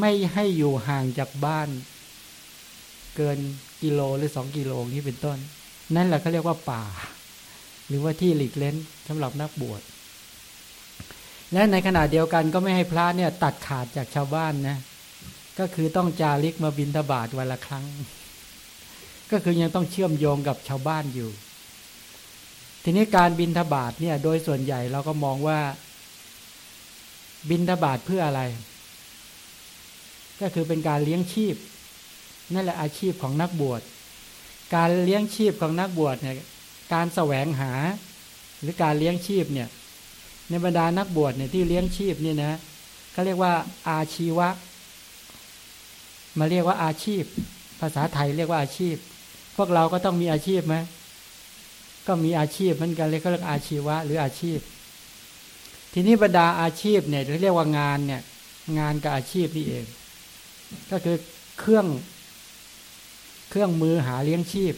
ไม่ให้อยู่ห่างจากบ้าน เกินกิโลหรือสองกิโลนี้เป็นต้น นั่นแหละเขาเรียกว่าป่า หรือว่าที่หลีกเล้นสำหรับนักบวช และในขณะเดียวกันก็ไม่ให้พระเนี่ยตัดขาดจากชาวบ้านนะก็คือต้องจาริกมาบินทบาทวันละครั้ง ก็คือยังต้องเชื่อมโยงกับชาวบ้านอยู่ ทีนี้การบินทบาทเนี่ยโดยส่วนใหญ่เราก็มองว่า บินทบาทเพื่ออะไร ก็คือเป็นการเลี้ยงชีพ นั่นแหละอาชีพของนักบวช การเลี้ยงชีพของนักบวชเนี่ยการแสวงหาหรือการเลี้ยงชีพเนี่ยในบรรดานักบวชเนี่ยที่เลี้ยงชีพเนี่ยนะเขาเรียกว่าอาชีวะ มาเรียกว่าอาชีพ ภาษาไทยเรียกว่าอาชีพ พวกเราก็ต้องมีอาชีพไหมก็มีอาชีพเหมือนกันเลยเขาเรียกอาชีวะ หรืออาชีพ ทีนี้บรรดาอาชีพเนี่ยเรียกว่างานเนี่ยงานกับอาชีพนี่เอง ก็คือเครื่องเครื่องมือหาเลี้ยงชีพ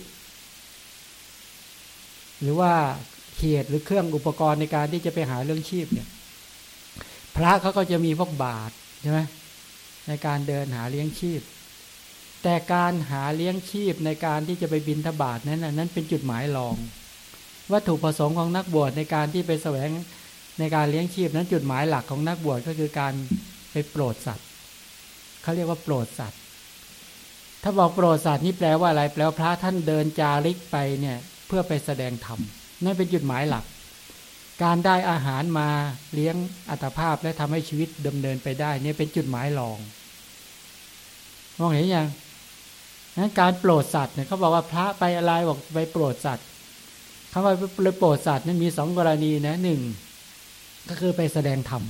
หรือว่าเขียดหรือเครื่องอุปกรณ์ในการที่จะไปหาเรื่องชีพเนี่ย พระเขาก็จะมีพวกบาทใช่ไหมในการเดินหาเลี้ยงชีพ แต่การหาเลี้ยงชีพในการที่จะไปบินทบาทนั้นนั้นเป็นจุดหมายรอง วัตถุประสงค์ของนักบวชในการที่ไปแสวงในการเลี้ยงชีพนั้นจุดหมายหลักของนักบวชก็คือการไปโปรดสัตว์ เขาเรียกว่าโปรดสัตว์ ถ้าบอกโปรดสัตว์นี่แปลว่าอะไร แปลว่าพระท่านเดินจาริกไปเนี่ยเพื่อไปแสดงธรรมนั่นเป็นจุดหมายหลัก การได้อาหารมาเลี้ยงอัตภาพและทำให้ชีวิตดำเนินไปได้นี่เป็นจุดหมายรอง มองเห็นยังนั้นการโปรดสัตว์เนี่ยเขาบอกว่าพระไปอะไรบอกไปโปรดสัตว์คำว่าไปโปรดสัตว์นั้นมีสองกรณีนะหนึ่งก็คือไปแสดงธรรม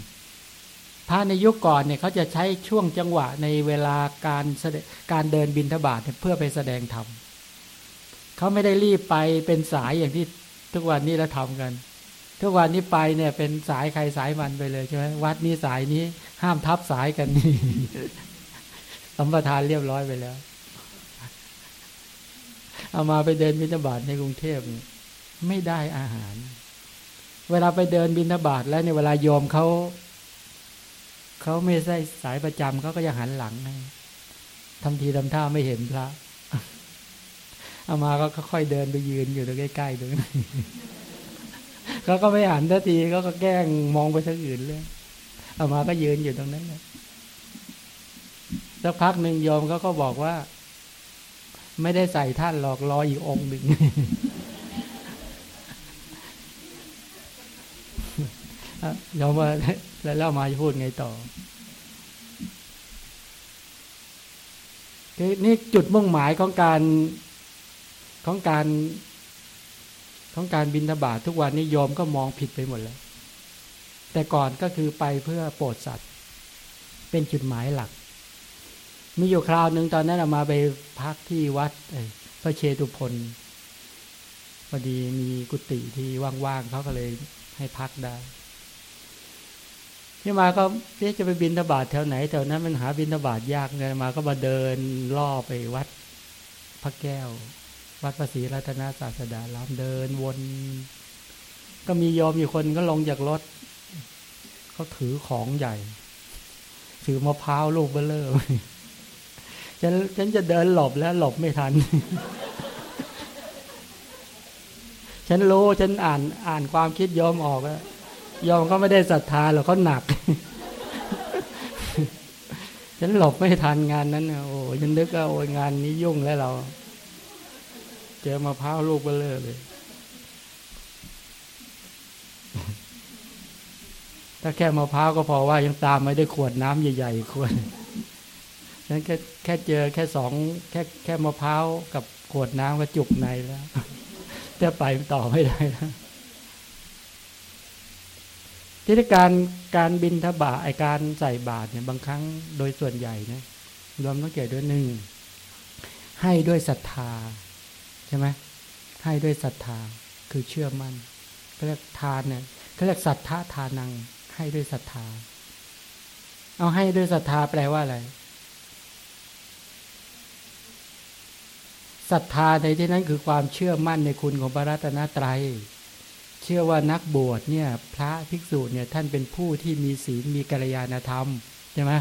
พระในยุคก่อนเนี่ยเขาจะใช้ช่วงจังหวะในเวลาการการเดินบินทบาทเพื่อไปแสดงธรรมเขาไม่ได้รีบไปเป็นสายอย่างที่ทุกวันนี้เราทำกัน ทุกวันนี้ไปเนี่ยเป็นสายใครสายมันไปเลยใช่ไหมวัดนี้สายนี้ห้ามทับสายกันนี่สัมปทานเรียบร้อยไปแล้ว เอามาไปเดินบิณฑบาตในกรุงเทพไม่ได้อาหาร เวลาไปเดินบิณฑบาตแล้วในเวลาโยมเขา เขาไม่ใช่สายประจำเขาก็จะหันหลังให้ทำทีทำท่าไม่เห็นพระเอามาก็ค่อยเดินไปยืนอยู่ตรงใกล้ๆตรงนี้นเขาก็ไม่หันทันทีเขาก็แกล้งมองไปทางอื่นเลยเอามาก็ยืนอยู่ตรงนั้นเลยสักพักหนึ่งโยมเขาก็บอกว่า ไม่ได้ใส่ท่านหลอกรออีกองค์หนึ่งยอมว่า แล้วเล่ามาจะพูดไงต่อนี่จุดมุ่งหมายของการของการของการบินทบาททุกวันนี้โยมก็มองผิดไปหมดแล้ว แต่ก่อนก็คือไปเพื่อโปรดสัตว์ เป็นจุดหมายหลัก มีอยู่คราวหนึ่งตอนนั้นมาไปพักที่วัดพระเชตุพนพอดีมีกุฏิที่ว่างๆเขาก็เลยให้พักได้ ที่มาก็เี่จะไปบินทบาทแถวไหนแถวนั้นมันหาบินทบาทยากไงมาก็มาเดินล่อไปวัดพระแก้ว วัดพระศรีรัตนศาสดารามเดินวน ก็มียอมอยู่คนก็ลงจากรถเขาถือของใหญ่ ถือมะพร้าวลูกเบลเลอร์ฉันฉันจะเดินหลบแล้วหลบไม่ทัน ฉันรู้ฉันอ่านอ่านความคิดยอมออกแล้ว ยอมก็ไม่ได้ศรัทธาหรอกเขาหนัก ฉันหลบไม่ทันงานนั้นโอ้ยันนึกว่าโอ้งานนี้ยุ่งแล้วเรา เจอมะพร้าวลูกเบลเลอร์เลย ถ้าแค่มะพร้าวก็พอว่ายังตามไม่ได้ขวดน้ำใหญ่ๆขวดฉะนั้นแค่แค่เจอแค่สองแค่แค่มะพร้าวกับขวดน้ำก็จุกในแล้ว แต่ไปต่อไม่ได้แล้ว ที่การการบินทบาไอการใส่บาตรเนี่ยบางครั้งโดยส่วนใหญ่นะรวมต้องเกิดด้วยหนึ่งให้ด้วยศรัทธาใช่ไหมให้ด้วยศรัทธาคือเชื่อมัน่นเขาเรียกทานเนี่ยเขาเรียกศรัทธาทานัง ให้ด้วยศรัทธา เอาให้ด้วยศรัทธาแปลว่าอะไรศรัทธาในที่นั้นคือความเชื่อมั่นในคุณของพระรัตนตรัย เชื่อว่านักบวชเนี่ย พระภิกษุเนี่ยท่านเป็นผู้ที่มีศีลมีกัลยาณธรรมใช่ไหม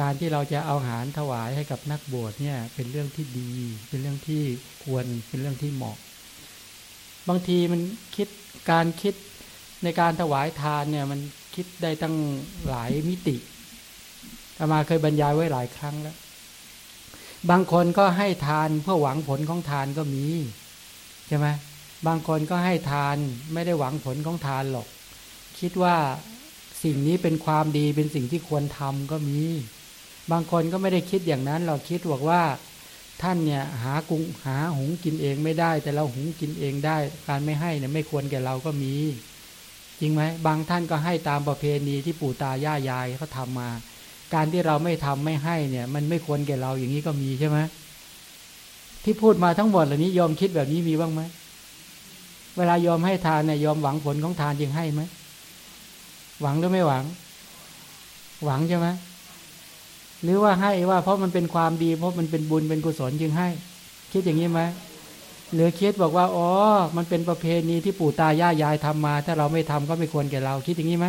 การที่เราจะเอาอาหารถวายให้กับนักบวชเนี่ย เป็นเรื่องที่ดี เป็นเรื่องที่ควรเป็นเรื่องที่เหมาะ บางทีมันคิดการคิดในการถวายทานเนี่ย มันคิดได้ตั้งหลายมิติอามาเคยบรรยายไว้หลายครั้งแล้ว บางคนก็ให้ทานเพื่อหวังผลของทานก็มีใช่ไหม บางคนก็ให้ทานไม่ได้หวังผลของทานหรอก คิดว่าสิ่งนี้เป็นความดีเป็นสิ่งที่ควรทำก็มี บางคนก็ไม่ได้คิดอย่างนั้น เราคิดบอกว่าท่านเนี่ยหากุงหาหุงกินเองไม่ได้ แต่เราหุงกินเองได้ การไม่ให้เนี่ยไม่ควรแก่เราก็มี จริงไหมบางท่านก็ให้ตามประเพณีที่ปู่ตายายายเขาทามา การที่เราไม่ทำไม่ให้เนี่ย มันไม่ควรแก่เราอย่างนี้ก็มีใช่ไหมที่พูดมาทั้งหมดเหล่านี้ยอมคิดแบบนี้มีบ้างไหม เวลายอมให้ทานเนี่ยยอมหวังผลของทานยังให้ไหมหวังหรือไม่หวัง หวังใช่ไหมหรือว่าให้ว่า เพราะมันเป็นความดี เพราะมันเป็นบุญเป็นกุศลจึงให้ คิดอย่างนี้ไหมหรือคิดบอกว่าอ๋อมันเป็นประเพณีที่ปู่ตายายายทำมา ถ้าเราไม่ทำก็ไม่ควรแก่เรา คิดอย่างนี้ไหม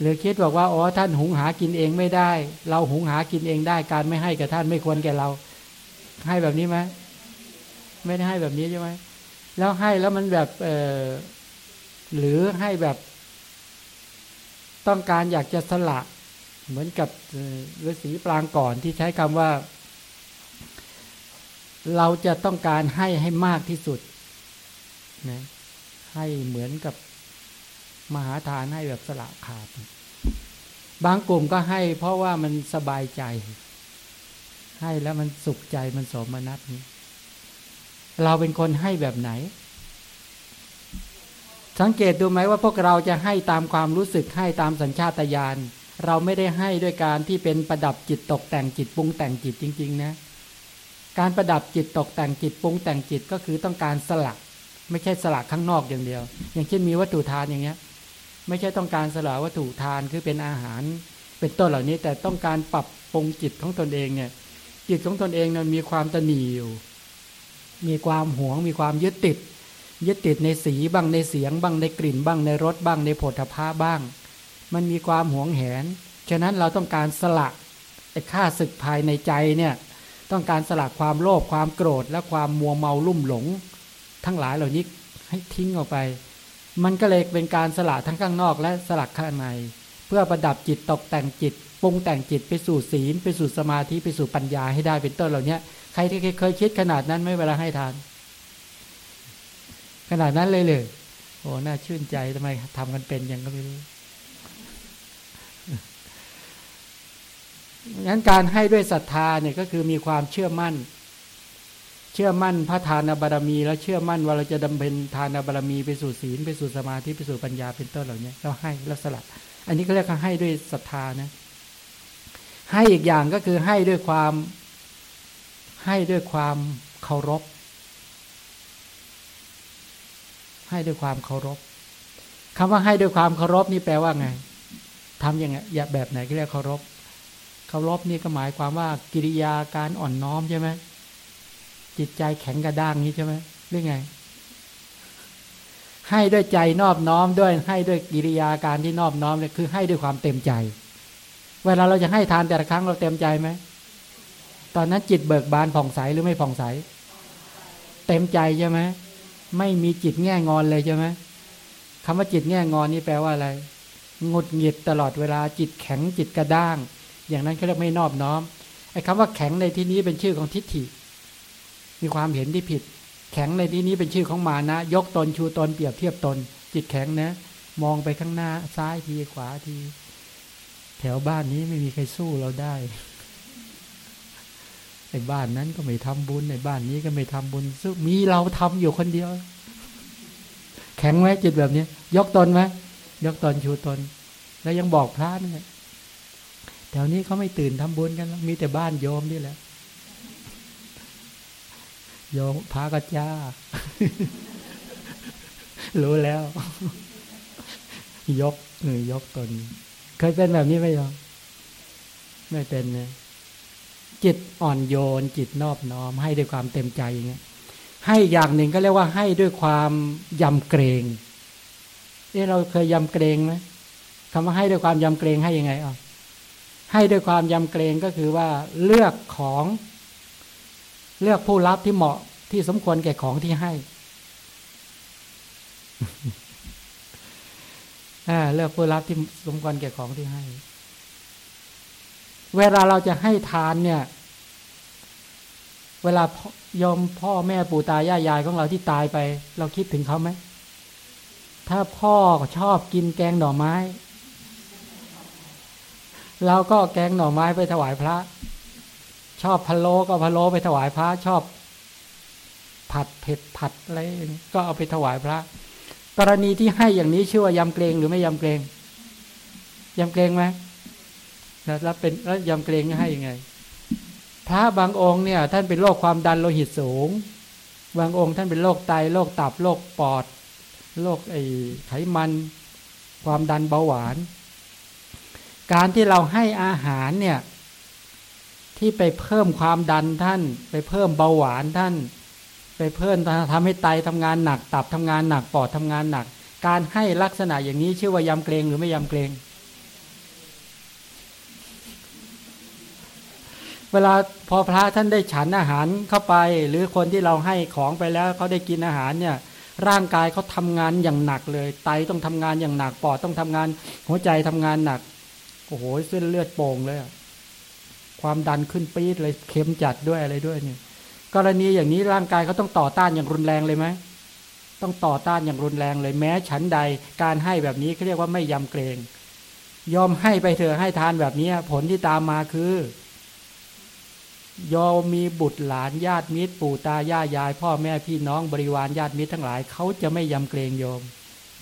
หรือคิดบอกว่าอ๋อท่านหุงหากินเองไม่ได้ เราหุงหากินเองได้ การไม่ให้กับท่านไม่ควรแก่เรา ให้แบบนี้ไหมไม่ได้ให้แบบนี้ใช่ไหม แล้วให้แล้วมันแบบเออหรือให้แบบต้องการอยากจะสละเหมือนกับฤาษีปรางก่อนที่ใช้คำว่า เราจะต้องการให้ให้มากที่สุดนะให้เหมือนกับมหาทานให้แบบสละขาด บางกลุ่มก็ให้เพราะว่ามันสบายใจ ให้แล้วมันสุขใจมันสมนัตนี้ เราเป็นคนให้แบบไหน สังเกตดูไหมว่าพวกเราจะให้ตามความรู้สึกให้ตามสัญชาตญาณเราไม่ได้ให้ด้วยการที่เป็นประดับจิตตกแต่งจิตปรุงแต่งจิตจริง ๆ นะ การประดับจิตตกแต่งจิตปรุงแต่งจิตก็คือต้องการสลัก ไม่ใช่สลักข้างนอกอย่างเดียว อย่างเช่นมีวัตถุทานอย่างเงี้ย ไม่ใช่ต้องการสละวัตถุทานคือเป็นอาหาร เป็นต้นเหล่านี้แต่ต้องการปรับปรุงจิตของตนเองเนี่ยจิตของตนเองนั้นมีความตนีอยู่ มีความหวง มีความยึดติด ยึดติดในสีบ้างในเสียงบ้างในกลิ่นบ้างในรสบ้างในผลพาบ้าง มันมีความหวงแหน ฉะนั้นเราต้องการสละไอ้ข้าศึกภายในใจเนี่ยต้องการสละความโลภความโกรธและความมัวเมาลุ่มหลง ทั้งหลายเหล่านี้ให้ทิ้งออกไป มันก็เลยเป็นการสละทั้งข้างนอกและสละข้างใน เพื่อประดับจิตตกแต่งจิตปรุงแต่งจิตไปสู่ศีล ไปสู่สมาธิไปสู่ปัญญาให้ได้เป็นต้นเหล่านี้ ใครที่เคยคิดขนาดนั้นไม่เวลาให้ทาน ขนาดนั้นเลยเลยโอ้น่าชื่นใจทำไมทำกันเป็นยังก็ไม่รู้งั้นการให้ด้วยศรัทธาเนี่ยก็คือมีความเชื่อมั่น เชื่อมั่นพระทานบารมี แล้วเชื่อมั่นว่าเราจะดำเพ็ญทานบารมีไปสู่ศีลไปสู่สมาธิไปสู่ปัญญาเป็นต้นเหล่านี้เราให้เราสละอันนี้ก็เรียกว่าให้ด้วยศรัทธานะ ให้อีกอย่างก็คือให้ด้วยความ ให้ด้วยความเคารพ ให้ด้วยความเคารพคำว่าให้ด้วยความเคารพนี่แปลว่าไงทำยังไงอย่าแบบไหนก็เรียกเคารพ เคารพนี่ก็หมายความว่ากิริยาการอ่อนน้อมใช่ไหมจิตใจแข็งกระด้างนี้ใช่ไหมหรือไง ให้ด้วยใจนอบน้อมด้วยให้ด้วยกิริยาการที่นอบน้อมเนี่ยคือให้ด้วยความเต็มใจ เวลาเราจะให้ทานแต่ละครั้งเราเต็มใจไหม ตอนนั้นจิตเบิกบานผ่องใสหรือไม่ผ่องใส เต็มใจใช่ไหมไม่มีจิตแง่งอนเลยใช่ไหมคำว่าจิตแง่งอนนี่แปลว่าอะไรงดหงิดตลอดเวลาจิตแข็งจิตกระด้าง อย่างนั้นเขาเรียกไม่นอบน้อมไอ้คำว่าแข็งในที่นี้เป็นชื่อของทิฏฐิ มีความเห็นที่ผิด แข็งในที่นี้เป็นชื่อของมานะ ยกตนชูตนเปรียบเทียบตน จิตแข็งนะ มองไปข้างหน้าซ้ายทีขวาที แถวบ้านนี้ไม่มีใครสู้เราได้ ในบ้านนั้นก็ไม่ทำบุญในบ้านนี้ก็ไม่ทำบุญซึ่งมีเราทำอยู่คนเดียว แข็งไหมจิตแบบนี้ยกตนไหมยกตนชูตน แล้วยังบอกพระนี่แถวนี้เขาไม่ตื่นทำบุญกันแล้วมีแต่บ้านโยมนี่แหละโยมพระก็จ้ารู้แล้ว ยกเออยกตน เคยเป็นแบบนี้ไหมโยมไม่เป็นเนี่ย จิตอ่อนโยน จิตนอบน้อม ให้ด้วยความเต็มใจอย่างเงี้ยให้อย่างหนึ่งก็เรียกว่าให้ด้วยความยำเกรงเออเราเคยยำเกรงไหมคำว่าให้ด้วยความยำเกรงให้ยังไงอะให้ด้วยความยำเกรงก็คือว่าเลือกของเลือกผู้รับที่เหมาะที่สมควรแก่ของที่ให้เลือกผู้รับที่สมควรแก่ของที่ให้ เวลาเราจะให้ทานเนี่ย เวลายอมพ่อแม่ปู่ตายายยายของเราที่ตายไป เราคิดถึงเขาไหม ถ้าพ่อชอบกินแกงหน่อไม้ เราก็แกงหน่อไม้ไปถวายพระ ชอบพะโล้ก็พะโล้ไปถวายพระ ชอบ ผัดเผ็ดผัดอะไรก็เอาไปถวายพระ กรณีที่ให้อย่างนี้ชื่อว่ายำเกรงหรือไม่ยำเกรงยำเกรงไหม แล้วเป็นแล้วยำเกรงให้ยังไง พระบางองค์เนี่ย ท่านเป็นโรคความดันโลหิตสูง บางองค์ท่านเป็นโรคไตโรคตับโรคปอดโรคไอไขมัน ความดันเบาหวาน การที่เราให้อาหารเนี่ย ที่ไปเพิ่มความดันท่าน ไปเพิ่มเบาหวานท่าน ไปเพิ่มทำให้ไตทำงานหนัก ตับทำงานหนักปอดทำงานหนัก การให้ลักษณะอย่างนี้ชื่อว่ายำเกรงหรือไม่ยำเกรง เวลาพอพระท่านได้ฉันอาหารเข้าไป หรือคนที่เราให้ของไปแล้วเขาได้กินอาหารเนี่ยร่างกายเขาทางานอย่างหนักเลย ไตต้องทำงานอย่างหนักปอดต้องทำงาน หัวใจทำงานหนักโอ้โหเส้นเลือดโป่งเลย ความดันขึ้นปี๊ดเลยเค็มจัดด้วยอะไรด้วยเนี่ย กรณีอย่างนี้ร่างกายเขาต้องต่อต้านอย่างรุนแรงเลยไหมต้องต่อต้านอย่างรุนแรงเลยแม้ฉันใดการให้แบบนี้เขาเรียกว่าไม่ยำเกรง ยอมให้ไปเถอะให้ทานแบบนี้ผลที่ตามมาคือ ยอมมีบุตรหลานญาติมิตร ปู่ตาย่ายาย พ่อแม่พี่น้องบริวารญาติมิตรทั้งหลายเขาจะไม่ยำเกรงโยม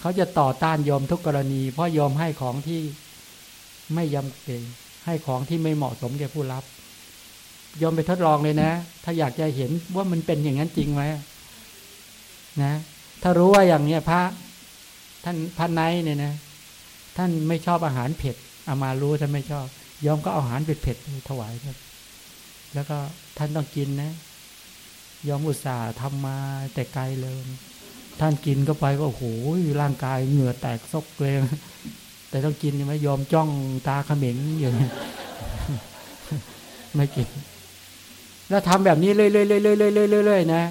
เขาจะต่อต้านโยมทุกกรณี เพราะยมให้ของที่ไม่ยำเกรงให้ของที่ไม่เหมาะสมแก่ผู้รับยมไปทดลองเลยนะ ถ้าอยากจะเห็นว่ามันเป็นอย่างนั้นจริงไหมนะ ถ้ารู้ว่าอย่างเนี้ยพระ ท่านพันไนเนี่ยนะ ท่านไม่ชอบอาหารเผ็ดอามารู้ท่านไม่ชอบยอมก็เอาอาหารเผ็ดเผ็ดถวายครับ แล้วก็ท่านต้องกินนะยอมอุตส่าห์ทำมาแต่ไกลเลย ท่านกินก็ไปก็โอ้โหร่างกายเหงื่อแตกซกเลยแต่ต้องกินใช่ไหมยอมจ้องตาเขม็งอย่างนี้ไม่กิน แล้วทำแบบนี้เรื่อยๆๆๆๆๆนะ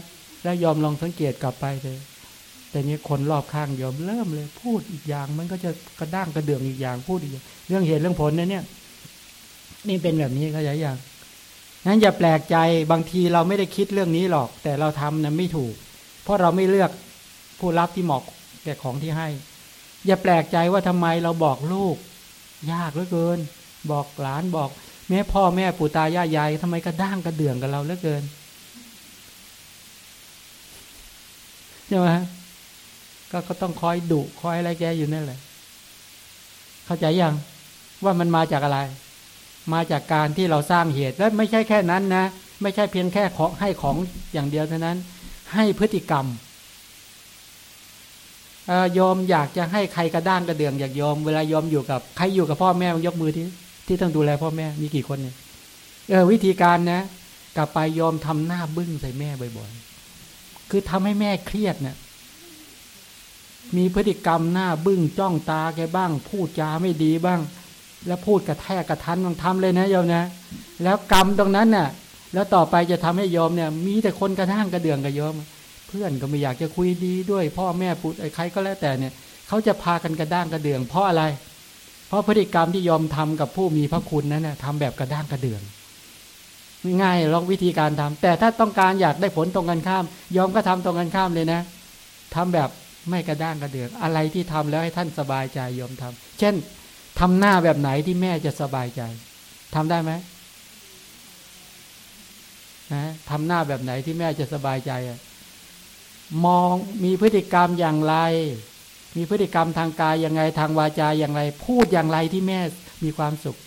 แล้วยอมลองสังเกตกลับไปเลย แต่นี้คนรอบข้างยอมเริ่มเลย พูดอีกอย่าง มันก็จะกระด้างกระเดื่องอีกอย่างพูดอีกเรื่องเหตุเรื่องผลนะเนี่ย นี่เป็นแบบนี้เขาใหญ่อย่าง นั้นอย่าแปลกใจบางทีเราไม่ได้คิดเรื่องนี้หรอก แต่เราทำนะไม่ถูก เพราะเราไม่เลือกผู้รับที่เหมาะแก่ของที่ให้ อย่าแปลกใจว่าทำไมเราบอกลูก ยากเหลือเกิน บอกหลานบอก แม้พ่อแม่ปู่ตายายยายทำไมกระด้างกระเดื่องกับเราเหลือเกินใช่ไหมก็ก็ต้องคอยดุคอยอะไรแกอยู่นั่นแหละเข้าใจยังว่ามันมาจากอะไร มาจากการที่เราสร้างเหตุและไม่ใช่แค่นั้นนะ ไม่ใช่เพียงแค่ขอให้ของอย่างเดียวเท่านั้น ให้พฤติกรรมยอมอยากจะให้ใครกระด้างกระเดื่องอยากยอมเวลายอมอยู่กับใครอยู่กับพ่อแม่ยกมือที่ที่ต้องดูแลพ่อแม่มีกี่คนเนี่ยเออวิธีการนะ กลับไปยอมทำหน้าบึ้งใส่แม่บ่อยๆคือทำให้แม่เครียดเนี่ยมีพฤติกรรมหน้าบึ้งจ้องตาแกบ้าง พูดจาไม่ดีบ้าง แล้วพูดกระแทกกระทันต้องทำเลยนะโยมนะ แล้วกรรมตรงนั้นน่ะ แล้วต่อไปจะทำให้โยมเนี่ย มีแต่คนกระทั่งกระเดื่องกับโยม เพื่อนก็ไม่อยากจะคุยดีด้วย พ่อแม่พูดใครก็แล้วแต่เนี่ยเขาจะพากันกระด้างกระเดื่องเพราะอะไร เพราะพฤติกรรมที่ยอมทำกับผู้มีพระคุณนั้นนะทำแบบกระด้างกระเดืองง่ายลองวิธีการทำแต่ถ้าต้องการอยากได้ผลตรงกันข้าม ยอมก็ทำตรงกันข้ามเลยนะทำแบบไม่กระด้างกระเดืองอะไรที่ทำแล้วให้ท่านสบายใจยอมทำเช่น ทำหน้าแบบไหนที่แม่จะสบายใจทำได้ไหมนะทำหน้าแบบไหนที่แม่จะสบายใจอะมองมีพฤติกรรมอย่างไร มีพฤติกรรมทางกายยังไงทางวาจาอย่างไร พูดอย่างไรที่แม่มีความสุข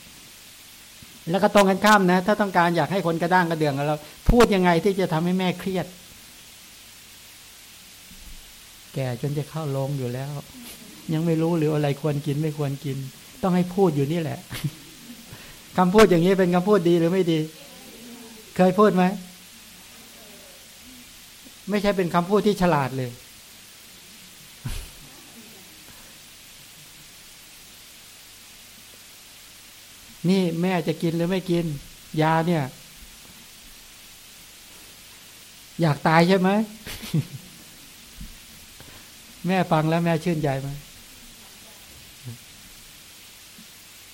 แล้วก็ตรงกันข้ามนะ ถ้าต้องการอยากให้คนกระด้างกระเดื่องเราพูดยังไงที่จะทำให้แม่เครียด แก่จนจะเข้าลงอยู่แล้ว ยังไม่รู้หรืออะไรควรกินไม่ควรกิน ต้องให้พูดอยู่นี่แหละคำพูดอย่างนี้เป็นคำพูดดีหรือไม่ดี เคยพูดไหม ไม่ใช่เป็นคำพูดที่ฉลาดเลย นี่แม่จะกินหรือไม่กิน ยาเนี่ย อยากตายใช่ไหม แม่ฟังแล้วแม่ชื่นใจไหม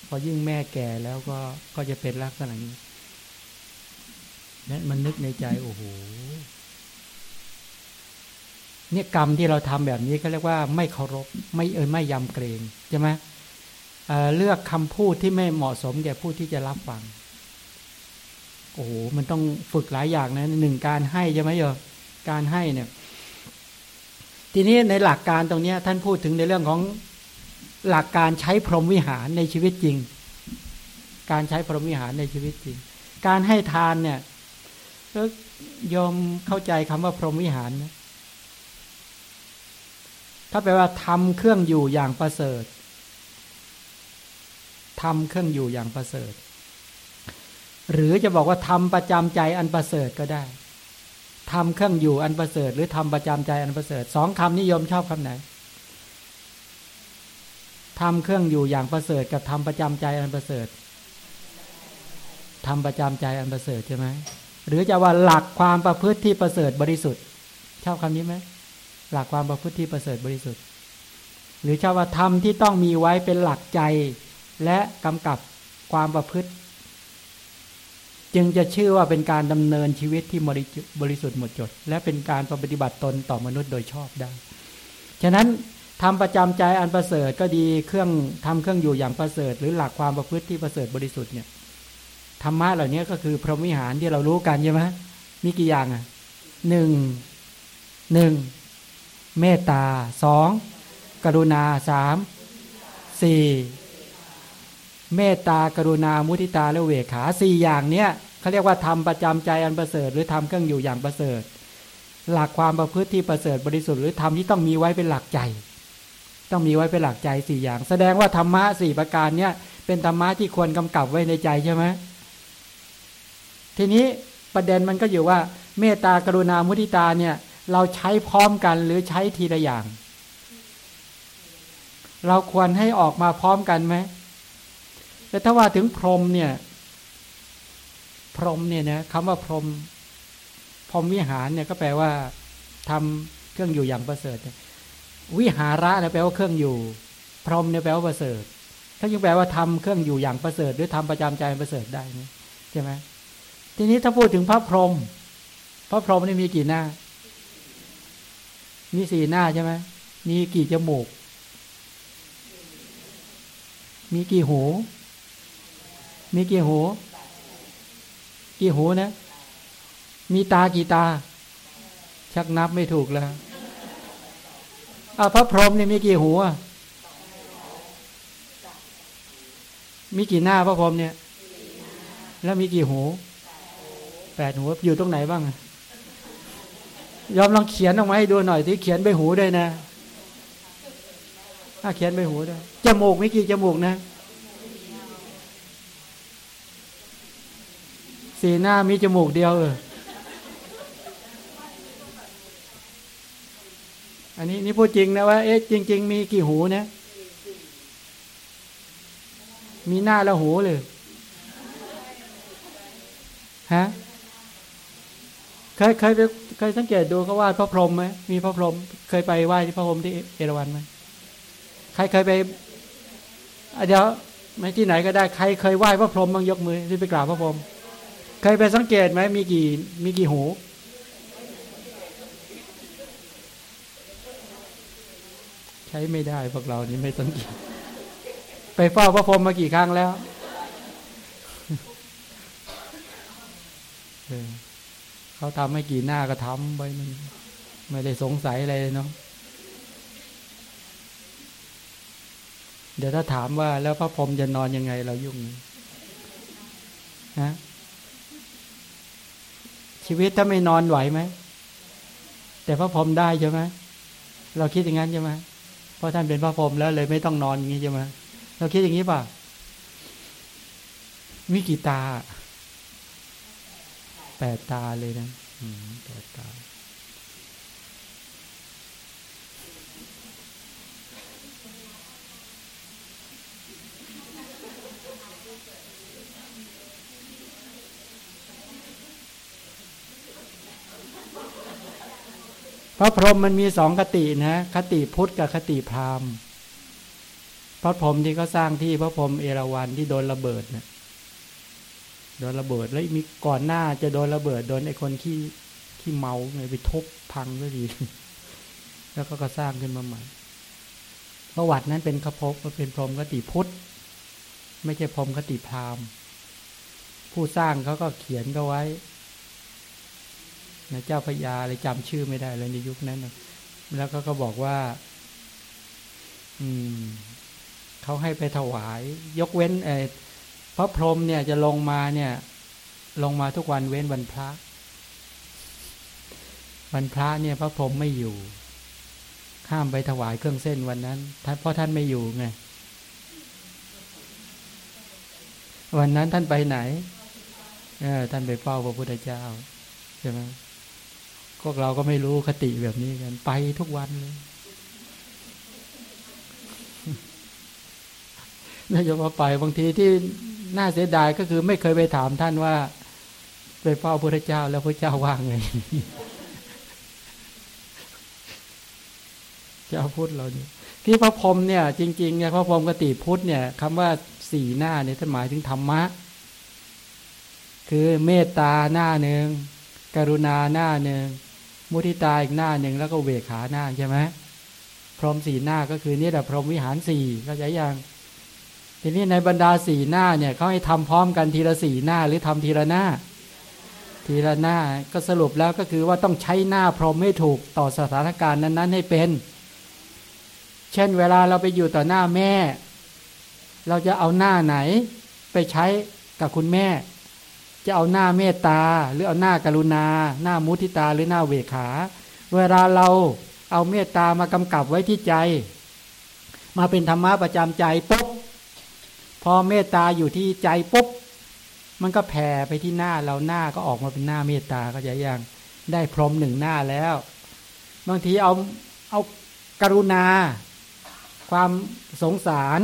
พ อยิ่งแม่แก่แล้วก็ก็จะเป็นลักษณะนี้นั้นมันนึกในใจโอ้โหเนี่ยกรรมที่เราทำแบบนี้ก็เรียกว่าไม่เคารพไม่เออไม่ยำเกรงใช่ไหมเเลือกคำพูดที่ไม่เหมาะสมแก่ผู้ที่จะรับฟัง โอ้โหมันต้องฝึกหลายอย่างนะหนึ่งการให้ใช่ไหมโยการให้เนี่ย ทีนี้ในหลักการตรงนี้ท่านพูดถึงในเรื่องของ หลักการใช้พรหมวิหารในชีวิตจริง การใช้พรหมวิหารในชีวิตจริง การให้ทานเนี่ยก็ยอมเข้าใจคำว่าพรหมวิหารนะถ้าแปลว่าทำเครื่องอยู่อย่างประเสริฐทำเครื่องอยู่อย่างประเสริฐ หรือจะบอกว่าทำประจำใจอันประเสริฐก็ได้ทำเครื่องอยู่อันประเสริฐ หรือทำประจำใจอันประเสริฐสองคำนิยมชอบคำไหน ทำเครื่องอยู่อย่างประเสริฐกับทำประจำใจอันประเสริฐทำประจำใจอันประเสริฐใช่ไหมหรือจะว่าหลักความประพฤติที่ประเสริฐบริสุทธิ์ชอบคำนี้ไหมหลักความประพฤติที่ประเสริฐบริสุทธิ์ หรือชอบว่าธรรมที่ต้องมีไว้เป็นหลักใจ และกำกับความประพฤติ จึงจะชื่อว่าเป็นการดำเนินชีวิตที่บริสุทธิ์หมดจด และเป็นการปฏิบัติตนต่อมนุษย์โดยชอบได้ ฉะนั้น ทำประจำใจอันประเสริฐก็ดีเครื่องทำเครื่องอยู่อย่างประเสริฐ หรือหลักความประพฤติที่ประเสริฐบริสุทธิ์เนี่ยธรรมะเหล่านี้ก็คือพรหมวิหารที่เรารู้กันใช่ไหมมีกี่อย่างอะหนึ่งหนึ่งเมตตาสองกรุณาสามสี่เมตตากรุณามุทิตาและเวขาสี่อย่างเนี้ยเขาเรียกว่าทำประจำใจอันประเสริฐ หรือทำเครื่องอยู่อย่างประเสริฐ หลักความประพฤติที่ประเสริฐบริสุทธิ์หรือทำที่ต้องมีไว้เป็นหลักใจ ต้องมีไว้เป็นหลักใจสี่อย่าง แสดงว่าธรรมะสี่ประการเนี้ยเป็นธรรมะที่ควรกำกับไว้ในใจใช่ไหมทีนี้ประเด็นมันก็อยู่ว่า เมตตากรุณามุทิตาเนี่ยเราใช้พร้อมกันหรือใช้ทีละอย่าง เราควรให้ออกมาพร้อมกันไหมแต่ถ้าว่าถึงพรหมเนี่ย พรหมเนี่ยนะคำว่าพรหมพรหมวิหารเนี่ยก็แปลว่าทำเครื่องอยู่อย่างประเสริฐ วิหาระเนี่ยแปลว่าเครื่องอยู่ พรหมเนี่ยแปลว่าประเสริฐ ถ้ายังแปลว่าทำเครื่องอยู่อย่างประเสริฐหรือทำประจำใจประเสริฐได้ใช่ไหมทีนี้ถ้าพูดถึงพระพรหมพระพรหมนี่มีกี่หน้า มีสี่หน้าใช่ไหมมีกี่จมูก มีกี่หู มีกี่หู กี่หูนะ มีตากี่ตา ชักนับไม่ถูกแล้ว อาพระพรหมนี่มีกี่หูมีกี่หน้าพระพรหมเนี่ย แล้วมีกี่หู แปดหูอยู่ตรงไหนบ้าง ยอมลองเขียนออกมาให้ดูหน่อยที่เขียนใบหูด้วยนะถ้าเขียนใบหูด้วย จมูกไม่กี่จมูกนะ สีหน้ามีจมูกเดียวเออ อันนี้นี่พูดจริงนะว่า เอ๊ะจริง ๆ มีกี่หูนะ มีหน้าแล้วหูเลยฮะเคยเคยไปเคยสังเกตดูเขาวาดพระพรหมไหมมีพระพรหมเคยไปไหว้ที่พระพรหมที่เอราวัณไหมใครเคยไปเดี๋ยวไม่ที่ไหนก็ได้ใครเคยไหว้พระพรหมบ้างยกมือที่ไปกราบพระพรหมเคยไปสังเกตไหมมีกี่มีกี่หู ใช้ไม่ได้พวกเรานี่ไม่สังเกตไปเฝ้าพระพรหมมากี่ครั้งแล้วเขาทำให้กี่หน้าก็ทำไปมันไม่ได้สงสัยอะไรเนาะเดี๋ยวถ้าถามว่าแล้วพระพรหมจะนอนยังไงเรายุ่งนะชีวิตถ้าไม่นอนไหวไหมแต่พระพรหมได้ใช่ไหมเราคิดอย่างนั้นใช่ไหม เพราะท่านเป็นพระพรหมแล้วเลยไม่ต้องนอนอย่างนี้ใช่ไหมเราคิดอย่างนี้ป่ะมีกี่ตาแปดตาเลยนะอืมดตา ท พระพรหมมันมีสองคตินะคติพุทธกับคติพราหมณ์พระพรหมที่เขาสร้างที่พระพรหมเอราวัณที่โดนระเบิดเนี่ยโดนระเบิดแล้วมีก่อนหน้าจะโดนระเบิดโดนไอ้คนที่ที่เมาไงไปทุบพังก็ดี แล้วก็ก็สร้างขึ้นมาใหม่ประวัตินั้นเป็นขภพเป็นพรหมคติพุทธไม่ใช่พรหมคติพราหมณ์ผู้สร้างเขาก็เขียนก็ไว้ นะเจ้าพญาเลยจำชื่อไม่ได้เลยในยุคนั้นนะแล้วก็ก็บอกว่า อืมเขาให้ไปถวาย ยกเว้นเอพระพรหมเนี่ยจะลงมาเนี่ย ลงมาทุกวันเว้นวันพระ วันพระเนี่ย พระพรหมไม่อยู่ห้ามไปถวายเครื่องเส้นวันนั้นท่านเพราะท่านไม่อยู่ไงวันนั้นท่านไปไหน เออท่านไปเฝ้าพระพุทธเจ้าใช่ไหม พวกเราก็ไม่รู้คติแบบนี้กัน ไปทุกวันเลยน่าจะว่าไปบางทีที่น่าเสียดายก็คือไม่เคยไปถามท่านว่าไปเฝ้าพระเจ้าแล้วพระเจ้าว่างไงเจ้าพุทธเราเนี่ยที่พระพรหมเนี่ยจริงๆเนี่ยพระพรหมกติพุทธเนี่ยคำว่าสี่หน้าเนี่ยท่านหมายถึงธรรมะ คือเมตตาหน้าหนึ่งกรุณาหน้าหนึ่ง มุทิตาอีกหน้าหนึ่งแล้วก็เวขาหน้าใช่ไหมพรหมสี่หน้าก็คือนี่แหละพรหมวิหารสี่ก็ใช้ยังทีนี้ในบรรดาสี่หน้าเนี่ยเขาให้ทำพร้อมกันทีละสี่หน้าหรือทำทีละหน้า ทีละหน้าก็สรุปแล้วก็คือว่าต้องใช้หน้าพรหมให้ถูกต่อสถานการณ์นั้น ๆ ให้เป็น เช่นเวลาเราไปอยู่ต่อหน้าแม่ เราจะเอาหน้าไหน ไปใช้กับคุณแม่ จะเอาหน้าเมตตา หรือเอาหน้ากรุณา หน้ามุทิตาหรือหน้าเวขา เวลาเราเอาเมตตามากำกับไว้ที่ใจ มาเป็นธรรมะประจำใจปุ๊บพอเมตตาอยู่ที่ใจปุ๊บมันก็แผ่ไปที่หน้าเราหน้าก็ออกมาเป็นหน้าเมตตาก็จะยังได้พรมหนึ่งหน้าแล้ว บางทีเอาเอากรุณา ความสงสาร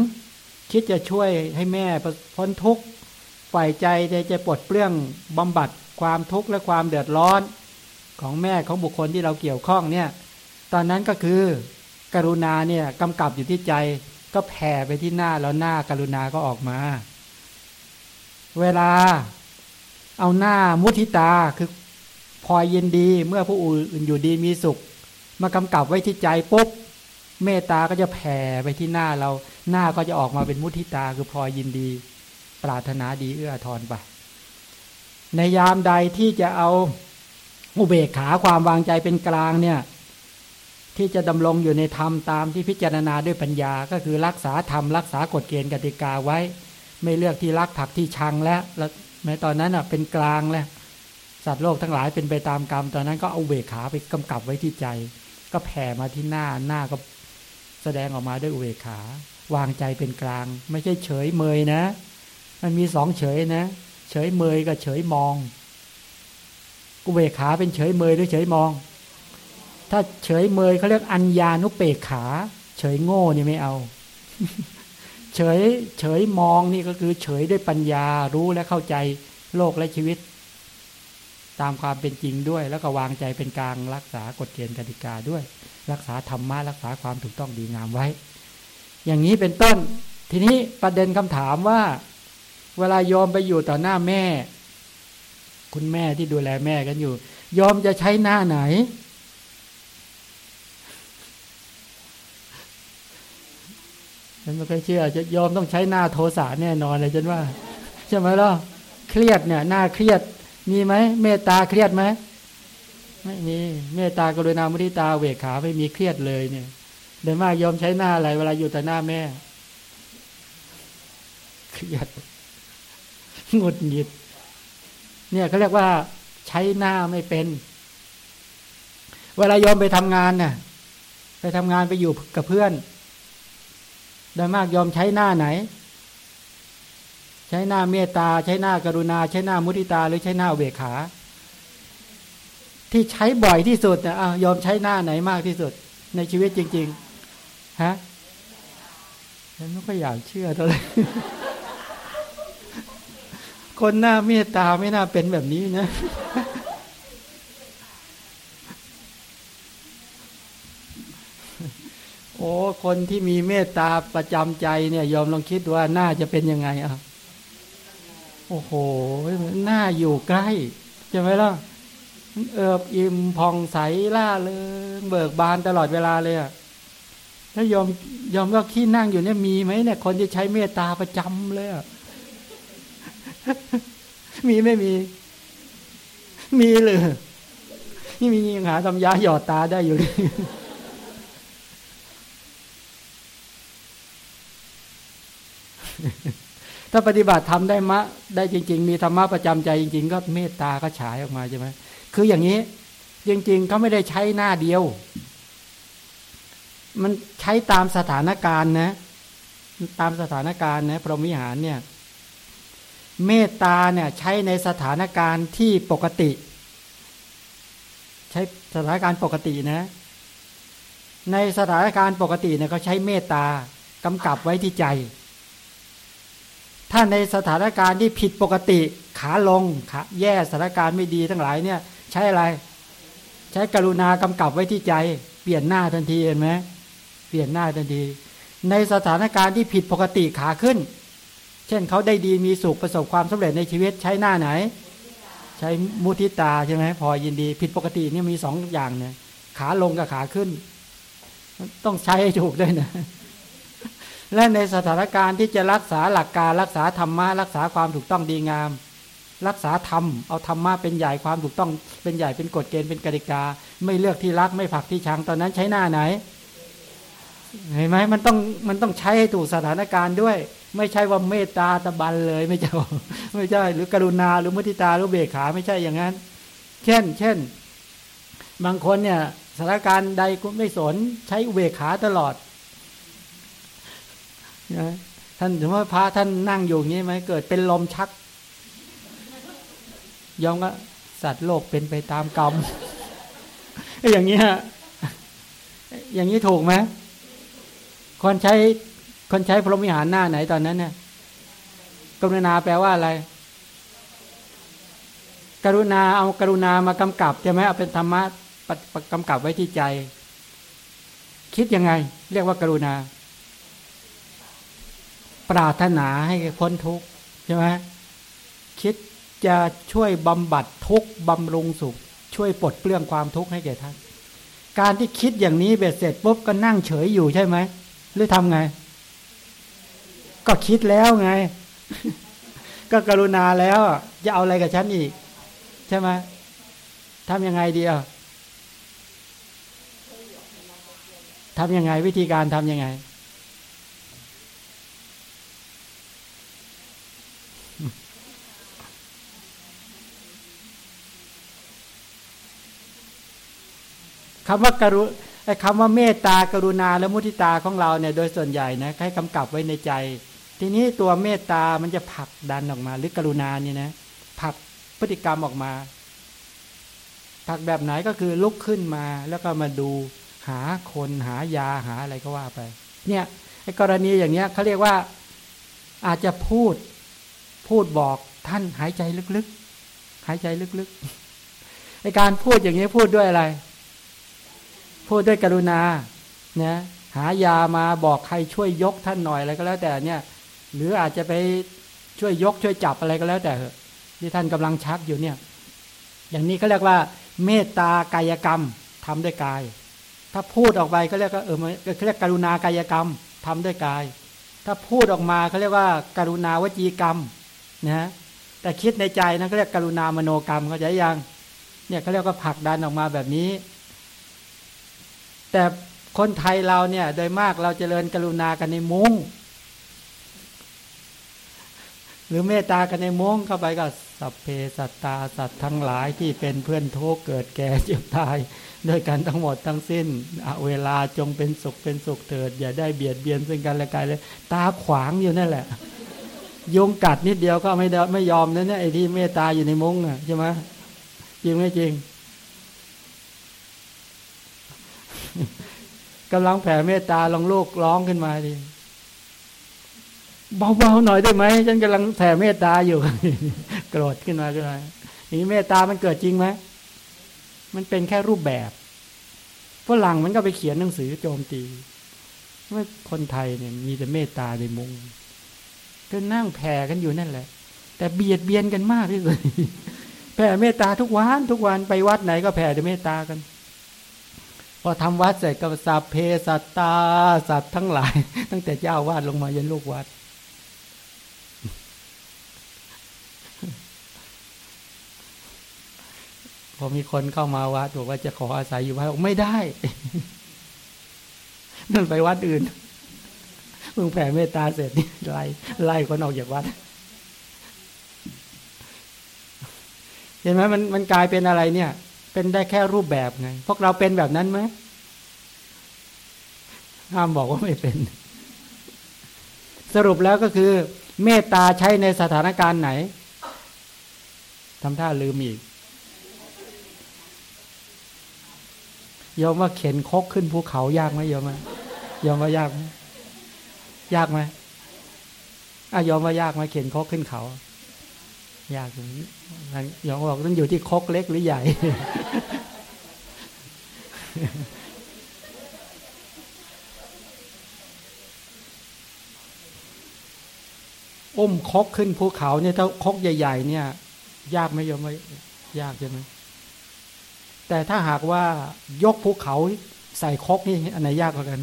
คิดจะช่วยให้แม่พ้นทุกข์ ฝ่ายใจจะจะปลดเปลื้องบำบัดความทุกข์และความเดือดร้อน ของแม่ของบุคคลที่เราเกี่ยวข้องเนี่ยตอนนั้นก็คือกรุณาเนี่ยกำกับอยู่ที่ใจก็แผ่ไปที่หน้าแล้วหน้ากรุณาก็ออกมา เวลาเอาหน้ามุทิตาคือพอเย็นดีเมื่อผู้อื่นอยู่ดีมีสุข มากำกับไว้ที่ใจปุ๊บเมตตาก็จะแผ่ไปที่หน้าเรา หน้าก็จะออกมาเป็นมุทิตาคือพอยินดี ปรารถนาดีเอื้อทอนไป ในยามใดที่จะเอาอุเบกขาความวางใจเป็นกลางเนี่ย ที่จะดำรงอยู่ในธรรมตามที่พิจารณาด้วยปัญญา ก็คือรักษาธรรมรักษากฎเกณฑ์กติกาไว้ ไม่เลือกที่รักผักที่ชังแล้วแล้วแม้ตอนนั้นอะเป็นกลางแล้วสัตว์โลกทั้งหลายเป็นไปตามกรรม ตอนนั้นก็เอาเบกขาไปกำกับไว้ที่ใจ ก็แผ่มาที่หน้าหน้าก็แสดงออกมาด้วยอุเบกขา วางใจเป็นกลาง ไม่ใช่เฉยเมยนะ มันมีสองเฉยนะ เฉยเมยกับเฉยมอง อุเบกขาเป็นเฉยเมยหรือเฉยมอง ถ้าเฉยเมยเขาเรียกอัญญานุเปกขา เฉยโง่นี่ไม่เอา เฉยเฉยมองนี่ก็คือ เฉยด้วยปัญญารู้และเข้าใจโลกและชีวิต ตามความเป็นจริงด้วย แล้วก็วางใจเป็นกลางรักษากฎเกณฑ์กติกาด้วย รักษาธรรมะรักษาความถูกต้องดีงามไว้ อย่างนี้เป็นต้น ทีนี้ประเด็นคำถามว่า เวลายอมไปอยู่ต่อหน้าแม่ คุณแม่ที่ดูแลแม่กันอยู่ ยอมจะใช้หน้าไหน ฉันไม่เคยเชื่อ จะยอมต้องใช้หน้าโทสะแน่นอนเลยฉันว่า ใช่ไหมล่ะเครียดเนี่ย หน้าเครียด มีไหมเมตตาเครียดไหมไม่มีเมตตากรุณามุทิตาเวกขาไม่มีเครียดเลยเนี่ยเดินมากยอมใช้หน้าอะไร เวลาอยู่แต่หน้าแม่เครียด งุดหงิด เนี่ยเขาเรียกว่าใช้หน้าไม่เป็น เวลายอมไปทำงานเนี่ยไปทำงานไปอยู่กับเพื่อนโดยมากยอมใช้หน้าไหน ใช้หน้าเมตตา ใช้หน้ากรุณา ใช้หน้ามุทิตา หรือใช้หน้าเวขา ที่ใช้บ่อยที่สุดเนี่ยยอมใช้หน้าไหนมากที่สุด ในชีวิตจริง ๆ ฮะฉันไม่ค่อยอยากเชื่อเท่าไหร่ คนหน้าเมตตาไม่น่าเป็นแบบนี้นะ โอ้คนที่มีเมตตาประจำใจเนี่ย ยอมลองคิดว่าน่าจะเป็นยังไงอะโอ้โหน่าอยู่ใกล้ใช่ไหมล่ะเอิบอิ่มผ่องใสล่าเลยเบิกบานตลอดเวลาเลยอะถ้ายอมยอมก็ขี้นั่งอยู่เนี่ยมีไหมเนี่ย คนที่ใช้เมตตาประจำเลยอะ มีไม่มี มีเลยนี่มียังหาทำยาหยอดตาได้อยู่เลยถ้าปฏิบัติทำได้มะ ได้จริง ๆ มีธรรมะประจำใจจริง ๆ ก็เมตตาก็ฉายออกมาใช่ไหมคืออย่างนี้ จริง ๆ เขาไม่ได้ใช้หน้าเดียว มันใช้ตามสถานการณ์นะ ตามสถานการณ์นะพรหมิหารเนี่ย เมตตาเนี่ยใช้ในสถานการณ์ที่ปกติ ใช้สถานการณ์ปกตินะ ในสถานการณ์ปกติเนี่ยเขาใช้เมตตากำกับไว้ที่ใจ ถ้าในสถานการณ์ที่ผิดปกติขาลงขาแย่สถานการณ์ไม่ดีทั้งหลายเนี่ยใช้อะไร ใช้กรุณากำกับไว้ที่ใจ เปลี่ยนหน้าทันทีเห็นไหมเปลี่ยนหน้าทันที ในสถานการณ์ที่ผิดปกติขาขึ้น เช่นเขาได้ดีมีสุขประสบความสำเร็จในชีวิตใช้หน้าไหน ใช้มุทิตาใช่ไหมพอยินดี ผิดปกตินี่มีสองอย่างเนี่ย ขาลงกับขาขึ้น ต้องใช้ให้ถูกด้วยนะและในสถานการณ์ที่จะรักษาหลักการรักษาธรรมะรักษาความถูกต้องดีงาม รักษาธรรมเอาธรรมะเป็นใหญ่ความถูกต้อง เป็นใหญ่เป็นกฎเกณฑ์เป็นกติกา ไม่เลือกที่รักไม่ผักที่ชังตอนนั้นใช้หน้าไหนเห็นไหมมันต้องมันต้องใช้ให้ถูกสถานการณ์ด้วย ไม่ใช่ว่าเมตตาตะบันเลยไม่ใช่ไม่ใช่ หรือกรุณาหรือมุทิตาหรือเบกขาไม่ใช่อย่างนั้น เช่น เช่น บางคนเนี่ยสถานการณ์ใดก็ไม่สนใช้อเบกขาตลอดนะท่านถือว่าพระท่านนั่งอยู่อย่างนี้ไหมเกิดเป็นลมชัก ยอมก็สัตว์โลกเป็นไปตามกรรมอย่างนี้ฮะอย่างนี้ถูกไหมคนใช้ คนใช้พรหมิหารหน้าไหนตอนนั้นเนี่ยกรุณาแปลว่าอะไร กรุณาเอากรุณามากำกับใช่ไหมเอาเป็นธรรมะกำกับไว้ที่ใจ คิดยังไง เรียกว่ากรุณา ปรารถนาให้พ้นทุกข์ใช่ไหมคิดจะช่วยบำบัดทุกข์บำรุงสุข ช่วยปลดเปลื้องความทุกข์ให้แก่ท่าน การที่คิดอย่างนี้เบ็ดเสร็จปุ๊บก็นั่งเฉยอยู่ใช่ไหมหรือทำไง ก็คิดแล้วไง ก็กรุณาแล้วจะเอาอะไรกับฉันอีก ใช่ไหมทำยังไงดีอะทำยังไง วิธีการทำยังไง คำว่ากรุไอ้คำว่าเมตตากรุณาและมุทิตาของเราเนี่ย โดยส่วนใหญ่นะให้กำกับไว้ในใจ ทีนี้ตัวเมตตามันจะผลักดันออกมา หรือกรุณานี่นะผลักพฤติกรรมออกมาผลักแบบไหนก็คือลุกขึ้นมาแล้วก็มาดูหาคนหายาหาอะไรก็ว่าไป เนี่ยไอ้กรณีอย่างเนี้ยเขาเรียกว่าอาจจะพูดพูดบอกท่านหายใจลึกๆ หายใจลึกๆไอการพูดอย่างนี้พูดด้วยอะไร พูดด้วยกรุณาเนี่ยหายามาบอกใครช่วยยกท่านหน่อยอะไรก็แล้วแต่เนี่ย หรืออาจจะไปช่วยยกช่วยจับอะไรก็แล้วแต่ที่ท่านกำลังชักอยู่เนี่ย อย่างนี้เขาเรียกว่า เมตตากายกรรมทำด้วยกาย ถ้าพูดออกไปเขาเรียกว่าเออเขาเรียกกรุณากายกรรมทำด้วยกาย ถ้าพูดออกมาเขาเรียกว่าการุณาวจีกรรมนะแต่คิดในใจนะเขาเรียกกรุณามโนกรรมเขาใจยังเนี่ยเขาเรียกว่าผลักดันออกมาแบบนี้ แต่คนไทยเราเนี่ย โดยมากเราจเจริญกรุณากันในมุ้ง หรือเมตตากันในม้งเข้าไปก็สัพเพสัตตาสัตว์ทั้งหลายที่เป็นเพื่อนทุกเกิดแก่เจ็บตายด้วยกันทั้งหมดทั้งสิ้นเวลาจงเป็นสุขเป็นสุขเถิด อย่าได้เบียดเบียนซึ่งกันและกันเลยตาขวางอยู่นั่นแหละยงกัดนิดเดียวก็ไม่ไม่ยอมนั่นเนี่ยไอ้ที่เมตตาอยู่ในมุ้งอะใช่ไหมจริงไม่จริงกำลังแผ่เมตตาลองลูกร้องขึ้นมาดิ เบาๆหน่อยได้ไหมฉันกำลังแผ่เมตตาอยู่โกรธขึ้นมาขึ้นมานี่เมตตามันเกิดจริงไหมมันเป็นแค่รูปแบบฝรั่งมันก็ไปเขียนหนังสือโจมตีว่าคนไทยเนี่ย มีแต่เมตตาในมุงก็นั่งแผ่กันอยู่นั่นแหละ แต่เบียดเบียนกันมากที่สุดแผ่เมตตาทุกวันทุกวันไปวัดไหนก็แผ่แต่เมตตากัน พอทำวัดเสร็จก็สัพเพสัตตาสัตว์ทั้งหลาย ตั้งแต่เจ้าวาดลงมายันลูกวัด พอมีคนเข้ามาวัดบอกว่าจะขออาศัยอยู่วัดไม่ได้ นั่นไปวัดอื่นมึงแผ่เมตตาเสร็จนี่ไล่ไล่คนออกจากวัด เห็นไหมมันมันกลายเป็นอะไรเนี่ย เป็นได้แค่รูปแบบไง พวกเราเป็นแบบนั้นไหมห้ามบอกว่าไม่เป็น สรุปแล้วก็คือ เมตตาใช้ในสถานการณ์ไหนทำท่าลืมอีก ยอมว่าเข็นคกขึ้นภูเขายากไหมยอมไหมยอมว่ายากไหมยากไหมอะยอมว่ายากไหมเข็นคกขึ้นเขา ยากอย่างนี้ยอมบอกต้องอยู่ที่คกเล็กหรือใหญ่ อุ้มคกขึ้นภูเขาเนี่ยถ้าคกใหญ่ ๆ เนี่ย ยากไหมยอมว่ายากใช่ไหม แต่ถ้าหากว่ายกภูเขาใส่คกนี่อันไหนยากกว่ากัน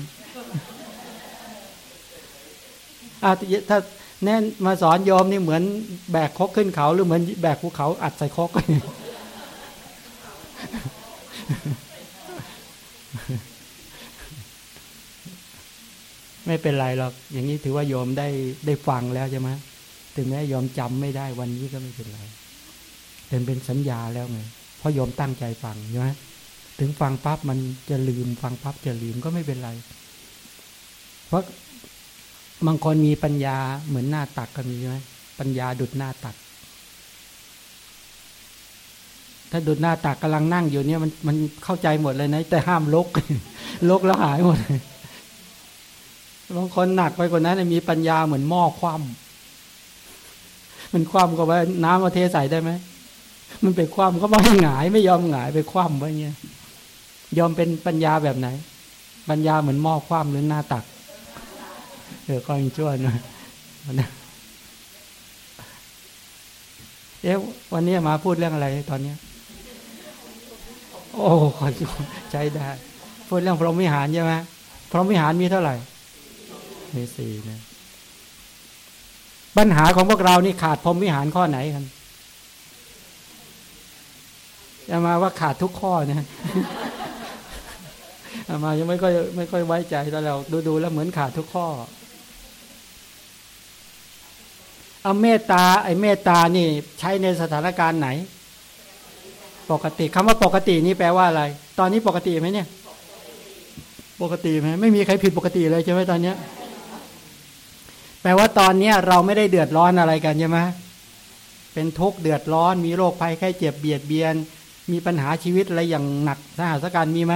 อาถ้าแน่นมาสอนโยมนี่เหมือนแบกคกขึ้นเขาหรือเหมือนแบกภูเขาอัดใส่คกไม่เป็นไรหรอก อย่างนี้ถือว่าโยมได้ได้ฟังแล้วใช่ไหมถึงแม้โยมจำไม่ได้วันนี้ก็ไม่เป็นไรเป็นเป็นสัญญาแล้วไง ราะโยมตั้งใจฟังใช่ไหมถึงฟังปั๊บมันจะลืมฟังปั๊บจะลืมก็ไม่เป็นไร เพราะบางคนมีปัญญาเหมือนหน้าตักก็มีใช่ไหมปัญญาดุดหน้าตัก ถ้าดุดหน้าตักกำลังนั่งอยู่เนี่ยมันมันเข้าใจหมดเลยนะ แต่ห้ามลกลกแล้วหายหมดบางคนหนักไปกว่านั้นมีปัญญาเหมือนหม้อคว่ำมันคว่ำก็ว่าน้ำมาเทใส่ได้ไหม มันไปคว่ำก็ไม่หงายไม่ยอมหงายไปคว่ำไว้เงี้ยยอมเป็นปัญญาแบบไหน ปัญญาเหมือนหม้อคว่ำหรือหน้าตักเออก็ยังชั่วหน่อยเอ๊ะวันนี้มาพูดเรื่องอะไรตอนเนี้ย โอ้ขอใจได้พูดเรื่องพรหมวิหารใช่ไหมพรหมวิหารมีเท่าไหร่มีสี่นะปัญหาของพวกเรานี่ขาดพรหมวิหารข้อไหนกัน จะมาว่าขาดทุกข้อนะมายังไม่ค่อยไม่ค่อยไว้ใจแต่เราดูดูแล้วเหมือนขาดทุกข้อเอาเมตตาไอ้เมตตานี่ ใช้ในสถานการณ์ไหน ปกติคำว่าปกตินี่แปลว่าอะไร ตอนนี้ปกติไหมเนี่ย ปกติไหมไม่มีใครผิดปกติเลยใช่ไหมตอนเนี้ย แปลว่าตอนเนี้ยเราไม่ได้เดือดร้อนอะไรกันใช่ไหมเป็นทุกข์เดือดร้อน มีโรคภัยไข้เจ็บเบียดเบียน มีปัญหาชีวิตอะไรอย่างหนักสหัสการมีไหม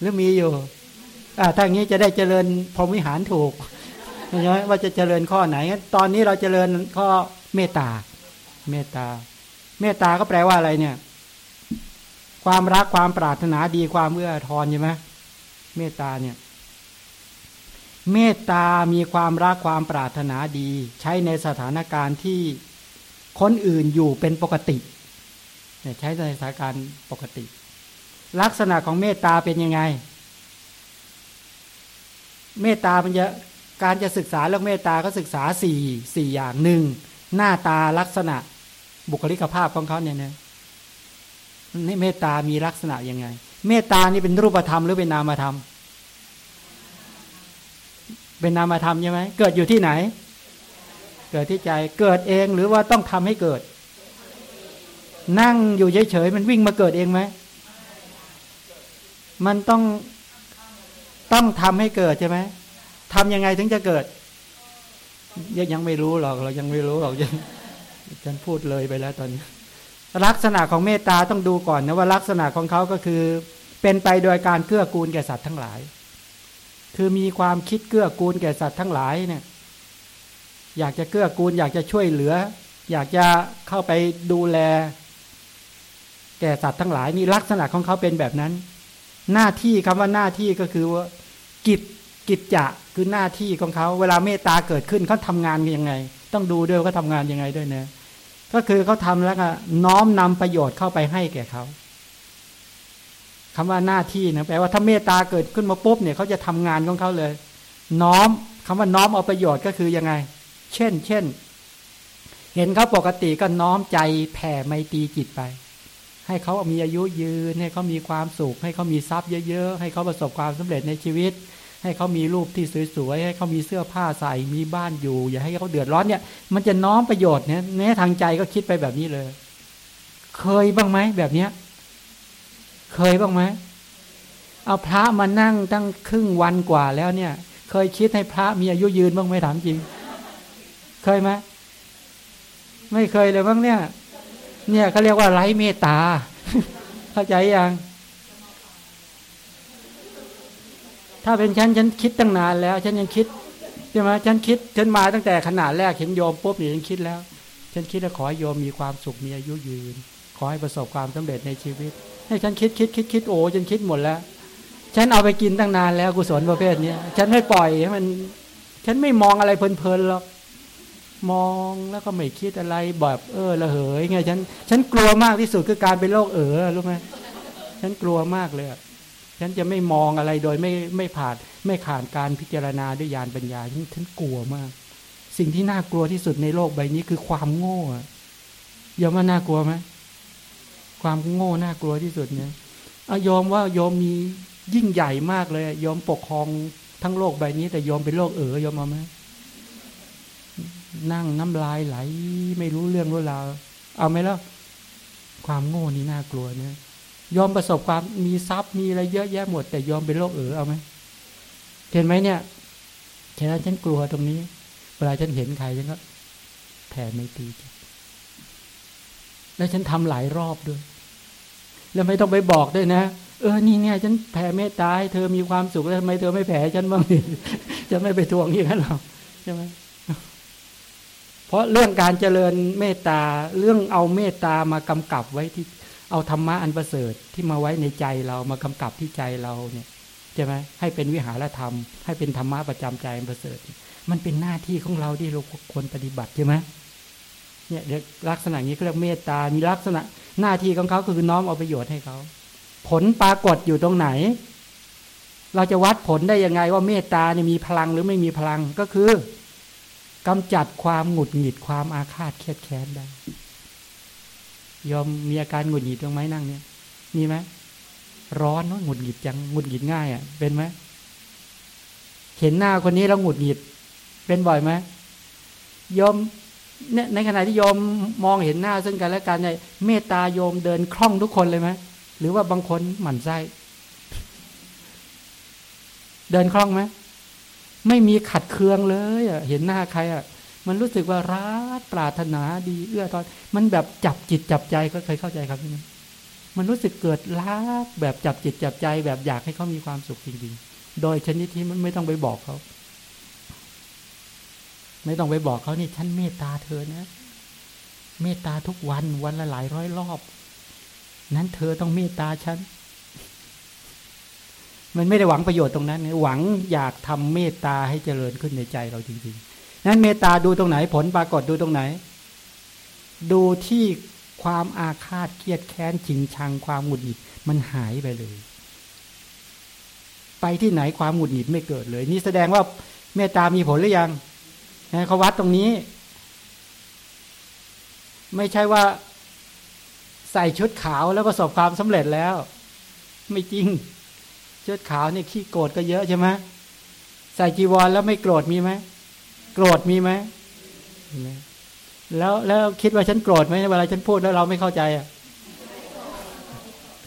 หรือมีอยู่อ่าถ้าอย่างนี้จะได้เจริญพรหมวิหารถูกใช่ไหมว่าจะเจริญข้อไหน ตอนนี้เราเจริญข้อเมตตา เมตตา เมตตาก็แปลว่าอะไรเนี่ย ความรักความปรารถนาดีความเอื้อทอนใช่ไหมเมตตาเนี่ย เมตตามีความรักความปรารถนาดี ใช้ในสถานการณ์ที่คนอื่นอยู่เป็นปกติ เนี่ยใช้ในสถานการณ์ปกติ ลักษณะของเมตตาเป็นยังไง เมตตามันจะการจะศึกษาเรื่องเมตตาก็ศึกษาสี่สี่อย่างหนึ่งหน้าตาลักษณะบุคลิกภาพของเขาเนี่ยนะนี่เมตตามีลักษณะยังไง เมตตานี่เป็นรูปธรรมหรือเป็นนามธรรม เป็นนามธรรมใช่ไหมเกิดอยู่ที่ไหน เกิดที่ใจเกิดเองหรือว่าต้องทำให้เกิด นั่งอยู่เฉยๆมันวิ่งมาเกิดเองไหมมันต้องต้องทำให้เกิดใช่ไหมทำยังไงถึงจะเกิดยังยังไม่รู้หรอกเรายังไม่รู้หรอกยังฉันพูดเลยไปแล้วตอนนี้ ลักษณะของเมตตาต้องดูก่อนนะว่าลักษณะของเขาก็คือ เป็นไปโดยการเกื้อกูลแก่สัตว์ทั้งหลาย คือมีความคิดเกื้อกูลแก่สัตว์ทั้งหลายเนี่ยอยากจะเกื้อกูล อยากจะช่วยเหลือ อยากจะเข้าไปดูแล แก่สัตว์ทั้งหลายนี่ลักษณะของเขาเป็นแบบนั้น หน้าที่คำว่าหน้าที่ก็คือว่ากิจกิจจะคือหน้าที่ของเขาเวลาเมตตาเกิดขึ้นเขาทำงานยังไง ต้องดูด้วยเขาทางานยังไงด้วยเนะก็คือเขาทำแล้วก็น้อมนำประโยชน์เข้าไปให้แก่เขาคำว่าหน้าที่นะแปลว่าถ้าเมตตาเกิดขึ้นมาปุ๊บเนี่ยเขาจะทำงานของเขาเลย น้อมคำว่าน้อมเอาประโยชน์ก็คือยังไง เช่น เช่น เห็นเขาปกติก็น้อมใจแผ่ไมตรีจิตไป ให้เขามีอายุยืน ให้เขามีความสุข ให้เขามีทรัพย์เยอะ ๆ ให้เขาประสบความสำเร็จในชีวิต ให้เขามีรูปที่สวยๆให้เขามีเสื้อผ้าใส่มีบ้านอยู่ อย่าให้เขาเดือดร้อนเนี่ย มันจะน้อมประโยชน์เนี่ยแม้ทางใจก็คิดไปแบบนี้เลย เคยบ้างไหมแบบเนี้ย เคยบ้างไหมเอาพระมานั่งตั้งครึ่งวันกว่าแล้วเนี่ย เคยคิดให้พระมีอายุยืนบ้างไหมถามจริง เคยไหมไม่เคยเลยบ้างเนี่ย เนี่ยเขาเรียกว่าไร้เมตตา เข้าใจยัง ถ้าเป็นฉันฉันคิดตั้งนานแล้ว ฉันยังคิดใช่ไหมฉันคิด ฉันมาตั้งแต่ขนาดแรกเห็นโยมปุ๊บเนี่ยฉันคิดแล้ว ฉันคิดว่าขอให้โยมมีความสุขมีอายุยืน ขอให้ประสบความสำเร็จในชีวิต ให้ฉันคิดคิดคิดคิดโอ้ฉันคิดหมดแล้ว ฉันเอาไปกินตั้งนานแล้วกุศลประเภทนี้ฉันไม่ปล่อยให้มัน ฉันไม่มองอะไรเพลินๆหรอก มองแล้วก็ไม่คิดอะไรแบบเออละเหยไงฉันฉันกลัวมากที่สุดคือการเป็นโรคเออรู้ไหมฉันกลัวมากเลยฉันจะไม่มองอะไรโดยไม่ไม่ผ่านไม่ขาดการพิจารณาด้วยญาณปัญญาฉันกลัวมาก สิ่งที่น่ากลัวที่สุดในโลกใบนี้คือความโง่ยอมว่าน่ากลัวไหมความโง่น่ากลัวที่สุดเนี่ยอยอมว่ายอมมียิ่งใหญ่มากเลย ยอมปกครองทั้งโลกใบนี้ แต่ยอมเป็นโลกเอ๋อยอมมาไหม นั่งน้ำลายไหล ไม่รู้เรื่องรู้ราวเอาไหมล่ะความโง่นี่น่ากลัวเนี่ยยอมประสบความมีทรัพย์มีอะไรเยอะแยะหมด แต่ยอมเป็นโลกเออเอาไหมเห็นไหมเนี่ยฉะนั้นฉันกลัวตรงนี้ เวลาฉันเห็นใครฉันก็แผ่ไม่ตีแล้วฉันทำหลายรอบด้วย แล้วไม่ต้องไปบอกด้วยนะ เออ นี่เนี่ย ฉันแผ่เมตตาให้เธอมีความสุขแล้วทำไมเธอไม่แผ่ฉันบ้างจะไม่ไปทวงอย่างนั้นหรอกใช่ไหม เพราะเรื่องการเจริญเมตตาเรื่องเอาเมตตามากำกับไว้ที่เอาธรรมะอันประเสริฐที่มาไว้ในใจเรามากำกับที่ใจเราเนี่ยใช่ไหมให้เป็นวิหารธรรม ให้เป็นธรรมะประจำใจอันประเสริฐ มันเป็นหน้าที่ของเราที่เราควรปฏิบัติใช่ไหมเนี่ยลักษณะนี้เขาเรียกเมตตามีลักษณะหน้าที่ของเขาคือน้อมเอาประโยชน์ให้เขาผลปรากฏอยู่ตรงไหน เราจะวัดผลได้ยังไงว่าเมตตาเนี่ยมีพลังหรือไม่มีพลังก็คือ กำจัดความหงุดหงิดความอาฆาตเครียดแค้นได้ ยอมมีอาการหงุดหงิดตรงไหมนั่งเนี่ยมีไหมร้อนว่าะหงุดหงิดจังหงุดหงิดง่ายอะ เป็นไหมเห็นหน้าคนนี้แล้วหงุดหงิด เป็นบ่อยไหมยอมเนี่ยในขณะที่โยมมองเห็นหน้าซึ่งกันและกันเนี่ยเมตตาโยมเดินคล่องทุกคนเลยไหมหรือว่าบางคนหมั่นไส้เดินคล่องไหม ไม่มีขัดเคืองเลยอะเห็นหน้าใครอะมันรู้สึกว่ารักปรารถนาดีเอื้อตอน มันแบบจับจิตจับใจก็เคยเข้าใจครับพี่มันรู้สึกเกิดรักแบบจับจิตจับใจ แบบอยากให้เขามีความสุขจริงๆ โดยชนิดที่มันไม่ต้องไปบอกเขา ไม่ต้องไปบอกเขานี่ฉันเมตตาเธอนะเมตตาทุกวันวันละหลายร้อยรอบ นั้นเธอต้องเมตตาฉัน มันไม่ได้หวังประโยชน์ตรงนั้น หวังอยากทำเมตตาให้เจริญขึ้นในใจเราจริงๆ นั้นเมตตาดูตรงไหนผลปรากฏดูตรงไหน ดูที่ความอาฆาตเกียดแค้นจิงชังความหงุดหงิดมันหายไปเลย ไปที่ไหนความหงุดหงิดไม่เกิดเลย นี่แสดงว่าเมตตามีผลหรือยังเขาวัดตรงนี้ ไม่ใช่ว่าใส่ชุดขาวแล้วประสบความสำเร็จแล้ว ไม่จริง ชุดขาวเนี่ยขี้โกรธก็เยอะใช่ไหมใส่จีวรแล้วไม่โกรธมีไหมโกรธมีไหมแล้วแล้วคิดว่าฉันโกรธไหมเวลาฉันพูดแล้วเราไม่เข้าใจอะ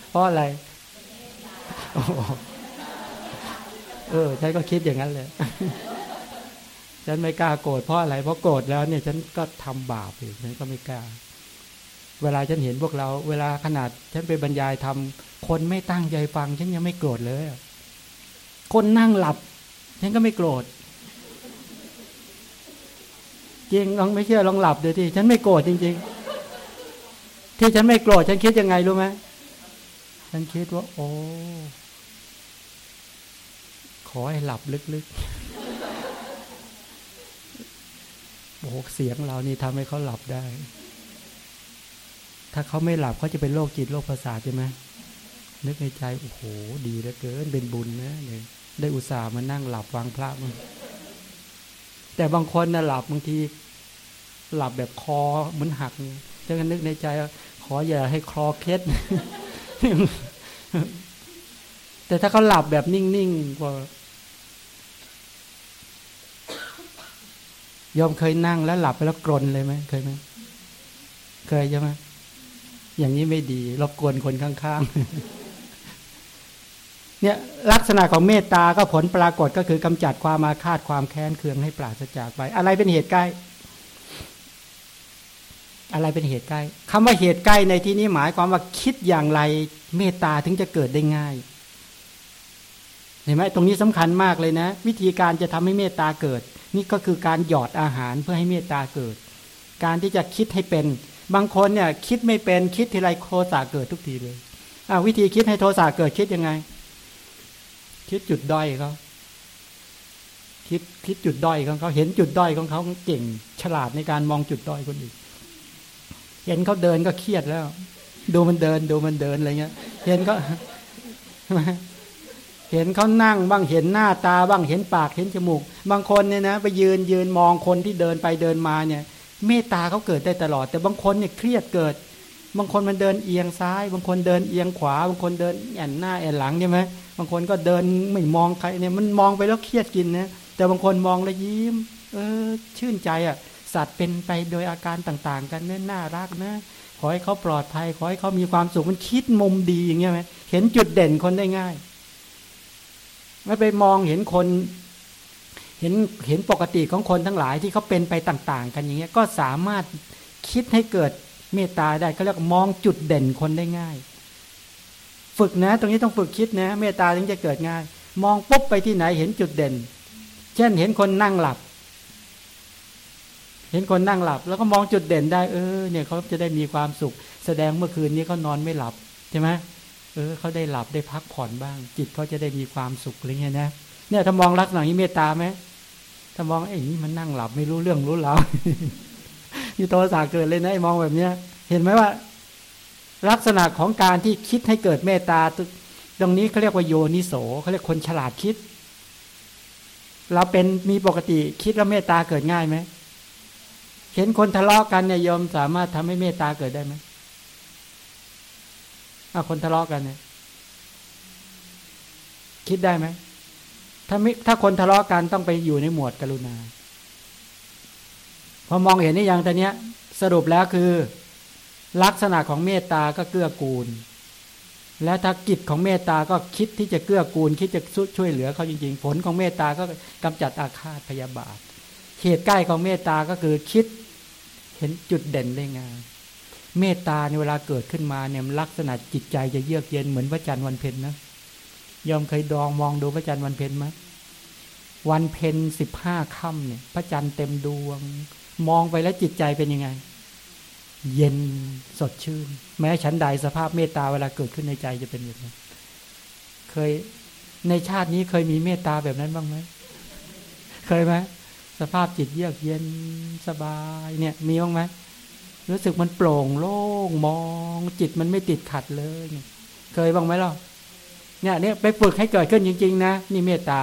เพราะอะไรเออฉันก็คิดอย่างนั้นเลย ฉันไม่กล้าโกรธเพราะอะไรเพราะโกรธแล้วเนี่ยฉันก็ทำบาปอีกฉันก็ไม่กล้า เวลาฉันเห็นพวกเรา เวลาขนาดฉันไปบรรยายทำ คนไม่ตั้งใจฟัง ฉันยังไม่โกรธเลย คนนั่งหลับ ฉันก็ไม่โกรธจริงลองไม่เชื่อลองหลับเดี๋ยวที่ฉันไม่โกรธจริง ๆ ที่ฉันไม่โกรธฉันคิดยังไงรู้ไหมฉันคิดว่า โอ้ขอให้หลับลึกๆโอ้เสียงเรานี่ทำให้เขาหลับได้ ถ้าเขาไม่หลับเขาจะเป็นโรคจิตโรคประสาทใช่ไหม นึกในใจโอ้โห ดีเหลือเกินเป็นบุญนะเนี่ยได้อุตส่าห์มานั่งหลับวางพระมันแต่บางคนนะหลับบางที หลับแบบคอเหมือนหักจะกันนึกในใจขออย่าให้คอเคล็ดแต่ถ้าเขาหลับแบบนิ่งๆก็ยอมเคยนั่งแล้วหลับไปแล้วกรนเลยไหมเคยไหมเคยใช่ไหมอย่างนี้ไม่ดีรบกวนคนข้างๆ เนี่ยลักษณะของเมตตาก็ผลปรากฏก็คือกำจัดความมาคาดความแค้นเคืองให้ปราศจากไป อะไรเป็นเหตุใกล้ อะไรเป็นเหตุใกล้คำว่าเหตุใกล้ในที่นี้หมายความว่าคิดอย่างไร เมตตาถึงจะเกิดได้ง่ายเห็นไหมตรงนี้สำคัญมากเลยนะ วิธีการจะทำให้เมตตาเกิด นี่ก็คือการหยอดอาหารเพื่อให้เมตตาเกิด การที่จะคิดให้เป็น บางคนเนี่ยคิดไม่เป็นคิดทีไรโทสะเกิดทุกทีเลยอ่าวิธีคิดให้โทสะเกิดคิดยังไง คิดจุดด้อยเขาคิดคิดจุดด้อยของเขาเห็นจุดด้อยของเขาเก่ง ฉลาดในการมองจุดด้อยคนอื่นเห็นเขาเดินก็เครียดแล้ว ดูมันเดินดูมันเดินอะไรเงี้ย เห็นก็เห็นเขานั่งบ้างเห็นหน้าตาบ้างเห็นปากเห็นจมูก บางคนเนี่ยนะไปยืนยืนมองคนที่เดินไปเดินมาเนี่ย เมตตาเขาเกิดได้ตลอด แต่บางคนเนี่ยเครียดเกิด บางคนมันเดินเอียงซ้าย บางคนเดินเอียงขวา บางคนเดินแอนหน้าแอนหลังใช่ไหม บางคนก็เดินไม่มองใครเนี่ยมันมองไปแล้วเครียดกินนะแต่บางคนมองแล้วยิ้ม เออ ชื่นใจอะ สัตว์เป็นไปโดยอาการต่าง ๆ กันเนี่ยน่ารักนะขอให้เขาปลอดภัย ขอให้เขามีความสุขมันคิดมุมดีอย่างเงี้ยไหมเห็นจุดเด่นคนได้ง่ายไม่ไปมองเห็นคน เห็นเห็นปกติของคนทั้งหลายที่เขาเป็นไปต่าง ๆ กันอย่างเงี้ยก็สามารถคิดให้เกิดเมตตาได้เขาเรียกมองจุดเด่นคนได้ง่าย ฝึกนะ ตรงนี้ต้องฝึกคิดนะ เมตตาถึงจะเกิดง่าย มองปุ๊บไปที่ไหนเห็นจุดเด่น เช่นเห็นคนนั่งหลับ เห็นคนนั่งหลับ แล้วก็มองจุดเด่นได้ เออ เนี่ยเขาจะได้มีความสุข แสดงเมื่อคืนนี้เขานอนไม่หลับใช่ไหมเออเขาได้หลับได้พักผ่อนบ้าง จิตเขาจะได้มีความสุขอะไรเงี้ยนะเนี่ยถ้ามองลักษณะนี้เมตตาไหมถ้ามองไอ้นี่มันนั่งหลับไม่รู้เรื่องรู้ราวมีโทสะเกิดเลยนะไอ้มองแบบเนี้ย เห็นไหมว่า ลักษณะของการที่คิดให้เกิดเมตตาตรงนี้เขาเรียกว่าโยนิโสเขาเรียกคนฉลาดคิด เราเป็นมีปกติคิดแล้วเมตตาเกิดง่ายไหมเห็นคนทะเลาะกันเนี่ยยอมสามารถทำให้เมตตาเกิดได้ไหมอาคนทะเลาะกันเนี่ยคิดได้ไหมถ้ามิถ้าคนทะเลาะกันต้องไปอยู่ในหมวดกรุณา พอมองเห็นนี่ย่างตอนนี้ย สรุปแล้วคือ ลักษณะของเมตตาก็เกื้อกูล และถ้ากิจของเมตตาก็คิดที่จะเกื้อกูล คิดจะช่วยเหลือเขาจริงๆ ผลของเมตตาก็กำจัดอาฆาตพยาบาทเหตุใกล้ของเมตตาก็คือคิดเห็นจุดเด่นได้งานเมตตาในเวลาเกิดขึ้นมาเนี่ยลักษณะจิตใจจะเยือกเย็นเหมือนพระจันทร์วันเพ็ญนะยอมเคยดองมองดูพระจันทร์วันเพ็ญไหมวันเพ็ญสิบห้าค่ำเนี่ย พระจันทร์เต็มดวง มองไปแล้วจิตใจเป็นยังไง เย็นสดชื่น แม้ฉันใดสภาพเมตตาเวลาเกิดขึ้นในใจจะเป็นอย่างไรเคยในชาตินี้เคยมีเมตตาแบบนั้นบ้างไหมเคยไหมสภาพจิตเยือกเย็นสบายเนี่ยมีบ้างไหมรู้สึกมันโปร่งโล่งมอง จิตมันไม่ติดขัดเลยเคยบ้างไหมล่ะเนี่ยเนี่ยไปฝึกให้เกิดขึ้นจริง ๆ นะ นี่เมตตา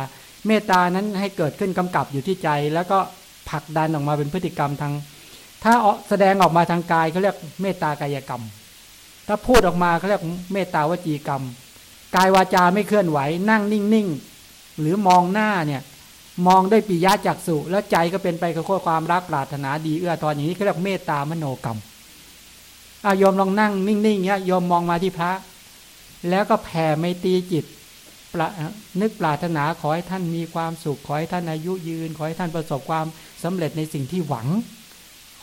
เมตตานั้นให้เกิดขึ้นกำกับอยู่ที่ใจ แล้วก็ผลักดันออกมาเป็นพฤติกรรมทาง ถ้าแสดงออกมาทางกายเขาเรียกเมตตากายกรรม ถ้าพูดออกมาเขาเรียกเมตตาวจีกรรม กายวาจาไม่เคลื่อนไหว นั่งนิ่งๆ หรือมองหน้าเนี่ยมองด้วยปิยะจักสุแล้วใจก็เป็นไปกับความรักปรารถนาดีเอื้อตอนอย่างนี้เขาเรียกเมตตามโนกรรมอายอมลองนั่งนิ่งๆเงี้ยยอมมองมาที่พระ แล้วก็แผ่ไม่ตีจิตนึกปรารถนาขอให้ท่านมีความสุขขอให้ท่านอายุยืน ขอให้ท่านประสบความสำเร็จในสิ่งที่หวัง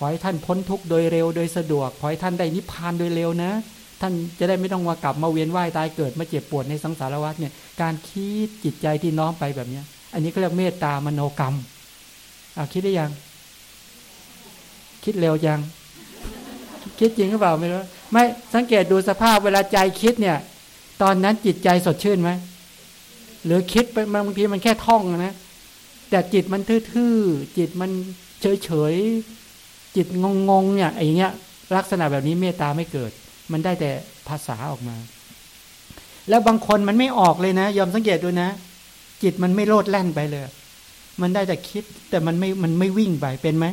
ขอให้ท่านพ้นทุกข์โดยเร็วโดยสะดวก ขอให้ท่านได้นิพพานโดยเร็วนะ ท่านจะได้ไม่ต้องมากลับมาเวียนว่ายตายเกิดมาเจ็บปวดในสังสารวัฏเนี่ย การคิดจิตใจที่น้อมไปแบบเนี้ย อันนี้ก็เรียกเมตตามโนกรรมอาคิดได้ยัง คิดเร็วยัง คิดจริงหรือเปล่าไม่รู้ ไม่สังเกตดูสภาพเวลาใจคิดเนี่ย ตอนนั้นจิตใจสดชื่นไหมหรือคิดไปบางทีมันแค่ท่องนะแต่จิตมันทื่อๆจิตมันเฉยๆ จิตงงๆเนี่ยไอย่างเงี้ยลักษณะแบบนี้เมตตาไม่เกิด มันได้แต่ภาษาออกมา แล้วบางคนมันไม่ออกเลยนะ ยอมสังเกตดูนะ จิตมันไม่โลดแล่นไปเลย มันได้แต่คิดแต่มันไม่มันไม่วิ่งไปเป็นไหม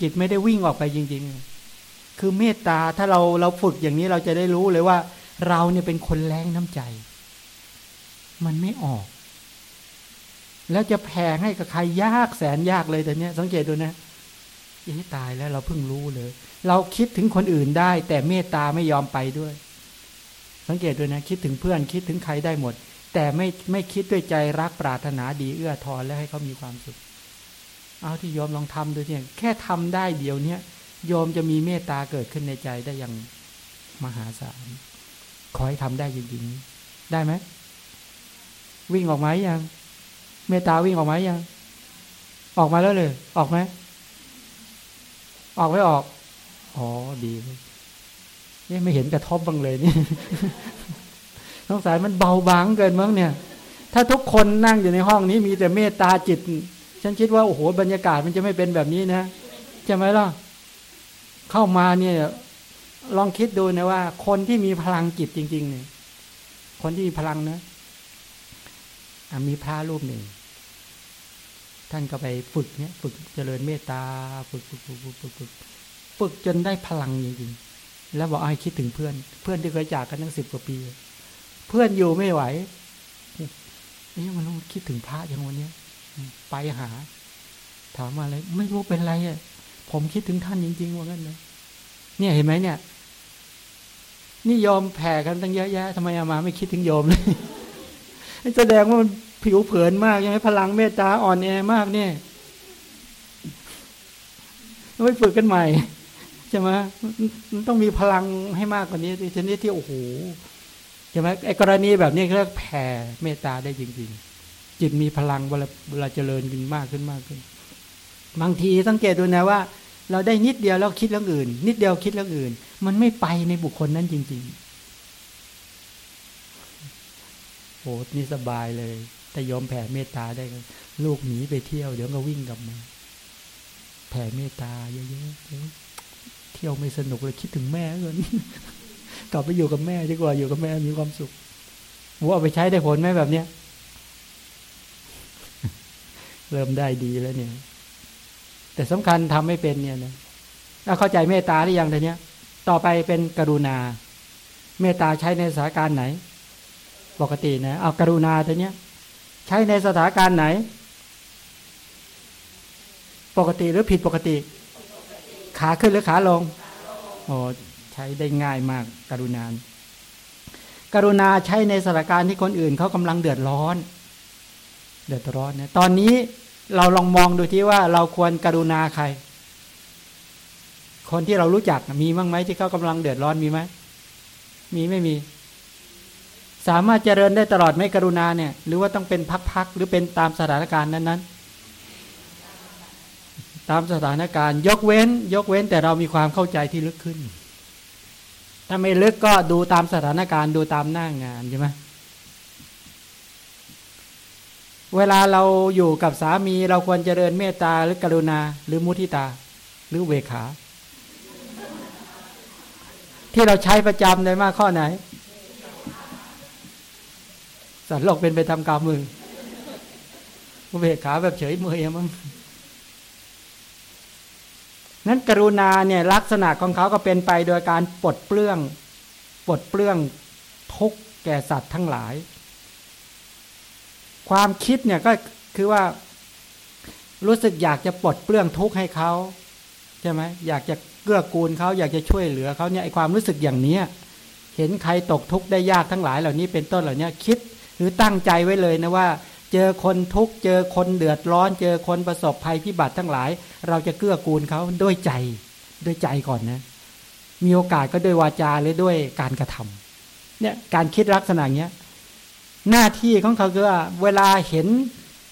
จิตไม่ได้วิ่งออกไปจริง ๆ คือเมตตาถ้าเราเราฝึกอย่างนี้เราจะได้รู้เลยว่า เราเนี่ยเป็นคนแรงน้ำใจ มันไม่ออก แล้วจะแผ่ให้กับใครยากแสนยากเลยแต่เนี้ยสังเกตดูนะ ยี่ตายแล้วเราเพิ่งรู้เลย เราคิดถึงคนอื่นได้ แต่เมตตาไม่ยอมไปด้วย สังเกตดูนะคิดถึงเพื่อนคิดถึงใครได้หมด แต่ไม่ไม่คิดด้วยใจรักปรารถนาดีเอื้อทอนและให้เขามีความสุข เอาที่ยอมลองทำดูเนี่ยแค่ทำได้เดียวเนี้ยยอมจะมีเมตตาเกิดขึ้นในใจได้อย่างมหาศาลขอให้ทำได้จริงๆ ได้ไหม วิ่งออกไหมยัง เมตตาวิ่งออกไหมยัง ออกมาแล้วเลย ออกไหม ออกไม่ออก อ๋อดีนี่ไม่เห็นกระทบบ้างเลยนี่สงสัยมันเบาบางเกินมั้งเนี่ย ถ้าทุกคนนั่งอยู่ในห้องนี้มีแต่เมตตาจิต ฉันคิดว่าโอ้โหบรรยากาศมันจะไม่เป็นแบบนี้นะใช่ไหมล่ะ เข้ามาเนี่ย ลองคิดดูนะว่า คนที่มีพลังจิตจริง ๆ เนี่ย คนที่มีพลังนะมีพระรูปหนึ่ง ท่านก็ไปฝึกเนี่ยฝึกเจริญเมตตาฝึกฝึกฝึกฝึกฝึกฝึกฝึกจนได้พลังจริงๆแล้วบอกไอ้คิดถึงเพื่อน เพื่อนที่เคยจากกันตั้งสิบกว่าปี เพื่อนอยู่ไม่ไหวนี่มันต้องคิดถึงพระอย่างวันนี้ไปหา ถามมาอะไรไม่รู้เป็นไรอะผมคิดถึงท่านจริงๆว่างั้นเลยเนี่ยเห็นไหมเนี่ย นี่ยอมแผ่กันตั้งเยอะแยะทำไมอามาไม่คิดถึงโยมเลยแสดงว่ามัน ผิวเผินมากยังไงพลังเมตตาอ่อนแอมากเนี่ยต้องไม่ฝึกกันใหม่ใช่ไหมมันต้องมีพลังให้มากกว่านี้ชนิดที่โอ้โหใช่ไหมไอ้กรณีแบบนี้เรียกแผ่เมตตาได้จริง ๆ จิตมีพลังเวลาเวลาเจริญขึ้นมากขึ้นมากขึ้น บางทีสังเกตดูนะว่า เราได้นิดเดียวแล้วคิดเรื่องอื่น นิดเดียวคิดเรื่องอื่น มันไม่ไปในบุคคลนั้นจริง ๆโอ้นี่สบายเลย แต่ยอมแผ่เมตตาได้ ลูกหนีไปเที่ยว เดี๋ยวก็วิ่งกลับมา แผ่เมตตาเยอะๆเที่ยวไม่สนุกเลยคิดถึงแม่เลยกลับไปอยู่กับแม่ดีกว่าอยู่กับแม่มีความสุขว่าไปใช้ได้ผลไหมแบบเนี้ยเริ่มได้ดีแล้วเนี่ย แต่สำคัญทำไม่เป็นเนี่ยนะถ้าเข้าใจเมตตาหรือยังทีเนี้ยต่อไปเป็นกรุณา เมตตาใช้ในสถานการณ์ไหน ปกตินะ เอากรุณาทีเนี้ย ใช้ในสถานการณ์ไหน ปกติหรือผิดปกติ ขาขึ้นหรือขาลงโอ้ใช้ได้ง่ายมากกรุณา กรุณาใช้ในสถานการณ์ที่คนอื่นเขากำลังเดือดร้อน เดือดร้อนนะตอนนี้เราลองมองดูที่ว่าเราควรกรุณาใคร คนที่เรารู้จักมีบ้างไหมที่เขากำลังเดือดร้อนมีไหมมีไม่มี สามารถเจริญได้ตลอดไหมกรุณาเนี่ย หรือว่าต้องเป็นพักๆหรือเป็นตามสถานการณ์นั้นๆ ตามสถานการณ์ยกเว้น ยกเว้นแต่เรามีความเข้าใจที่ลึกขึ้น ถ้าไม่ลึกก็ดูตามสถานการณ์ดูตามหน้างานใช่ไหมเวลาเราอยู่กับสามีเราควรเจริญเมตตาหรือกรุณา หรือมุทิตา หรือเวขา ที่เราใช้ประจำในมากข้อไหน สัตว์โลกเป็นไปทำกรรมมือเวขาแบบเฉยเมยมั้งนั้นกรุณาเนี่ยลักษณะของเขาก็เป็นไปโดยการปลดเปลื้องปลดเปลื้องทุกแก่สัตว์ทั้งหลาย ความคิดเนี่ยก็คือว่ารู้สึกอยากจะปลดเปลื้องทุกข์ให้เขาใช่ไหมอยากจะเกื้อกูลเขาอยากจะช่วยเหลือเขาเนี่ยไอความรู้สึกอย่างเนี้ยเห็นใครตกทุกข์ได้ยากทั้งหลายเหล่านี้เป็นต้นเหล่านี้คิด หรือตั้งใจไว้เลยนะว่า เจอคนทุกข์เจอคนเดือดร้อน เจอคนประสบภัยพิบัติทั้งหลาย เราจะเกื้อกูลเขาด้วยใจด้วยใจก่อนนะ มีโอกาสก็ด้วยวาจาหรือด้วยการกระทำเนี่ยการคิดลักษณะเนี้ยหน้าที่ของเขาคือเวลาเห็น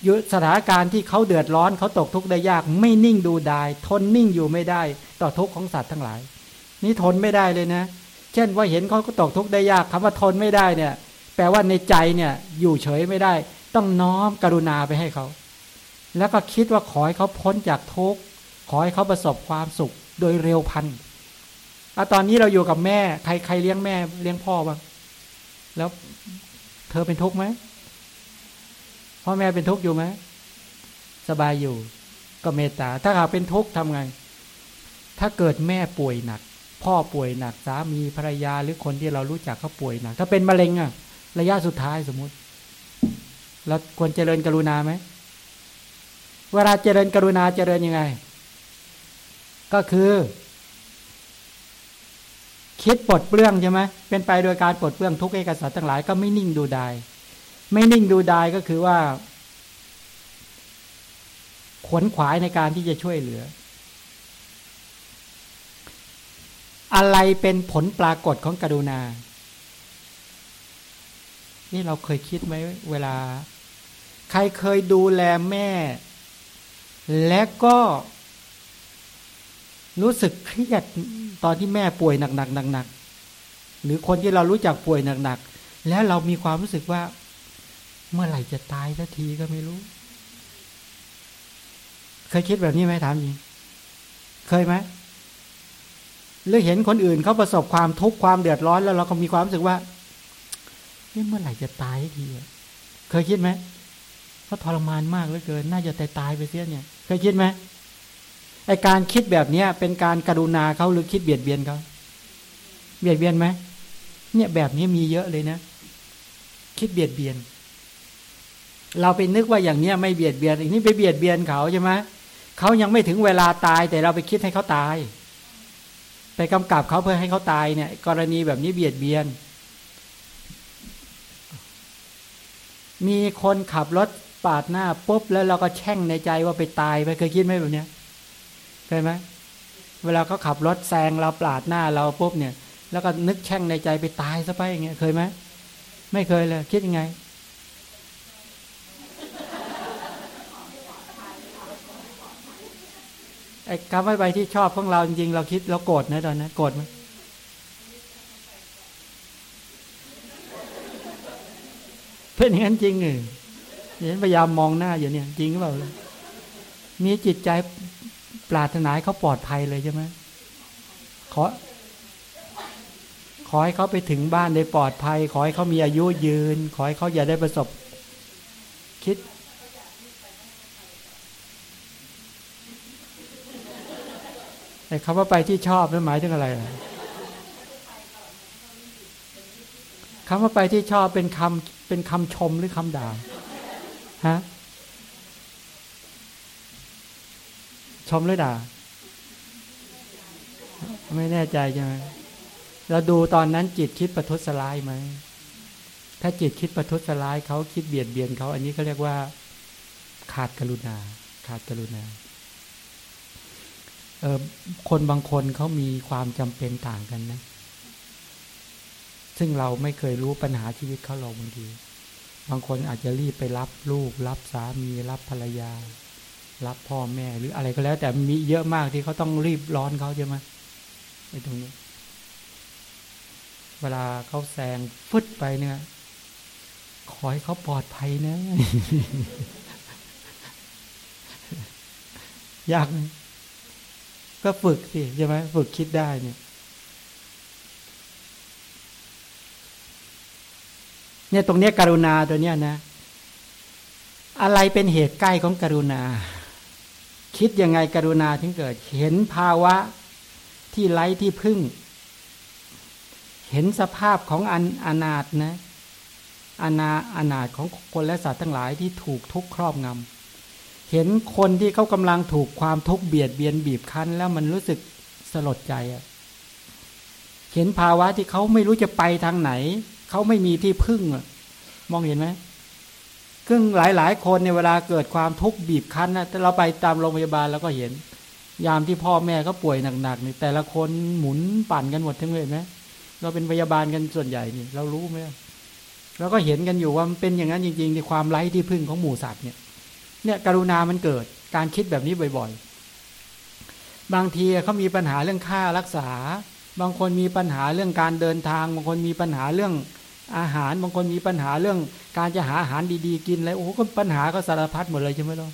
ยุสถานการณ์ที่เขาเดือดร้อนเขาตกทุกข์ได้ยาก ไม่นิ่งดูได้ทนนิ่งอยู่ไม่ได้ ต่อทุกข์ของสัตว์ทั้งหลาย นี่ทนไม่ได้เลยนะ เช่นว่าเห็นเขาก็ตกทุกข์ได้ยากคำว่าทนไม่ได้เนี่ย แปลว่าในใจเนี่ยอยู่เฉยไม่ได้ ต้องน้อมกรุณาไปให้เขา แล้วก็คิดว่าขอให้เขาพ้นจากทุกข์ขอให้เขาประสบความสุขโดยเร็วพันอะตอนนี้เราอยู่กับแม่ ใครใครเลี้ยงแม่ เลี้ยงพ่อบ้างแล้วเธอเป็นทุกข์ไหมพ่อแม่เป็นทุกข์อยู่ไหมสบายอยู่ ก็เมตตา ถ้าหากเป็นทุกข์ทำไง ถ้าเกิดแม่ป่วยหนัก พ่อป่วยหนักสามีภรรยาหรือคนที่เรารู้จักเขาป่วยหนัก ถ้าเป็นมะเร็งอะ ระยะสุดท้ายสมมุติเราควรเจริญกรุณาไหมเวลาเจริญกรุณาเจริญยังไง ก็คือ คิดปลดเปลื้องใช่ไหมเป็นไปโดยการปลดเปลื้องทุกเอกสารทั้งหลายก็ไม่นิ่งดูดาย ไม่นิ่งดูดายก็คือว่า ขวนขวายในการที่จะช่วยเหลือ อะไรเป็นผลปรากฏของกรุณา นี่เราเคยคิดไหมเวลา ใครเคยดูแลแม่ และก็รู้สึกเครียดตอนที่แม่ป่วยหนักหนักหนักหนักหรือคนที่เรารู้จักป่วยหนักหนักแล้วเรามีความรู้สึกว่า เมื่อไหร่จะตายสักทีก็ไม่รู้ เคยคิดแบบนี้ไหมถามจริงเคยไหมหรือเห็นคนอื่นเขาประสบความทุกข์ความเดือดร้อนแล้วเราก็มีความรู้สึกว่า เมื่อไหร่จะตายทีเคยคิดไหมเขาทรมานมากเหลือเกิน น่าจะตายตายไปเสียเนี่ย เคยคิดไหมไอการคิดแบบเนี้ย เป็นการกรุณาเขาหรือคิดเบียดเบียนเขาเบียดเบียนไหมเนี่ยแบบนี้มีเยอะเลยนะ คิดเบียดเบียน เราไปนึกว่าอย่างเนี้ยไม่เบียดเบียนอีกนี่ไปเบียดเบียนเขาใช่ไหมเขายังไม่ถึงเวลาตาย แต่เราไปคิดให้เขาตาย ไปกำกับเขาเพื่อให้เขาตายเนี่ย กรณีแบบนี้เบียดเบียน มีคนขับรถปาดหน้าปุ๊บแล้วเราก็แช่งในใจว่าไปตายไปเคยคิดไหมแบบเนี้ยเคยไหมเวลาเขาขับรถแซงเราปาดหน้าเราปุ๊บเนี่ย แล้วก็นึกแช่งในใจไปตายซะไปอย่างเงี้ยเคยไหมไม่เคยเลย คิดยังไง ไอ้คำว่าไปที่ชอบของเราจริงๆเราคิดเราโกรธนะตอนนั้นโกรธไหม เป็นอย่างนั้นจริงเออเห็นพยายามมองหน้าอยู่เนี่ย จริงหรือเปล่ามีจิตใจปรารถนาเขาปลอดภัยเลยใช่ไหมขอ ขอให้เขาไปถึงบ้านได้ปลอดภัย ขอให้เขามีอายุยืน ขอให้เขาอย่าได้ประสบ คิด แต่คำว่าไปที่ชอบนั่นหมายถึงอะไรคำว่าไปที่ชอบเป็นคำ เป็นคำชมหรือคำด่าฮะชมหรือด่า ไม่แน่ใจใช่ไหมเราดูตอนนั้นจิตคิดประทุษร้ายไหมถ้าจิตคิดประทุษร้ายเขาคิดเบียดเบียนเขาอันนี้เขาเรียกว่า ขาดกรุณา ขาดกรุณาเออคนบางคนเขามีความจำเป็นต่างกันนะ ซึ่งเราไม่เคยรู้ปัญหาชีวิตเขาเราบางที บางคนอาจจะรีบไปรับลูก รับสามีรับภรรยา รับพ่อแม่หรืออะไรก็แล้ว แต่มีเยอะมากที่เขาต้องรีบร้อนเขาใช่ไหมไอ้ตรงนี้ เวลาเขาแซงฟึดไปเนี่ยขอให้เขาปลอดภัยนะ ยากไหมก็ฝึกสิใช่ไหมฝึกคิดได้เนี่ย เนี่ยตรงเนี้ยกรุณาตัวเนี้ยนะ อะไรเป็นเหตุใกล้ของกรุณา คิดยังไงกรุณาถึงเกิด เห็นภาวะที่ไร้ที่พึ่ง เห็นสภาพของอันอนาถนะอนาอนาถของคนและสัตว์ทั้งหลายที่ถูกทุกข์ครอบงำเห็นคนที่เขากำลังถูกความทุกข์เบียดเบียนบีบคั้น แล้วมันรู้สึกสลดใจอะเห็นภาวะที่เขาไม่รู้จะไปทางไหน เขาไม่มีที่พึ่งอะมองเห็นไหมซึ่งหลาย ๆ คนในเวลาเกิดความทุกข์บีบคั้นนะเราไปตามโรงพยาบาลแล้วก็เห็น ยามที่พ่อแม่เขาป่วยหนักๆนี่แต่ละคนหมุนปั่นกันหมดทั้งเลยไหมเราเป็นพยาบาลกันส่วนใหญ่นี่เรารู้ไหมเราก็เห็นกันอยู่ว่ามันเป็นอย่างนั้นจริง ๆ ในความไร้ที่พึ่งของหมู่สัตว์เนี่ยเนี่ยกรุณามันเกิดการคิดแบบนี้บ่อย ๆ บางทีเขามีปัญหาเรื่องค่ารักษา บางคนมีปัญหาเรื่องการเดินทาง บางคนมีปัญหาเรื่องอาหาร บางคนมีปัญหาเรื่อง การจะหาอาหารดีๆ กินอะไรโอ้ก็ปัญหาก็สารพัดหมดเลยใช่ไหมล่ะ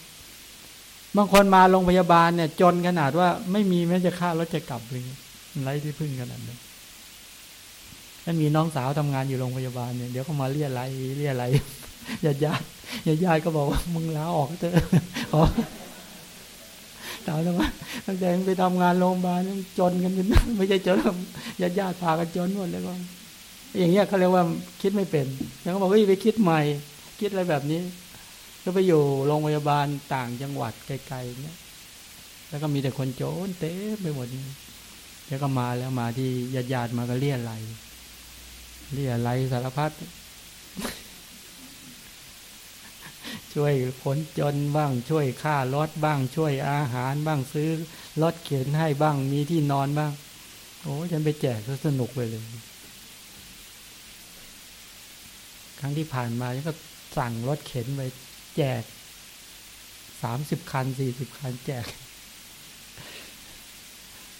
บางคนมาโรงพยาบาลเนี่ย จนขนาดว่าไม่มีแม้จะค่ารถจะกลับเลยไรที่พึ่งขนาดนั้นถ้ามีน้องสาวทำงานอยู่โรงพยาบาลเนี่ยเดี๋ยวก็มาเรียอะไรเรียอะไรญาติญาติญาติญาติก็บอกว่ามึงลาออกเถอะขอ ถามทำไมตั้งแต่ไปทำงานโรงพยาบาลจนกันจนไม่ใช่จนญาติญาติพากันจนหมดเลยว่าอย่างเงี้ยเขาเรียกว่าคิดไม่เป็นแล้วก็บอกว่าไปคิดใหม่ คิดอะไรแบบนี้ ก็ไปอยู่โรงพยาบาลต่างจังหวัดไกลๆเนี่ยแล้วก็มีแต่คนโจนเต้ไปหมดนี่แล้วก็มาแล้วมาที่ญาติญาติมาก็เรียอะไรเรียอะไรสารพัด ช่วยคนจนบ้าง ช่วยค่ารถบ้าง ช่วยอาหารบ้างซื้อรถเข็นให้บ้างมีที่นอนบ้าง โอ้ฉันไปแจกก็สนุกไปเลย ครั้งที่ผ่านมาฉันก็สั่งรถเข็นไปแจกสามสิบคันสี่สิบคันแจก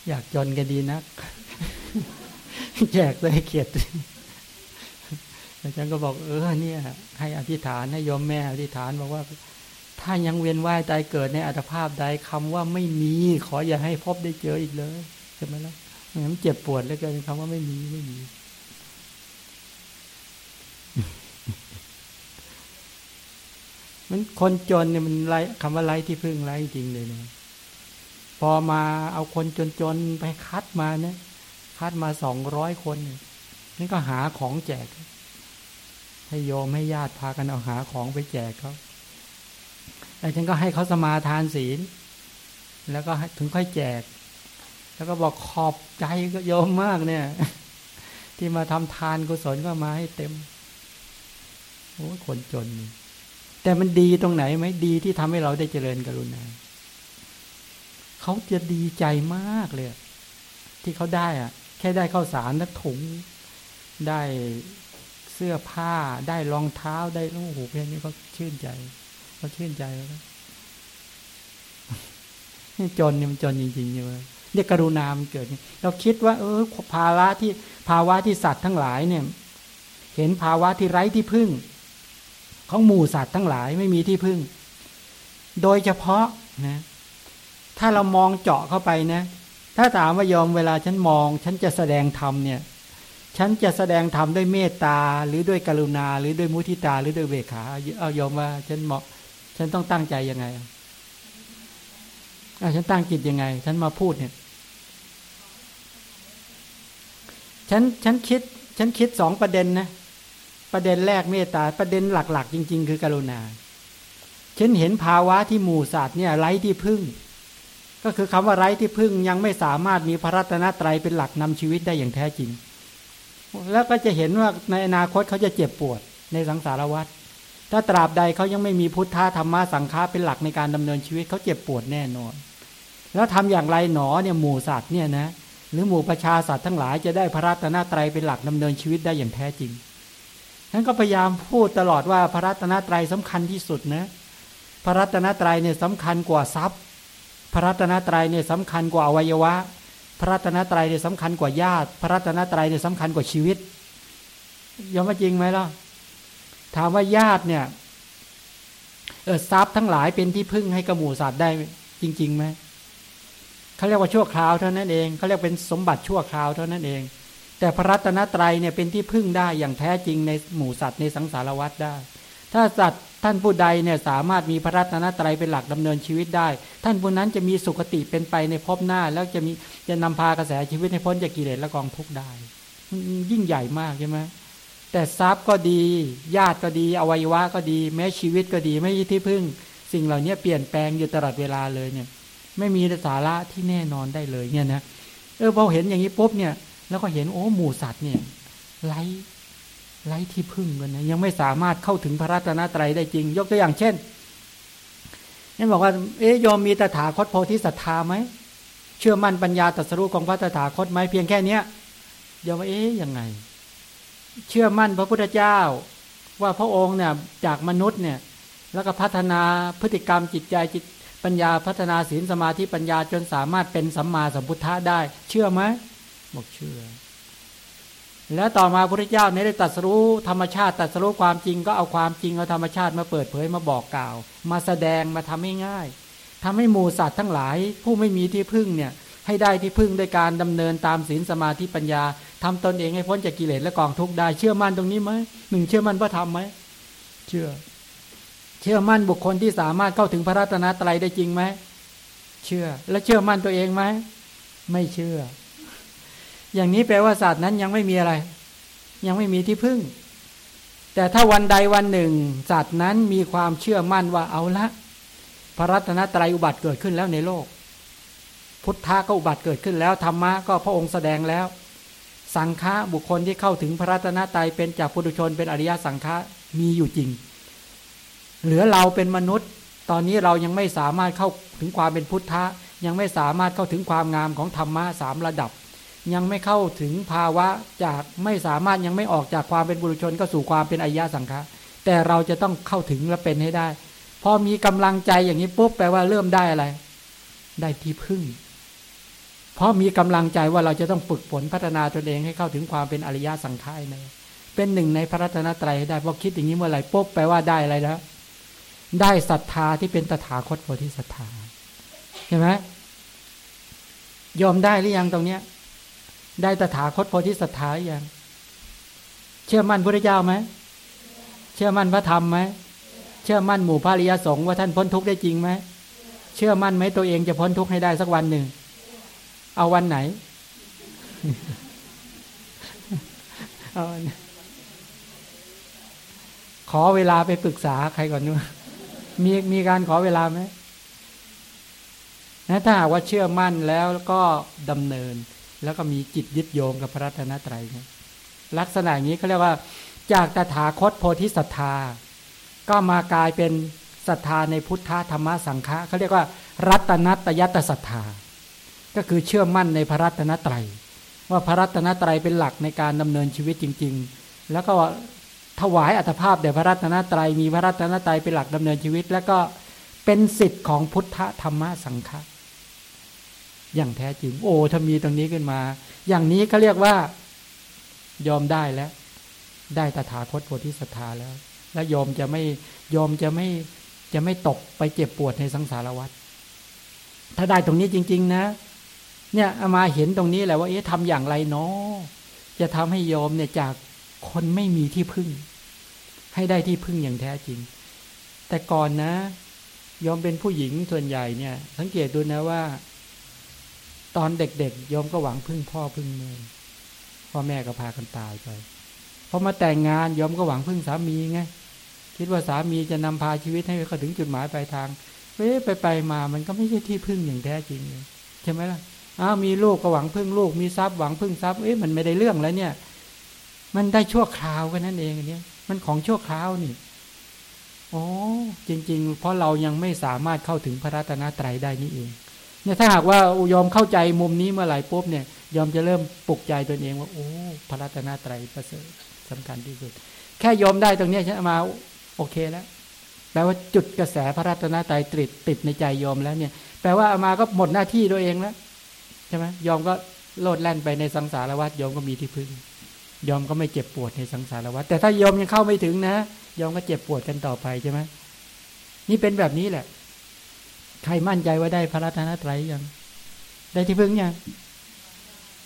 อยากจนกันดีนัก แจกเลยเกียรติ อาจารย์ก็บอกเออเนี่ยให้อธิษฐานให้ยมแม่อธิษฐานบอกว่า ถ้ายังเวียนว่ายตายเกิดในอัตภาพใดคำว่าไม่มี ขออย่าให้พบได้เจออีกเลยใช่ไหมล่ะมันเจ็บปวดเหลือเกินคำว่าไม่มีไม่มีมันคนจนเนี่ยมันไรคำว่าไรที่พึ่งไรจริงเลยเนี่ยพอมาเอาคนจนๆไปคัดมาเนี่ยคัดมาสองร้อยคนนี่ก็หาของแจก ให้โยมให้ญาติพากันเอาหาของไปแจกเขาแล้วฉันก็ให้เขาสมาทานศีล แล้วก็ถึงค่อยแจก แล้วก็บอกขอบใจก็โยมมากเนี่ย ที่มาทำทานกุศลก็มาให้เต็มโอ้คนจน แต่มันดีตรงไหนไหมดีที่ทำให้เราได้เจริญกรุณาเขาจะดีใจมากเลย ที่เขาได้อะแค่ได้ข้าวสารนักถุงได้ เสื้อผ้าได้รองเท้าได้ลูกหูเพลงนี้เขาชื่นใจเขาชื่นใจแล้วนี่จนเนี่ยมันจนจริงๆเลยเนี่ยกรุณามันเกิด เราคิดว่า เออภาวะที่ภาวะที่สัตว์ทั้งหลายเนี่ย เห็นภาวะที่ไร้ที่พึ่ง ของหมู่สัตว์ทั้งหลายไม่มีที่พึ่ง โดยเฉพาะนะ ถ้าเรามองเจาะเข้าไปนะ ถ้าถามว่ายอมเวลาฉันมอง ฉันจะแสดงธรรมเนี่ย ฉันจะแสดงธรรมด้วยเมตตา หรือด้วยกรุณา หรือด้วยมุทิตา หรือด้วยเบขาเอายอมว่า ฉันเหมาะ ฉันต้องตั้งใจยังไงอาฉันตั้งจิตยังไง ฉันมาพูดเนี่ย ฉันฉันคิด ฉันคิดสองประเด็นนะ ประเด็นแรกเมตตา ประเด็นหลัก ๆ จริง ๆ คือกรุณา ฉันเห็นภาวะที่หมู่สัตว์เนี่ยไร้ที่พึ่ง ก็คือคำว่าไร้ที่พึ่งยังไม่สามารถมีพระรัตนตรัยเป็นหลักนำชีวิตได้อย่างแท้จริง แล้วก็จะเห็นว่าในอนาคตเขาจะเจ็บปวดในสังสารวัฏถ้าตราบใดเขายังไม่มีพุทธธรรมะสังฆาเป็นหลักในการดำเนินชีวิตเขาเจ็บปวดแน่นอน แล้วทำอย่างไรหนอเนี่ยหมู่สัตว์เนี่ยนะหรือหมู่ประชาสัตว์ทั้งหลายจะได้พระรัตนตรัยเป็นหลักดำเนินชีวิตได้อย่างแท้จริงท่านก็พยายามพูดตลอดว่าพระรัตนตรัยสำคัญที่สุดนะพระรัตนตรัยเนี่ยสำคัญกว่าทรัพย์ พระรัตนตรัยเนี่ยสำคัญกว่าอวัยวะ พระรัตนตรัยเนี่ยสำคัญกว่าญาติ พระรัตนตรัยเนี่ยสำคัญกว่าชีวิตยอมว่าจริงไหมล่ะถามว่าญาติเนี่ยเออทรัพย์ทั้งหลายเป็นที่พึ่งให้กระหมูสัตว์ได้จริงๆไหมเขาเรียกว่าชั่วคราวเท่านั้นเองเขาเรียกเป็นสมบัติชั่วคราวเท่านั้นเอง แต่พระรัตนตรัยเนี่ยเป็นที่พึ่งได้อย่างแท้จริงในหมู่สัตว์ในสังสารวัฏได้ ถ้าสัตว์ ท่านผู้ใดเนี่ยสามารถมีพระรัตนตรัยเป็นหลักดำเนินชีวิตได้ ท่านผู้นั้นจะมีสุขติเป็นไปในภพหน้า แล้วจะมีจะนำพากระแสชีวิตให้พ้นจากกิเลสและกองทุกข์ได้ ยิ่งใหญ่มากใช่ไหมแต่ทรัพย์ก็ดี ญาติก็ดี อวัยวะก็ดี แม้ชีวิตก็ดีไม่ที่พึ่ง สิ่งเหล่านี้เปลี่ยนแปลงอยู่ตลอดเวลาเลยเนี่ย ไม่มีสาระที่แน่นอนได้เลยเนี่ยนะเออพอเห็นอย่างนี้ปุ๊บเนี่ย แล้วก็เห็นโอ้หมูสัตว์เนี่ยไร้ ไร้ที่พึ่งกันนะยังไม่สามารถเข้าถึงพระรัตนตรัยได้จริง ยกตัวอย่างเช่นนี่บอกว่า เอ๊ยยอมมีตถาคตโพธิศรัทธาไหมเชื่อมั่นปัญญาตรัสรู้ของพระตถาคตไหมเพียงแค่เนี้ยยอมว่าเอ๊ยยังไง เชื่อมั่นพระพุทธเจ้า ว่าพระองค์เนี่ยจากมนุษย์เนี่ย แล้วก็พัฒนาพฤติกรรมจิตใจจิตปัญญาพัฒนาศีลสมาธิปัญญาจนสามารถเป็นสัมมาสัมพุทธะได้ เชื่อไหมบอกเชื่อ แล้วต่อมาพระพุทธเจ้าในได้ตรัสรู้ธรรมชาติตรัสรู้ความจริงก็เอาความจริงเอาธรรมชาติมาเปิดเผยมาบอกกล่าว มาแสดงมาทำให้ง่ายทำให้หมู่สัตว์ทั้งหลาย ผู้ไม่มีที่พึ่งเนี่ยให้ได้ที่พึ่งโดยการดำเนินตามศีลสมาธิปัญญาทำตนเองให้พ้นจากกิเลสและกองทุกข์ได้เชื่อมั่นตรงนี้ไหมหนึ่งเชื่อมั่นว่าทำไหมเชื่อ เชื่อมั่นบุคคลที่สามารถเข้าถึงพระรัตนตรัยได้จริงไหมเชื่อ และเชื่อมั่นตัวเองไหมไม่เชื่อ อย่างนี้แปลว่าศาสตร์นั้นยังไม่มีอะไร ยังไม่มีที่พึ่ง แต่ถ้าวันใดวันหนึ่งศาสตร์นั้นมีความเชื่อมั่นว่าเอาละ พระรัตนตรัยอุบัติเกิดขึ้นแล้วในโลก พุทธะก็อุบัติเกิดขึ้นแล้วธรรมะก็พระองค์แสดงแล้ว สังฆะบุคคลที่เข้าถึงพระรัตนตรัยเป็นจากปุถุชนเป็นอริยสังฆะมีอยู่จริง เหลือเราเป็นมนุษย์ ตอนนี้เรายังไม่สามารถเข้าถึงความเป็นพุทธะยังไม่สามารถเข้าถึงความงามของธรรมะสามระดับ ยังไม่เข้าถึงภาวะจากไม่สามารถยังไม่ออกจากความเป็นบุรุชนก็สู่ความเป็นอริยสังฆะแต่เราจะต้องเข้าถึงและเป็นให้ได้ พอมีกำลังใจอย่างนี้ปุ๊บแปลว่าเริ่มได้อะไร ได้ที่พึ่ง เพราะมีกำลังใจว่าเราจะต้องฝึกฝนพัฒนาตนเองให้เข้าถึงความเป็นอริยสังขารในเป็นหนึ่งในพระรัตนตรัยได้พอคิดอย่างนี้เมื่อไหร่ปุ๊บแปลว่าได้อะไรแล้ว ได้ศรัทธาที่เป็นตถาคตโพธิศรัทธาใช่ไหมยอมได้หรือยังตรงเนี้ย ได้ตถาคตโพธิศรัทธาอยังเชื่อมั่นพระเจ้าไหมเชื่อมั่นพระธรรมไหมเชื่อมั่นหมู่พระริยสงฆ์ว่าท่านพ้นทุกข์ได้จริงไหมเชื่อมั่นไหมตัวเองจะพ้นทุกข์ให้ได้สักวันหนึ่ง เอาวันไหนเอาขอเวลาไปปรึกษาใครก่อนนู้มีมีการขอเวลาไหมนะถ้าหากว่าเชื่อมั่นแล้วก็ดำเนิน แล้วก็มีจิตยึดโยงกับพระรัตนตรัยนลักษณะอย่างนี้เขาเรียกว่าจากตถาคตโพธิศรัทธา ก็มากลายเป็นศรัทธาในพุทธธรรมสังฆะเขาเรียกว่า รัตนัตยัตศรัทธา ก็คือเชื่อมั่นในพระรัตนตรัย ว่าพระรัตนตรัยเป็นหลักในการดำเนินชีวิตจริง ๆ แล้วก็ถวายอัตภาพแด่พระรัตนตรัยมีพระรัตนตรัยเป็นหลักดำเนินชีวิต แล้วก็เป็นสิทธิ์ของพุทธธรรมสังฆะ อย่างแท้จริง โอ้ถ้ามีตรงนี้ขึ้นมา อย่างนี้ก็เรียกว่ายอมได้แล้ว ได้ตถาคตโพธิสัตธาแล้ว และยอมจะไม่ยอมจะไม่จะไม่ตกไปเจ็บปวดในสังสารวัฏถ้าได้ตรงนี้จริง ๆ นะ เนี่ยามาเห็นตรงนี้แหละว่าเอ๊ะทำอย่างไรเนาะจะทำให้ยอมเนี่ยจากคนไม่มีที่พึ่ง ให้ได้ที่พึ่งอย่างแท้จริง แต่ก่อนนะ ยอมเป็นผู้หญิงส่วนใหญ่เนี่ย สังเกตดูนะว่า ตอนเด็กๆยอมก็หวังพึ่งพ่อพึ่งแม่พ่อแม่ก็พากันตายไปพอมาแต่งงานยอมก็หวังพึ่งสามีไงคิดว่าสามีจะนำพาชีวิตให้เขาถึงจุดหมายปลายทางเอ๊ไปไปมา มันก็ไม่ใช่ที่พึ่งอย่างแท้จริงใช่ไหมล่ะอ้าวมีลูกก็หวังพึ่งลูก มีทรัพย์หวังพึ่งทรัพย์เอ๊ะมันไม่ได้เรื่องแล้วเนี่ย มันได้ชั่วคราวกันนั่นเองอันนี้มันของชั่วคราวนี่โอ้จริง ๆ เพราะเรายังไม่สามารถเข้าถึงพระรัตนตรัยได้นี่เอง เนี่ยถ้าหากว่ายอมเข้าใจมุมนี้เมื่อไหร่ปุ๊บเนี่ย ยอมจะเริ่มปลุกใจตัวเองว่าโอ้พระรัตนตรัยประเสริฐสำคัญที่สุด แค่ยอมได้ตรงนี้ใช่มาโอเคแล้วแปลว่าจุดกระแสพระรัตนตรัยติดติดในใจยอมแล้วเนี่ย แปลว่าอามาก็หมดหน้าที่ตัวเองแล้วใช่ไหมยอมก็โลดแล่นไปในสังสารวัฏยอมก็มีที่พึ่ง ยอมก็ไม่เจ็บปวดในสังสารวัฏแต่ถ้ายอมยังเข้าไม่ถึงนะ ยอมก็เจ็บปวดกันต่อไปใช่ไหมนี่เป็นแบบนี้แหละ ใครมั่นใจว่าได้พระรัตนตรัยยัง ได้ที่พึ่งยัง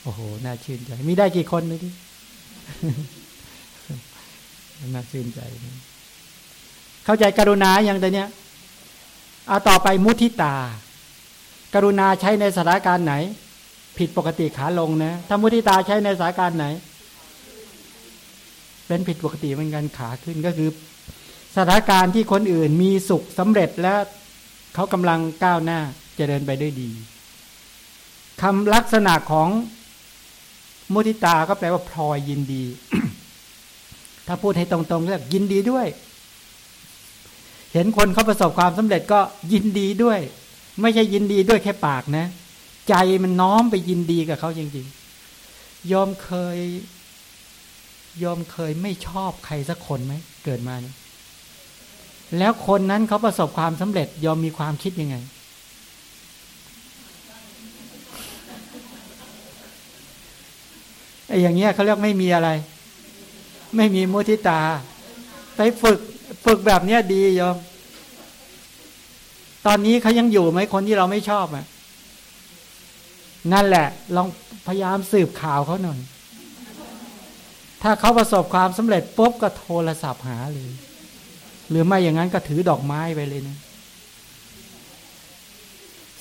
โอ้โห น่าชื่นใจ มีได้กี่คนเลยที่น่าชื่นใจ เข้าใจกรุณาอย่างแต่เนี้ยเอาต่อไปมุทิตา กรุณาใช้ในสถานการณ์ไหน ผิดปกติขาลงนะ ถ้ามุทิตาใช้ในสถานการณ์ไหน เป็นผิดปกติเหมือนกันขาขึ้นก็คือ สถานการณ์ที่คนอื่นมีสุขสำเร็จแล้ว เขากำลังก้าวหน้าจเจริญไปได้ดีคำลักษณะของมุทิตาก็แปลว่าพลอยยินดี ถ้าพูดให้ตรงๆเรียกยินดีด้วย เห็นคนเขาประสบความสำเร็จก็ยินดีด้วย ไม่ใช่ยินดีด้วยแค่ปากนะ ใจมันน้อมไปยินดีกับเขาจริงๆ ยอมเคย ยอมเคยไม่ชอบใครสักคนไหม เกิดมาเนี่ย แล้วคนนั้นเขาประสบความสำเร็จยอมมีความคิดยังไงไออ้อย่างเงี้ยเขาเรียกไม่มีอะไร ไม่มีมุทิตา ไปฝึกฝึกแบบเนี้ยดีโยมตอนนี้เขายังอยู่ไหมคนที่เราไม่ชอบอะ นั่นแหละ ลองพยายามสืบข่าวเขาหน่อย ถ้าเขาประสบความสำเร็จปุ๊บก็โทรศัพท์หาเลย หรือไม่อย่างนั้นก็ถือดอกไม้ไปเลยนะ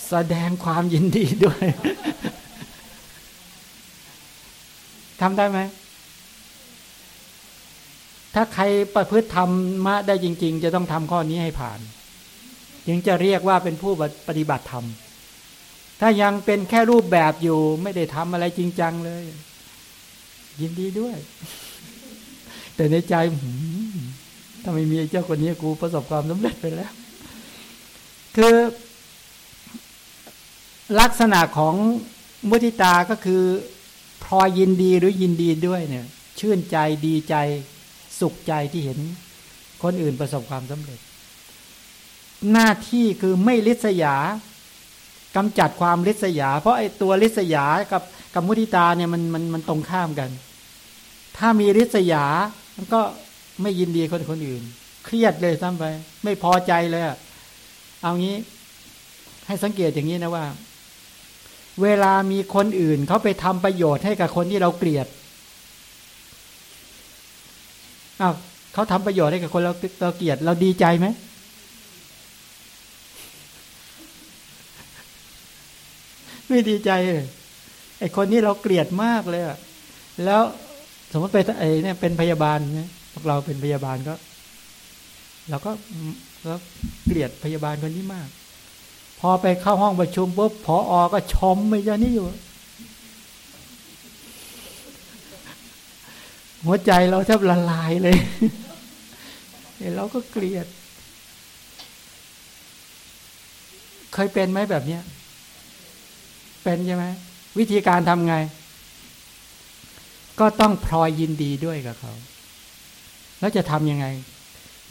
แสดงความยินดีด้วย ทำได้ไหม ถ้าใครประพฤติธรรมะได้จริง ๆ จะต้องทำข้อนี้ให้ผ่านยังจะเรียกว่าเป็นผู้ปฏิบัติธรรม ถ้ายังเป็นแค่รูปแบบอยู่ ไม่ได้ทำอะไรจริงจังเลย ยินดีด้วย แต่ในใจ ถ้าไม่มีเจ้าคนนี้กูประสบความสำเร็จไปแล้ว คือ ลักษณะของมุทิตาก็คือพลอยยินดีหรือยินดีด้วยเนี่ย ชื่นใจดีใจสุขใจที่เห็น คนอื่นประสบความสำเร็จ หน้าที่คือไม่ลิษยากำจัดความลิษยา เพราะไอ้ตัวลิษยากับกับมุทิตาเนี่ยมันมันมันตรงข้ามกัน ถ้ามีลิษยามันก็ ไม่ยินดีคนคนอื่น เครียดเลยซ้ำไป ไม่พอใจเลยเอางี้ ให้สังเกตอย่างนี้นะว่า เวลามีคนอื่นเขาไปทำประโยชน์ให้กับคนที่เราเกลียดอ้าวเขาทำประโยชน์ให้กับคนเราเราเกลียด เราดีใจไหมไม่ดีใจไอคนนี้เราเกลียดมากเลยอะแล้วสมมติไปไอเนี่ยเป็นพยาบาลเนี่ย พวกเราเป็นพยาบาลก็เราก็เราเกลียดพยาบาลคนนี้มาก พอไปเข้าห้องประชุมปุ๊บพออก็ชมไม่ใช่นี่อยู่หัวใจเราแทบละลายเลยเราก็เกลียด เคยเป็นไหมแบบเนี้ย เป็นใช่ไหมวิธีการทำไง ก็ต้องพลอยยินดีด้วยกับเขา แล้วจะทำยังไง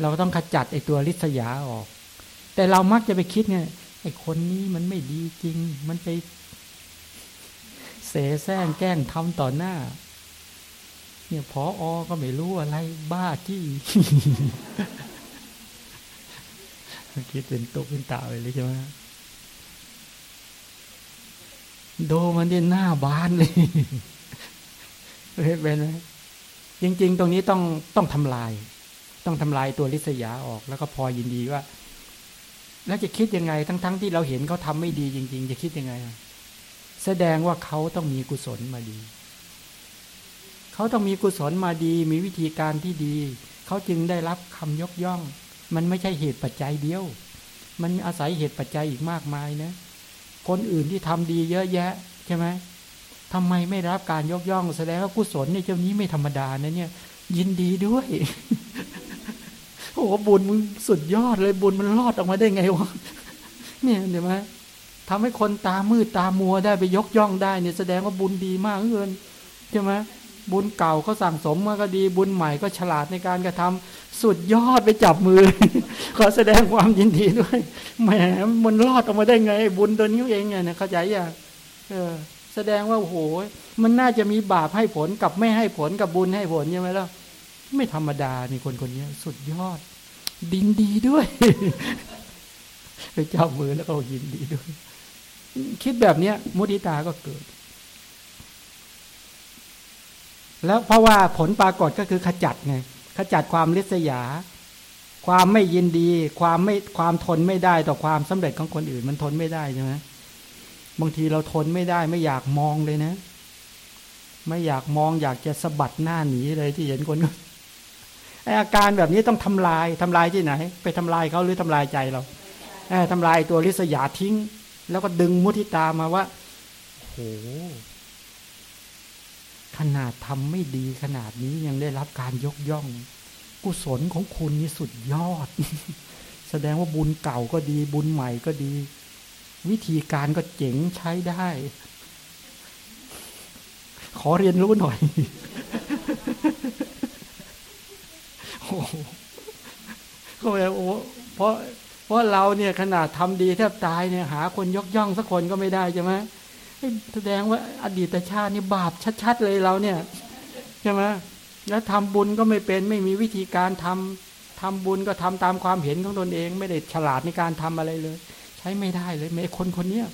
เราต้องขจัดไอ้ตัวลิษยาออก แต่เรามักจะไปคิดไงไอ้คนนี้มันไม่ดีจริง มันไป เสแสร้งแกล้งทำต่อหน้า เนี่ยพออก็ไม่รู้อะไรบ้าที่คิดเป็นตุกเป็นตาไปเลยใช่ไหมโดมันเนี่ยหน้าบานเลยเป็นไหม จริง ๆ ตรงนี้ต้องต้องทำลาย ต้องทำลายตัวลิษยาออก แล้วก็พอยินดีว่า แล้วจะคิดยังไง ทั้งๆทที่เราเห็นเขาทาไม่ดีจริง ๆ จะคิดยังไง แสดงว่าเขาต้องมีกุศลมาดีเขาต้องมีกุศลมาดี มีวิธีการที่ดี เขาจึงได้รับคำยกย่อง มันไม่ใช่เหตุปัจจัยเดียว มันอาศัยเหตุปัจจัยอีกมากมายนะ คนอื่นที่ทำดีเยอะแยะ ใช่ไหม ทำไมไม่รับการยกย่องแสดงว่ากุศลเนี่ยเจ้านี้ไม่ธรรมดานะเนี่ย ยินดีด้วยโอ้บุญมึงสุดยอดเลยบุญมันรอดออกมาได้ไงวะเนี่ยเดี๋ยวไหมทำให้คนตามืดตามัวได้ไปยกย่องได้เนี่ยแสดงว่าบุญดีมากเกินใช่ไหมบุญเก่าก็สั่งสมมาก็ดีบุญใหม่ก็ฉลาดในการกระทำสุดยอดไปจับมือขอแสดงความยินดีด้วยแหมมันรอดออกมาได้ไง บุญตัวนี้เองเนี่ยเข้าใจยังเออ แสดงว่าโอ้โหมันน่าจะมีบาปให้ผลกับไม่ให้ผลกับบุญให้ผลใช่ไหมล่ะไม่ธรรมดานี่คนคนนี้สุดยอด ดินดีด้วย ไปเจ้ามือแล้วก็ยินดีด้วย คิดแบบเนี้ย มุติตาก็เกิด แล้วเพราะว่าผลปรากฏก็คือขจัดไงขจัดความริษยา ความไม่ยินดี ความไม่ความทนไม่ได้ต่อความสำเร็จของคนอื่น มันทนไม่ได้ใช่ไหม บางทีเราทนไม่ได้ไม่อยากมองเลยนะ ไม่อยากมองอยากจะสะบัดหน้าหนีเลยที่เห็นคนอาการแบบนี้ต้องทำลายทำลายที่ไหน ไปทำลายเขาหรือทำลายใจเราทำลายตัวลิษยาทิ้ง แล้วก็ดึงมุทิตามาว่าโหขนาดทำไม่ดีขนาดนี้ยังได้รับการยกย่อง กุศลของคุณนี่สุดยอด แสดงว่าบุญเก่าก็ดีบุญใหม่ก็ดี วิธีการก็เจ๋งใช้ได้ ขอเรียนรู้หน่อยก็แบบโอ้เพราะเพราะเราเนี่ยขนาดทำดีแทบตายเนี่ยหาคนยกย่องสักคนก็ไม่ได้ใช่ไหมแสดงว่าอดีตชาตินี่บาปชัด ๆ เลยเราเนี่ยใช่ไหมแล้วทำบุญก็ไม่เป็นไม่มีวิธีการทำทำบุญก็ทำตามความเห็นของตนเอง ไม่ได้ฉลาดในการทำอะไรเลย ช้ไม่ได้เลยไม่คนคนเนี้ย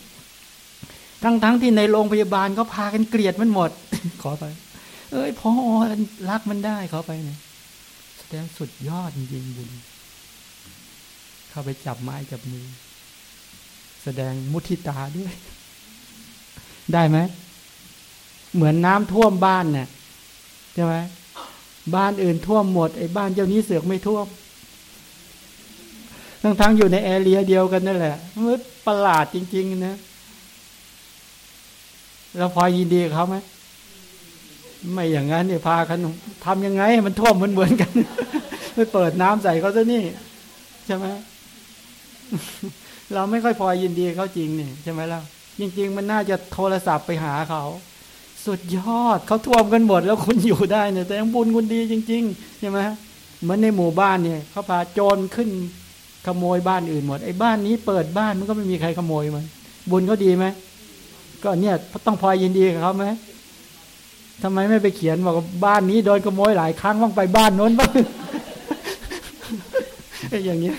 ทั้งๆทที่ในโรงพยาบาลก็พากันเกลียดมันหมด ขอไป เอ้ยพอรักมันได้ขอไปเนี่ยแสดงสุดยอดจริงบุญ เข้าไปจับไม้จับมือ แสดงมุทิตาด้วย ได้ไหม เหมือนน้ำท่วมบ้านเนี่ยใช่ไหมบ้านอื่นท่วมหมดไอ้บ้านเจ้านี้เสือกไม่ท่วม ทั้งทั้งอยู่ในแอเรียเดียวกันนั่นแหละมันประหลาดจริง ๆ นะเราพอยินดีเขาไหมไม่อย่างนั้นเนี่ยพากันทำยังไง มันท่วมเหมือนเหมือนกันไปเปิดน้ำใส่เขาซะนี่ ใช่ไหมเราไม่ค่อยพอยินดีเขาจริงนี่ใช่ไหมล่ะจริง ๆ มันน่าจะโทรศัพท์ไปหาเขาสุดยอดเขาท่วมกันหมดแล้วคุณอยู่ได้เนี่ยแต่ยังบุญคุณดีจริง ๆ ใช่ไหมเหมือนในหมู่บ้านเนี่ยเขาพาโจรขึ้น ขโมยบ้านอื่นหมดไอ้บ้านนี้เปิดบ้านมันก็ไม่มีใครขโมยมัน บุญเขาดีไหมก็เนี่ยต้องพอยินดีกับเขาไหมทำไมไม่ไปเขียนบอกบ้านนี้โดนขโมยหลายครั้งบ้างไปบ้านโน้นบ้างอย่างเงี้ย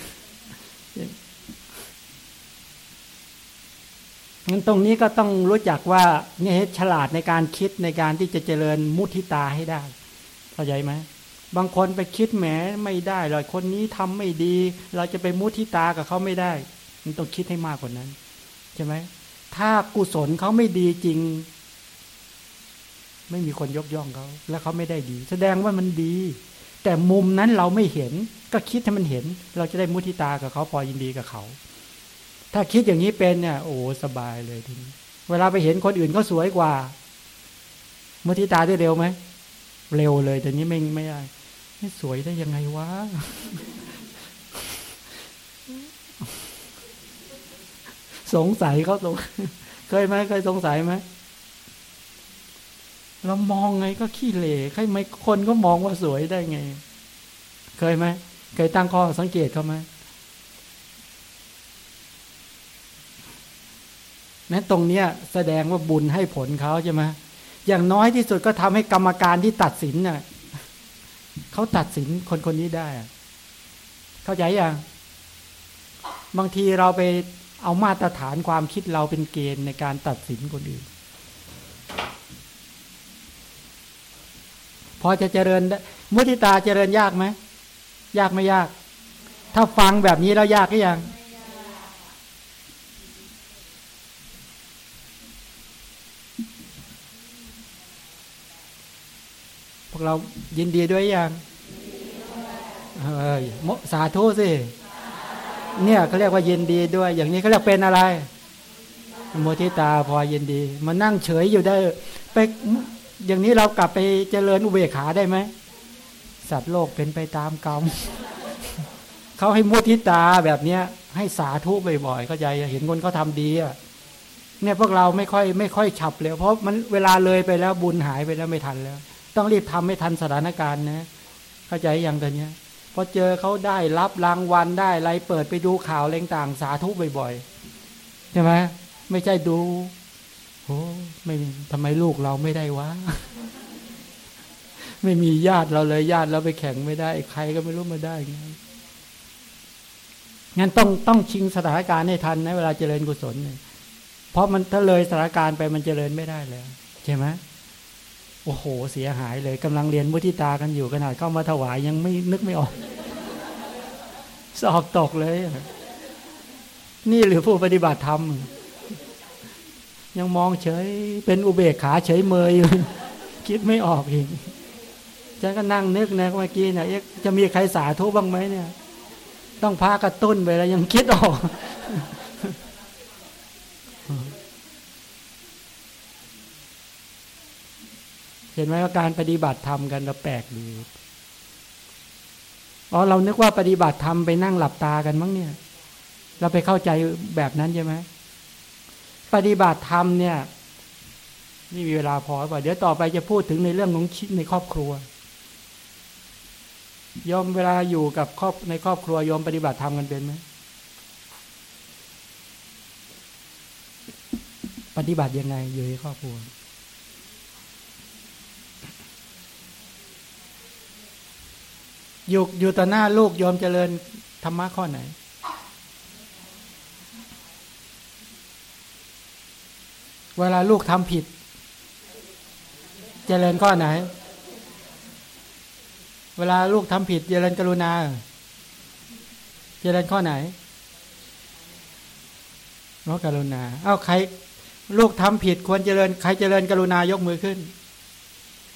งั้นตรงนี้ก็ต้องรู้จักว่าเนี่ยฉลาดในการคิดในการที่จะเจริญมุทิตาให้ได้ เข้าใจไหม บางคนไปคิดแหมไม่ได้เลยคนนี้ทำไม่ดี เราจะไปมุทิตากับเขาไม่ได้ มันต้องคิดให้มากกว่านั้นใช่ไหมถ้ากุศลเขาไม่ดีจริง ไม่มีคนยกย่องเขาแล้วเขาไม่ได้ดี แสดงว่ามันดี แต่มุมนั้นเราไม่เห็น ก็คิดให้มันเห็น เราจะได้มุทิตากับเขาพอยินดีกับเขา ถ้าคิดอย่างนี้เป็นเนี่ยโอ้สบายเลยทีนี้เวลาไปเห็นคนอื่นเขาสวยกว่า มุทิตาได้เร็วไหมเร็วเลยแต่นี้ไม่ไม่ได้ สวยได้ยังไงวะสงสัยเขาตรงเคยไหมเคยสงสัยไหมเรามองไงก็ขี้เหร่ใครไม่คนก็มองว่าสวยได้ไง เคยไหมเคยตั้งข้อสังเกตเขาไหมนั้นตรงเนี้ยแสดงว่าบุญให้ผลเขาใช่ไหมอย่างน้อยที่สุดก็ทำให้กรรมการที่ตัดสินเน่ะ เขาตัดสินคนคนนี้ได้ เข้าใจยังบางทีเราไปเอามาตรฐานความคิดเราเป็นเกณฑ์ในการตัดสินคนอื่น พอจะเจริญมุติตาเจริญยากไหม ยากไม่ยาก ถ้าฟังแบบนี้แล้วยากหรือยัง พวกเรายินดีด้วยยังเฮ้ยสาธุสิ เนี่ยเขาเรียกว่ายินดีด้วย อย่างนี้เขาเรียกเป็นอะไรโมทิตาพอยินดี มานั่งเฉยอยู่ได้ ไปอย่างนี้เรากลับไปเจริญอุเบกขาได้ไหมสัตว์โลกเป็นไปตามกรรมเขาให้มุทิตาแบบเนี้ย ให้สาธุบ่อยๆเข้าใจเห็นคนเขาทาดีอะเนี่ยพวกเราไม่ค่อยไม่ค่อยฉับเลยเพราะมันเวลาเลยไปแล้วบุญหายไปแล้วไม่ทันแล้ว ต้องรีบทำให้ทันสถานการณ์นะ เข้าใจอย่างตอนนี้พอเจอเขาได้รับรางวัลได้อะไรเปิดไปดูข่าวอะไรต่างสาธุบ่อยๆใช่ไหมไม่ใช่ดูโอ้ไม่ทำไมลูกเราไม่ได้วะไม่มีญาติเราเลยญาติเราไปแข่งไม่ได้ใครก็ไม่รู้มาได้ไงงั้นต้องต้องชิงสถานการณ์ให้ทันในเวลาเจริญกุศลเนี่ยเพราะมันถ้าเลยสถานการณ์ไปมันเจริญไม่ได้แล้วใช่ไหม โอ้โห เสียหายเลยกำลังเรียนมุทิตากันอยู่ขนาดเข้ามาถวายยังไม่นึกไม่ออก สอบตกเลย นี่หรือผู้ปฏิบัติธรรม ยังมองเฉย เป็นอุเบกขาเฉยเมยอยู่คิดไม่ออกอีกฉันก็นั่งนึกนะเมื่อกี้เนี่ยจะมีใครสาธุบ้างไหมเนี่ย ต้องพากระตุ้นไปแล้วยังคิดออก ห็นไหมว่าการปฏิบัติธรรมกันเราแปลกดีอ๋อเรานึกว่าปฏิบัติธรรมไปนั่งหลับตากันมั้งเนี่ย เราไปเข้าใจแบบนั้นใช่ไหมปฏิบัติธรรมเนี่ยนี่มีเวลาพอป่ะเดี๋ยวต่อไปจะพูดถึงในเรื่องของชิดในครอบครัวยอมเวลาอยู่กับครอบในครอบครัวยอมปฏิบัติธรรมกันเป็นไหมปฏิบัติยังไงอยู่ในครอบครัว อยู่อยู่ต่อหน้าลูกยอมเจริญธรรมะข้อไหน เวลาลูกทำผิด เจริญข้อไหน เวลาลูกทำผิด เจริญกรุณา เจริญข้อไหนน้อกรุณา เอ้าใคร ลูกทำผิดควรเจริญ ใครเจริญกรุณายกมือขึ้น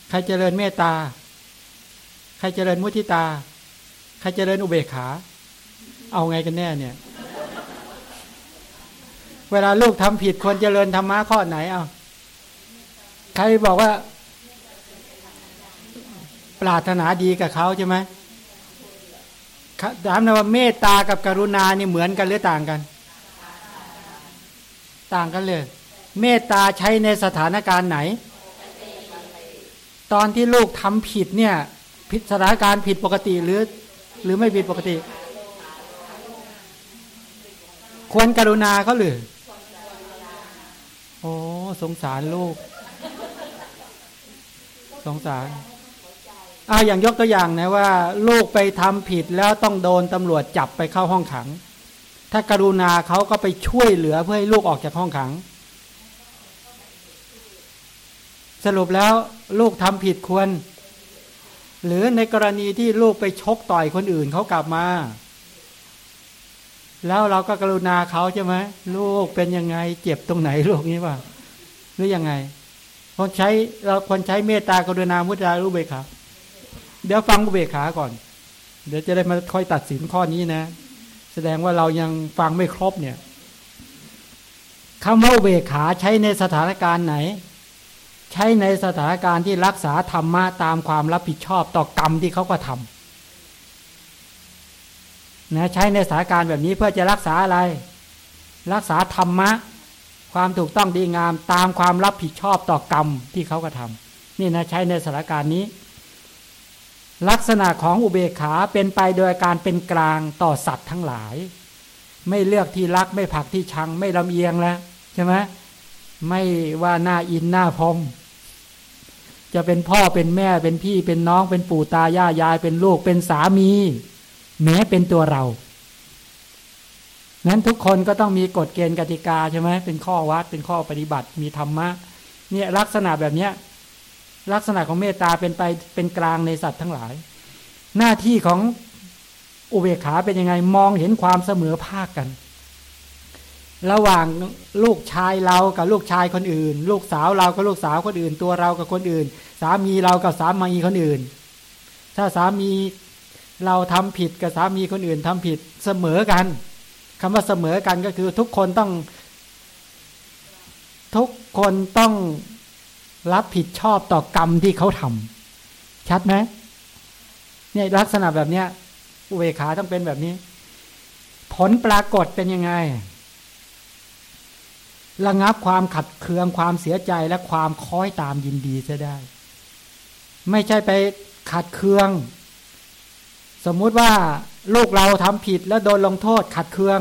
ใครเจริญเมตตา ใครเจริญมุทิตา ใครเจริญอุเบกขา เอาไงกันแน่เนี่ย เวลาลูกทำผิดควรเจริญธรรมะข้อไหนเอาใครบอกว่า ปรารถนาดีกับเขาใช่ไหมถามนะว่าเมตตากับกรุณานี่เหมือนกันหรือต่างกัน ต่างกันเลย เมตตาใช้ในสถานการณ์ไหน ตอนที่ลูกทำผิดเนี่ย ผิดสถานการณ์ผิดปกติหรือ หรือไม่ผิดปกติ ควรกรุณาเขาหรือโอ้สงสารลูก สงสารอ่าอย่างยกตัวอย่างนะว่า ลูกไปทำผิดแล้วต้องโดนตำรวจจับไปเข้าห้องขัง ถ้ากรุณาเขาก็ไปช่วยเหลือเพื่อให้ลูกออกจากห้องขัง สรุปแล้วลูกทำผิดควร หรือในกรณีที่ลูกไปชกต่อยคนอื่นเขากลับมา แล้วเราก็กรุณาเขาใช่ไหมลูกเป็นยังไงเจ็บตรงไหนลูกนี้ว่าหรือยังไงคนใช้เราคนใช้เมตตากรุณามุตตาลูกเบขาเดี๋ยวฟังอุเบกขาก่อน เดี๋ยวจะได้มาค่อยตัดสินข้อนี้นะ แสดงว่าเรายังฟังไม่ครบเนี่ยคำว่าอุเบกขาใช้ในสถานการณ์ไหน ใช้ในสถานการณ์ที่รักษาธรรมะตามความรับผิดชอบต่อกรรมที่เขาก็ทำนะใช้ในสถานการณ์แบบนี้เพื่อจะรักษาอะไร รักษาธรรมะ ความถูกต้องดีงามตามความรับผิดชอบต่อกรรมที่เขาก็ทำนี่นะใช้ในสถานการณ์นี้ ลักษณะของอุเบกขาเป็นไปโดยการเป็นกลางต่อสัตว์ทั้งหลาย ไม่เลือกที่รักไม่ผักที่ชังไม่ลำเอียงแล้วใช่ไหม ไม่ว่าหน้าอินหน้าพรมจะเป็นพ่อเป็นแม่เป็นพี่เป็นน้องเป็นปู่ตายายายเป็นลูกเป็นสามี แม้เป็นตัวเรา นั้นทุกคนก็ต้องมีกฎเกณฑ์กติกาใช่ไหมเป็นข้อวัดเป็นข้อปฏิบัติมีธรรมะเนี่ยลักษณะแบบเนี้ยลักษณะของเมตตาเป็นไปเป็นกลางในสัตว์ทั้งหลาย หน้าที่ของอุเบกขาเป็นยังไงมองเห็นความเสมอภาคกัน ระหว่างลูกชายเรากับลูกชายคนอื่น ลูกสาวเรากับลูกสาวคนอื่น ตัวเรากับคนอื่น สามีเรากับสามีคนอื่น ถ้าสามีเราทำผิดกับสามีคนอื่นทำผิดเสมอกันคำว่าเสมอกันก็คือทุกคนต้อง ทุกคนต้องรับผิดชอบต่อกรรมที่เขาทำชัดไหมเนี่ยลักษณะแบบเนี้ยอุเบกขาต้องเป็นแบบนี้ ผลปรากฏเป็นยังไง ระงับความขัดเคืองความเสียใจและความค้อยตามยินดีจะได้ ไม่ใช่ไปขัดเคือง สมมุติว่าลูกเราทำผิดแล้วโดนลงโทษ ขัดเคือง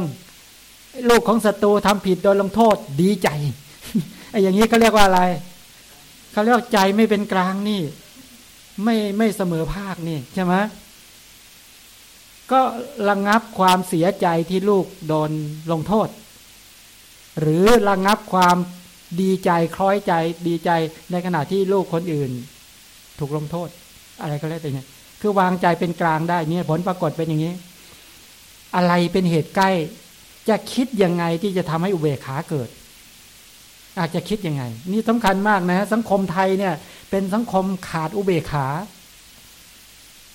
ลูกของศัตรูทำผิดโดนลงโทษดีใจไอ้อย่างนี้เขาเรียกว่าอะไรเขาเรียกใจไม่เป็นกลางนี่ ไม่ไม่เสมอภาคนี่ใช่ไหมก็ระงงับความเสียใจที่ลูกโดนลงโทษ หรือระงงับความดีใจคล้อยใจดีใจในขณะที่ลูกคนอื่น ถูกลงโทษ อะไรก็แล้วแต่เนี่ยคือวางใจเป็นกลางได้เนี่ยผลปรากฏเป็นอย่างนี้ อะไรเป็นเหตุใกล้ จะคิดยังไงที่จะทำให้อุเบกขาเกิด อาจจะคิดยังไง นี่สำคัญมากนะ สังคมไทยเนี่ย เป็นสังคมขาดอุเบกขา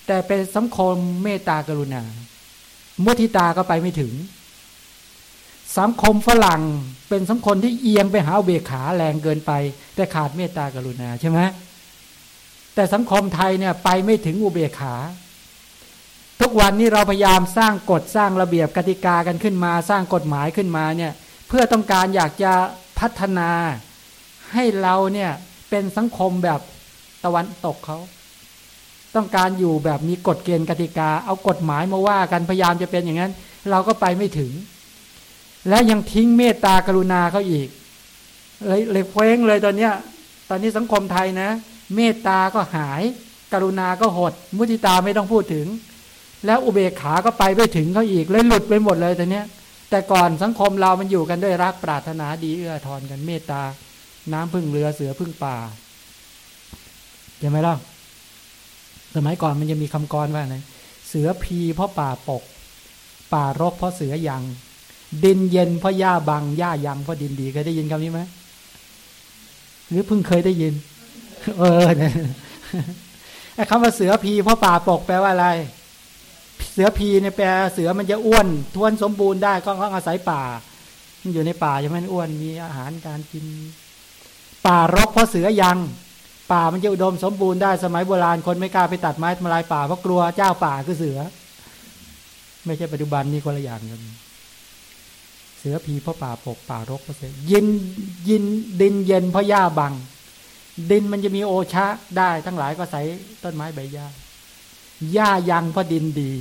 แต่เป็นสังคมเมตตากรุณา มุทิตาก็ไปไม่ถึง สังคมฝรั่งเป็นสังคมที่เอียงไปหาอุเบกขาแรงเกินไป แต่ขาดเมตตากรุณาใช่ไหมแต่สังคมไทยเนี่ยไปไม่ถึงอุเบกขา ทุกวันนี้เราพยายามสร้างกฎสร้างระเบียบกติกากันขึ้นมา สร้างกฎหมายขึ้นมาเนี่ยเพื่อต้องการอยากจะพัฒนาให้เราเนี่ยเป็นสังคมแบบตะวันตกเขาต้องการอยู่แบบมีกฎเกณฑ์กติกา เอากฎหมายมาว่ากันพยายามจะเป็นอย่างนั้น เราก็ไปไม่ถึง และยังทิ้งเมตตากรุณาเขาอีก เลยเลยเฟ้งเลยตอนเนี้ย ตอนนี้สังคมไทยนะ เมตตาก็หาย กรุณาก็หด มุทิตาไม่ต้องพูดถึง แล้วอุเบกขาก็ไปไม่ถึงเขาอีกเลยหลุดไปหมดเลยตอนเนี้ย แต่ก่อนสังคมเรามันอยู่กันด้วยรักปรารถนาดีเอื้อทอนกันเมตตา น้ำพึ่งเรือเสือพึ่งป่าใช่ไหมล่ะสมัยก่อนมันจะมีคำกรว่าไงเสือพีเพราะป่าปก ป่ารกเพราะเสือยัง ดินเย็นเพราะหญ้าบังหญ้ายังเพราะดินดีเคยได้ยินคำนี้ไหมหรือเพิ่งเคยได้ยิน เออเนี่ยไอ้คำว่าเสือพีเพราะป่าปกแปลว่าอะไร เสือพีเนี่ยแปลเสือมันจะอ้วนทวนสมบูรณ์ได้ก็ต้องอาศัยป่า มันอยู่ในป่าใช่ไหมอ้วนมีอาหารการกิน ป่ารกเพราะเสือยัง ป่ามันจะอุดมสมบูรณ์ได้สมัยโบราณคนไม่กล้าไปตัดไม้ทำลายป่าเพราะกลัวเจ้าป่าคือเสือ ไม่ใช่ปัจจุบันนี่คนละอย่างกัน เสือผีเพราะป่าปกป่ารกเพราะเสือยินยินดินเย็นเพราะหญ้าบัง ดินมันจะมีโอชะได้ทั้งหลายก็ใส่ต้นไม้ใบหญ้าหญ้ายังเพราะดินดี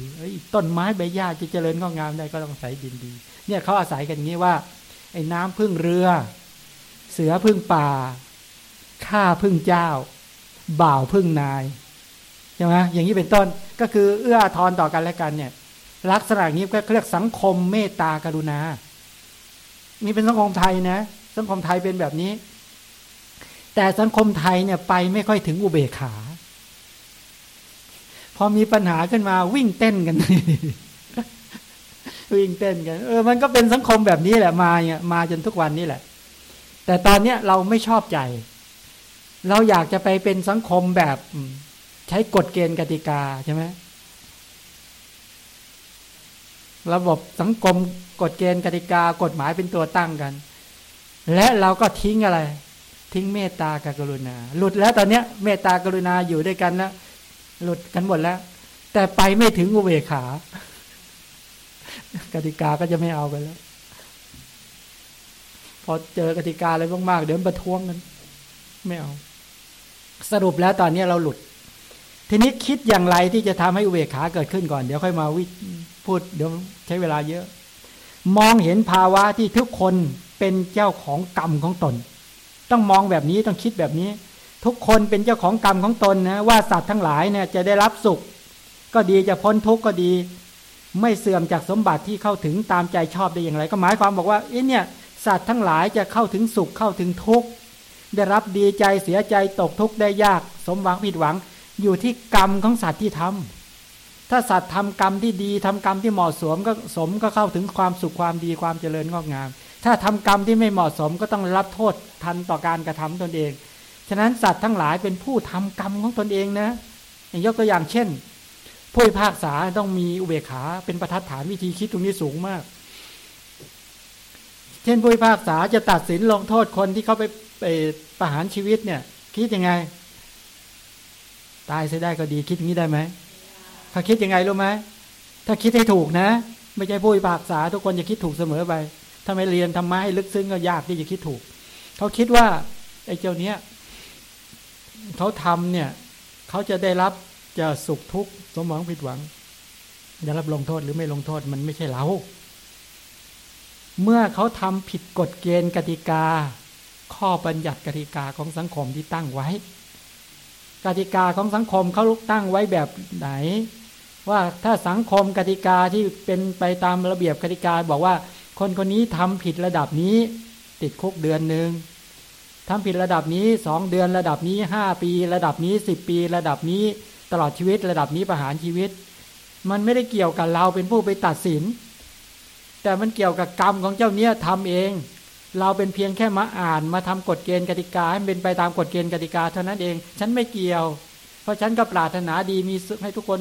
ต้นไม้ใบหญ้าจะเจริญงอกงามได้ก็ต้องใส่ดินดี เนี่ยเขาอาศัยกันอย่างนี้ว่า ไอ้น้ำพึ่งเรือ เสือพึ่งป่าข้าพึ่งเจ้า บ่าวพึ่งนายใช่ไหมอย่างนี้เป็นต้นก็คือเอื้อทอนต่อกันและกันเนี่ย ลักษณะนี้ก็เรียกสังคมเมตตากรุณา นี่เป็นสังคมไทยนะ สังคมไทยเป็นแบบนี้ แต่สังคมไทยเนี่ยไปไม่ค่อยถึงอุเบกขา พอมีปัญหาขึ้นมาวิ่งเต้นกันวิ่งเต้นกันเออมันก็เป็นสังคมแบบนี้แหละมาเนี่ยมาจนทุกวันนี้แหละ แต่ตอนเนี้ยเราไม่ชอบใจ เราอยากจะไปเป็นสังคมแบบใช้กฎเกณฑ์กติกาใช่ไหมระบบสังคม กฎเกณฑ์กติกากฎหมายเป็นตัวตั้งกัน และเราก็ทิ้งอะไร ทิ้งเมตตากับกรุณา หลุดแล้วตอนเนี้ยเมตตากรุณาอยู่ด้วยกันแล้วหลุดกันหมดแล้ว แต่ไปไม่ถึงอุเบกขา กติกาก็จะไม่เอากันแล้ว พอเจอกติกาอะไรมากๆเดี๋ยวประท้วงกันไม่เอา สรุปแล้วตอนนี้เราหลุด ทีนี้คิดอย่างไรที่จะทำให้อุเบกขาเกิดขึ้นก่อน เดี๋ยวค่อยมาวิพูดเดี๋ยวใช้เวลาเยอะ มองเห็นภาวะที่ทุกคนเป็นเจ้าของกรรมของตน ต้องมองแบบนี้ต้องคิดแบบนี้ ทุกคนเป็นเจ้าของกรรมของตนนะว่าสัตว์ทั้งหลายเนี่ยจะได้รับสุข ก็ดีจะพ้นทุกข์ก็ดี ไม่เสื่อมจากสมบัติที่เข้าถึงตามใจชอบได้อย่างไร ก็หมายความบอกว่าเอ๊ะเนี่ยสัตว์ทั้งหลายจะเข้าถึงสุขเข้าถึงทุกข์ได้รับดีใจเสียใจตกทุกข์ได้ยาก สมหวังผิดหวังอยู่ที่กรรมของสัตว์ที่ทำ ถ้าสัตว์ทำกรรมที่ดีทำกรรมที่เหมาะสมก็สมก็เข้าถึงความสุขความดีความเจริญงอกงาม ถ้าทำกรรมที่ไม่เหมาะสมก็ต้องรับโทษทันต่อการกระทำตนเอง ฉะนั้นสัตว์ทั้งหลายเป็นผู้ทำกรรมของตนเองนะยกตัวอย่างเช่น ผู้พิพากษาต้องมีอุเบกขาเป็นประทัดฐานวิธีคิดตรงนี้สูงมาก เช่นผู้พิพากษาจะตัดสินลงโทษคนที่เขาไปไปประหารชีวิตเนี่ย คิดยังไง ตายเสียได้ก็ดีคิดอย่างนี้ได้ไหม เขาคิดยังไงรู้ไหมถ้าคิดให้ถูกนะ ไม่ใช่ผู้ปากษา ทุกคนจะคิดถูกเสมอไป ถ้าไม่เรียนทำไมให้ลึกซึ้งก็ยากที่จะคิดถูก เขาคิดว่าไอ้เจ้าเนี้ยเขาทำเนี่ยเขาจะได้รับจะสุขทุกข์สมหวังผิดหวังจะรับลงโทษหรือไม่ลงโทษมันไม่ใช่เรา เมื่อเขาทำผิดกฎเกณฑ์กติกา ข้อบัญญัติกติกาของสังคมที่ตั้งไว้ กติกาของสังคมเขาลุกตั้งไว้แบบไหน ว่าถ้าสังคมกติกาที่เป็นไปตามระเบียบกติกาบอกว่า คนคนนี้ทำผิดระดับนี้ ติดคุกเดือนหนึ่งทำผิดระดับนี้สองเดือนระดับนี้ห้าปี ระดับนี้สิบปี ระดับนี้ตลอดชีวิต ระดับนี้ประหารชีวิต มันไม่ได้เกี่ยวกับเราเป็นผู้ไปตัดสิน แต่มันเกี่ยวกับกรรมของเจ้าเนี้ยทำเอง เราเป็นเพียงแค่มาอ่านมาทำกฎเกณฑ์กติกาให้เป็นไปตามกฎเกณฑ์กติกาเท่านั้นเอง ฉันไม่เกี่ยว ราะฉันก็ปรารถนาดีมีให้ทุกคน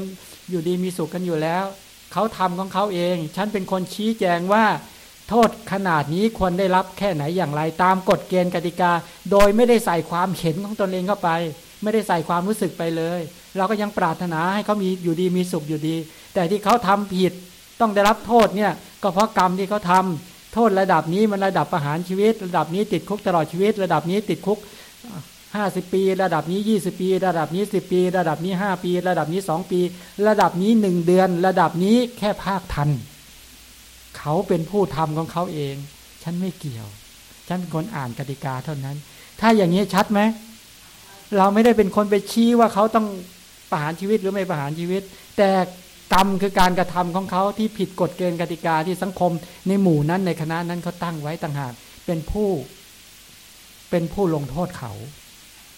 อยู่ดีมีสุขกันอยู่แล้ว เขาทำของเขาเอง ฉันเป็นคนชี้แจงว่า โทษขนาดนี้ควรได้รับแค่ไหนอย่างไร ตามกฎเกณฑ์กติกา โดยไม่ได้ใส่ความเห็นของตนเองเข้าไป ไม่ได้ใส่ความรู้สึกไปเลย เราก็ยังปรารถนาให้เขามีอยู่ดีมีสุขอยู่ดี แต่ที่เขาทำผิดต้องได้รับโทษเนี่ยก็เพราะกรรมที่เขาทาโทษระดับนี้มันระดับประหารชีวิต ระดับนี้ติดคุกตลอดชีวิต ระดับนี้ติดคุก ห้าสิบปี ระดับนี้ยี่สิบปี ระดับนี้สิบปี ระดับนี้ห้าปี ระดับนี้สองปี ระดับนี้หนึ่งเดือน ระดับนี้แค่ภาคทัน เขาเป็นผู้ทำของเขาเอง ฉันไม่เกี่ยว ฉันเป็นคนอ่านกติกาเท่านั้น ถ้าอย่างนี้ชัดไหมเราไม่ได้เป็นคนไปชี้ว่าเขาต้องประหารชีวิตหรือไม่ประหารชีวิต แต่กรรมคือการกระทำของเขาที่ผิดกฎเกณฑ์กติกาที่สังคม ในหมู่นั้นในคณะนั้นเขาตั้งไว้ต่างหากเป็นผู้เป็นผู้ลงโทษเขา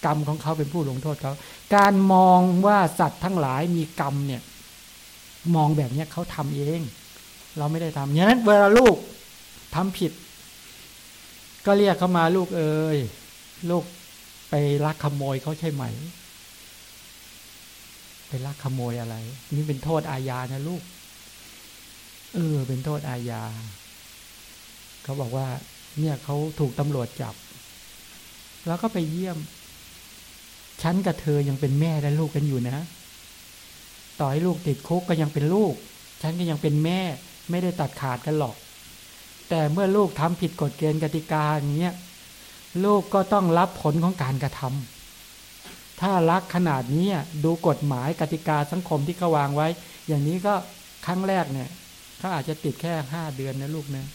กรรมของเขาเป็นผู้ลงโทษเขาการมองว่าสัตว์ทั้งหลายมีกรรมเนี่ย มองแบบนี้เขาทำเอง เราไม่ได้ทำอย่างนั้นเวลาลูกทำผิด ก็เรียกเขามาลูกเอ้ยลูกไปลักขโมยเขาใช่ไหมไปลักขโมยอะไร นี่เป็นโทษอาญานะลูก เออ เป็นโทษอาญาเขาบอกว่า เนี่ยเขาถูกตำรวจจับ แล้วก็ไปเยี่ยม ฉันกับเธอยังเป็นแม่และลูกกันอยู่นะ ต่อให้ลูกติดคุกก็ยังเป็นลูก ฉันก็ยังเป็นแม่ไม่ได้ตัดขาดกันหรอก แต่เมื่อลูกทำผิดกฎเกณฑ์กติกาอย่างเงี้ยลูกก็ต้องรับผลของการกระทำถ้ารักขนาดนี้ดูกฎหมายกติกาสังคมที่เขาวางไว้ อย่างนี้ก็ครั้งแรกเนี่ยเขาอาจจะติดแค่ห้าเดือนนะลูกนะ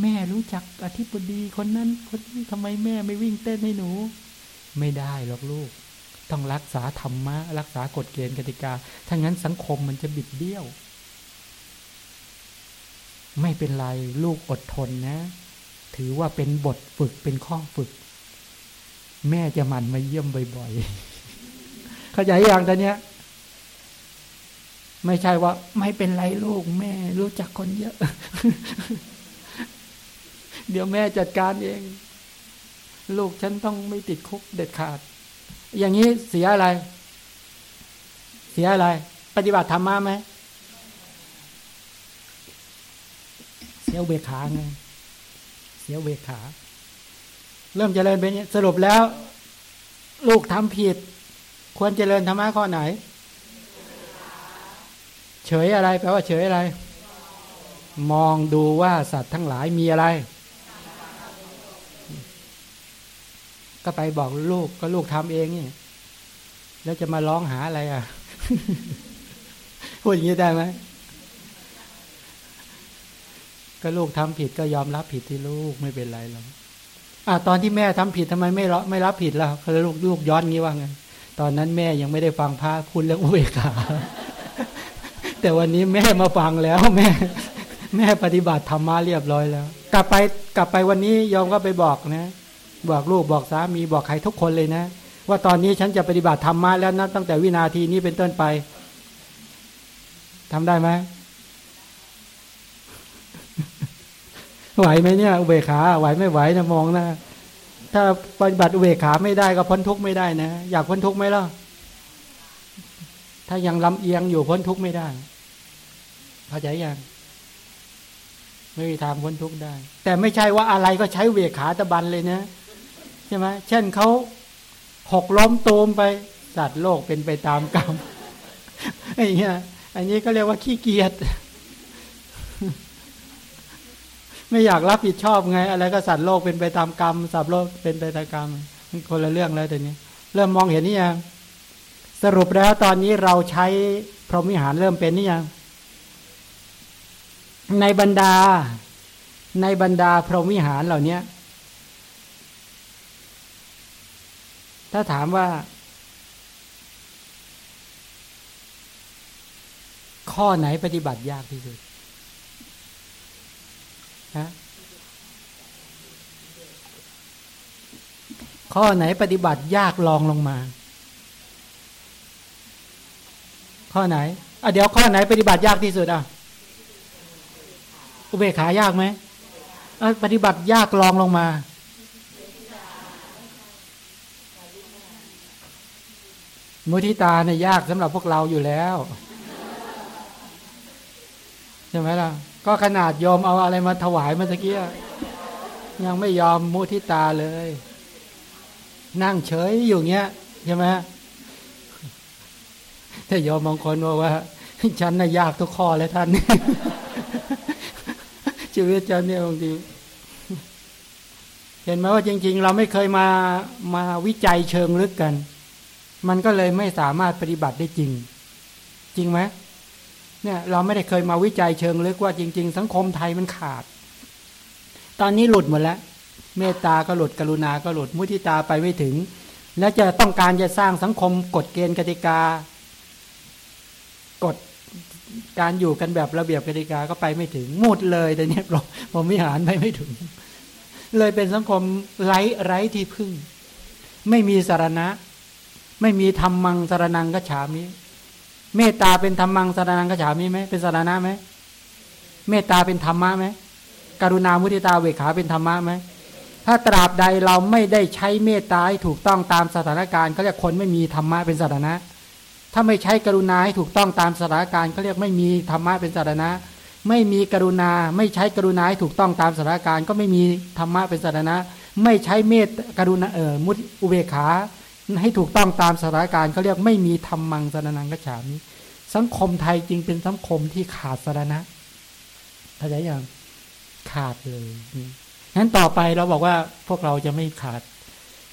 แม่รู้จักอธิบดีคนนั้นคนนี้ทำไมแม่ไม่วิ่งเต้นให้หนู ไม่ได้หรอกลูก ต้องรักษาธรรมะ รักษากฎเกณฑ์กติกา ถ้างั้นสังคมมันจะบิดเบี้ยว ไม่เป็นไรลูกอดทนนะ ถือว่าเป็นบทฝึกเป็นข้อฝึก แม่จะมันมาเยี่ยมบ่อยๆเข้าใจอย่างตอนเนี้ยไม่ใช่ว่า ไม่เป็นไรลูก แม่รู้จักคนเยอะ เดี๋ยวแม่จัดการเอง ลูกฉันต้องไม่ติดคุกเด็ดขาด อย่างนี้เสียอะไร เสียอะไร ปฏิบัติธรรมะไหมเสียเวขาไงเสียเวขา เริ่มเจริญเป็นสรุปแล้ว ลูกทำผิด ควรเจริญธรรมะข้อไหน เฉยอะไรแปลว่าเฉยอะไร มองดูว่าสัตว์ทั้งหลายมีอะไร ก็ไปบอกลูกก็ลูกทำเองนี่แล้วจะมาร้องหาอะไรอะพูดอย่างนี้ได้ไหมก็ลูกทำผิดก็ยอมรับผิดที่ลูกไม่เป็นไรหรอกอ่าตอนที่แม่ทำผิดทำไมไม่รับไม่รับผิดล่ะเขาลูกลูกย้อนงี้ว่าไงตอนนั้นแม่ยังไม่ได้ฟังพระคุณเรื่องอุเบกขาแต่วันนี้แม่มาฟังแล้วแม่ แม่ปฏิบัติธรรมะเรียบร้อยแล้ว กลับไปกลับไปวันนี้ยอมก็ไปบอกนะ บอกลูกบอกสามีบอกใครทุกคนเลยนะ ว่าตอนนี้ฉันจะปฏิบัติธรรมะแล้วนะตั้งแต่วินาทีนี้เป็นต้นไปทำได้ไหมไหวไหมเนี่ยอุเบกขาไหวไม่ไหวนะมองนะถ้าปฏิบัติอุเบกขาไม่ได้ก็พ้นทุกข์ไม่ได้นะ อยากพ้นทุกข์ไหมล่ะถ้ายังลำเอียงอยู่พ้นทุกข์ไม่ได้เข้าใจยังไม่มีทางพ้นทุกข์ได้ แต่ไม่ใช่ว่าอะไรก็ใช้เวขาตะบันเลยนะ ช่ไหมเช่นเขาหกล้มตูมไปสัตว์โลกเป็นไปตามกรรมไอ้เงี้ยอันนี้ก็เรียกว่าขี้เกียจไม่อยากรับผิดชอบไง อะไรก็สัตว์โลกเป็นไปตามกรรมสัตว์โลกเป็นไปตามกรรมคนละเรื่องแล้วแต่นี้ เริ่มมองเห็นนี่ยังสรุปแล้วตอนนี้เราใช้พรหมิหารเริ่มเป็นนี่ยังในบรรดาในบรรดาพรหมิหารเหล่านี้ ถ้าถามว่า ข้อไหนปฏิบัติยากที่สุดข้อไหนปฏิบัติยากลองลงมา ข้อไหนอะเดี๋ยวข้อไหนปฏิบัติยากที่สุดอะอุเบกขายากไหมปฏิบัติยากลองลงมา มุทิตาเนี่ยยากสำหรับพวกเราอยู่แล้วใช่ไหมล่ะ ก็ขนาดยอมเอาอะไรมาถวายเมื่อกี้ยังไม่ยอมมุทิตาเลย นั่งเฉยอยู่เงี้ยใช่ไหมถ้ายอมบางคนบอกว่า ฉันน่ะยากทุกข้อเลยท่านชีวิตฉันเนี่ยบางทีเห็นไหมว่าจริง ๆ เราไม่เคยมามาวิจัยเชิงลึกกัน มันก็เลยไม่สามารถปฏิบัติได้จริง จริงไหมเนี่ยเราไม่ได้เคยมาวิจัยเชิงลึกว่าจริง ๆ สังคมไทยมันขาด ตอนนี้หลุดหมดแล้ว เมตตาก็หลุดกรุณาก็หลุดมุทิตาไปไม่ถึง แล้วจะต้องการจะสร้างสังคมกฎเกณฑ์กติกากฎการอยู่กันแบบระเบียบกติกาก็ไปไม่ถึงมุดเลยแต่เนี้ยผมวิหารไปไม่ถึง เลยเป็นสังคมไร้ไร้ที่พึ่ง ไม่มีสารณะ ไม่มีธรรมังสารนังกฉามิ เมตตาเป็นธรรมังสารนังกฉามิไหมเป็นสารณะไหมเมตตาเป็นธรรมะไหมกรุณามุทิตาเวขาเป็นธรรมะไหมถ้าตราบใดเราไม่ได้ใช้เมตตาให้ถูกต้องตามสถานการณ์เขาเรียกคนไม่มีธรรมะเป็นสถานะ ถ้าไม่ใช้กรุณาให้ถูกต้องตามสถานการณ์เขาเรียกไม่มีธรรมะเป็นสถานะ ไม่มีกรุณาไม่ใช้กรุณาให้ถูกต้องตามสถานการณ์ก็ไม่มีธรรมะเป็นสถานะ ไม่ใช้เมตกรุณาเออมุตอุเบขา ให้ถูกต้องตามสถานการณ์เขาเรียกไม่มีธรรมังสรนังกัจฉามิสังคมไทยจริงเป็นสังคมที่ขาดสารณะเข้าใจยังขาดเลยนั้นต่อไปเราบอกว่าพวกเราจะไม่ขาด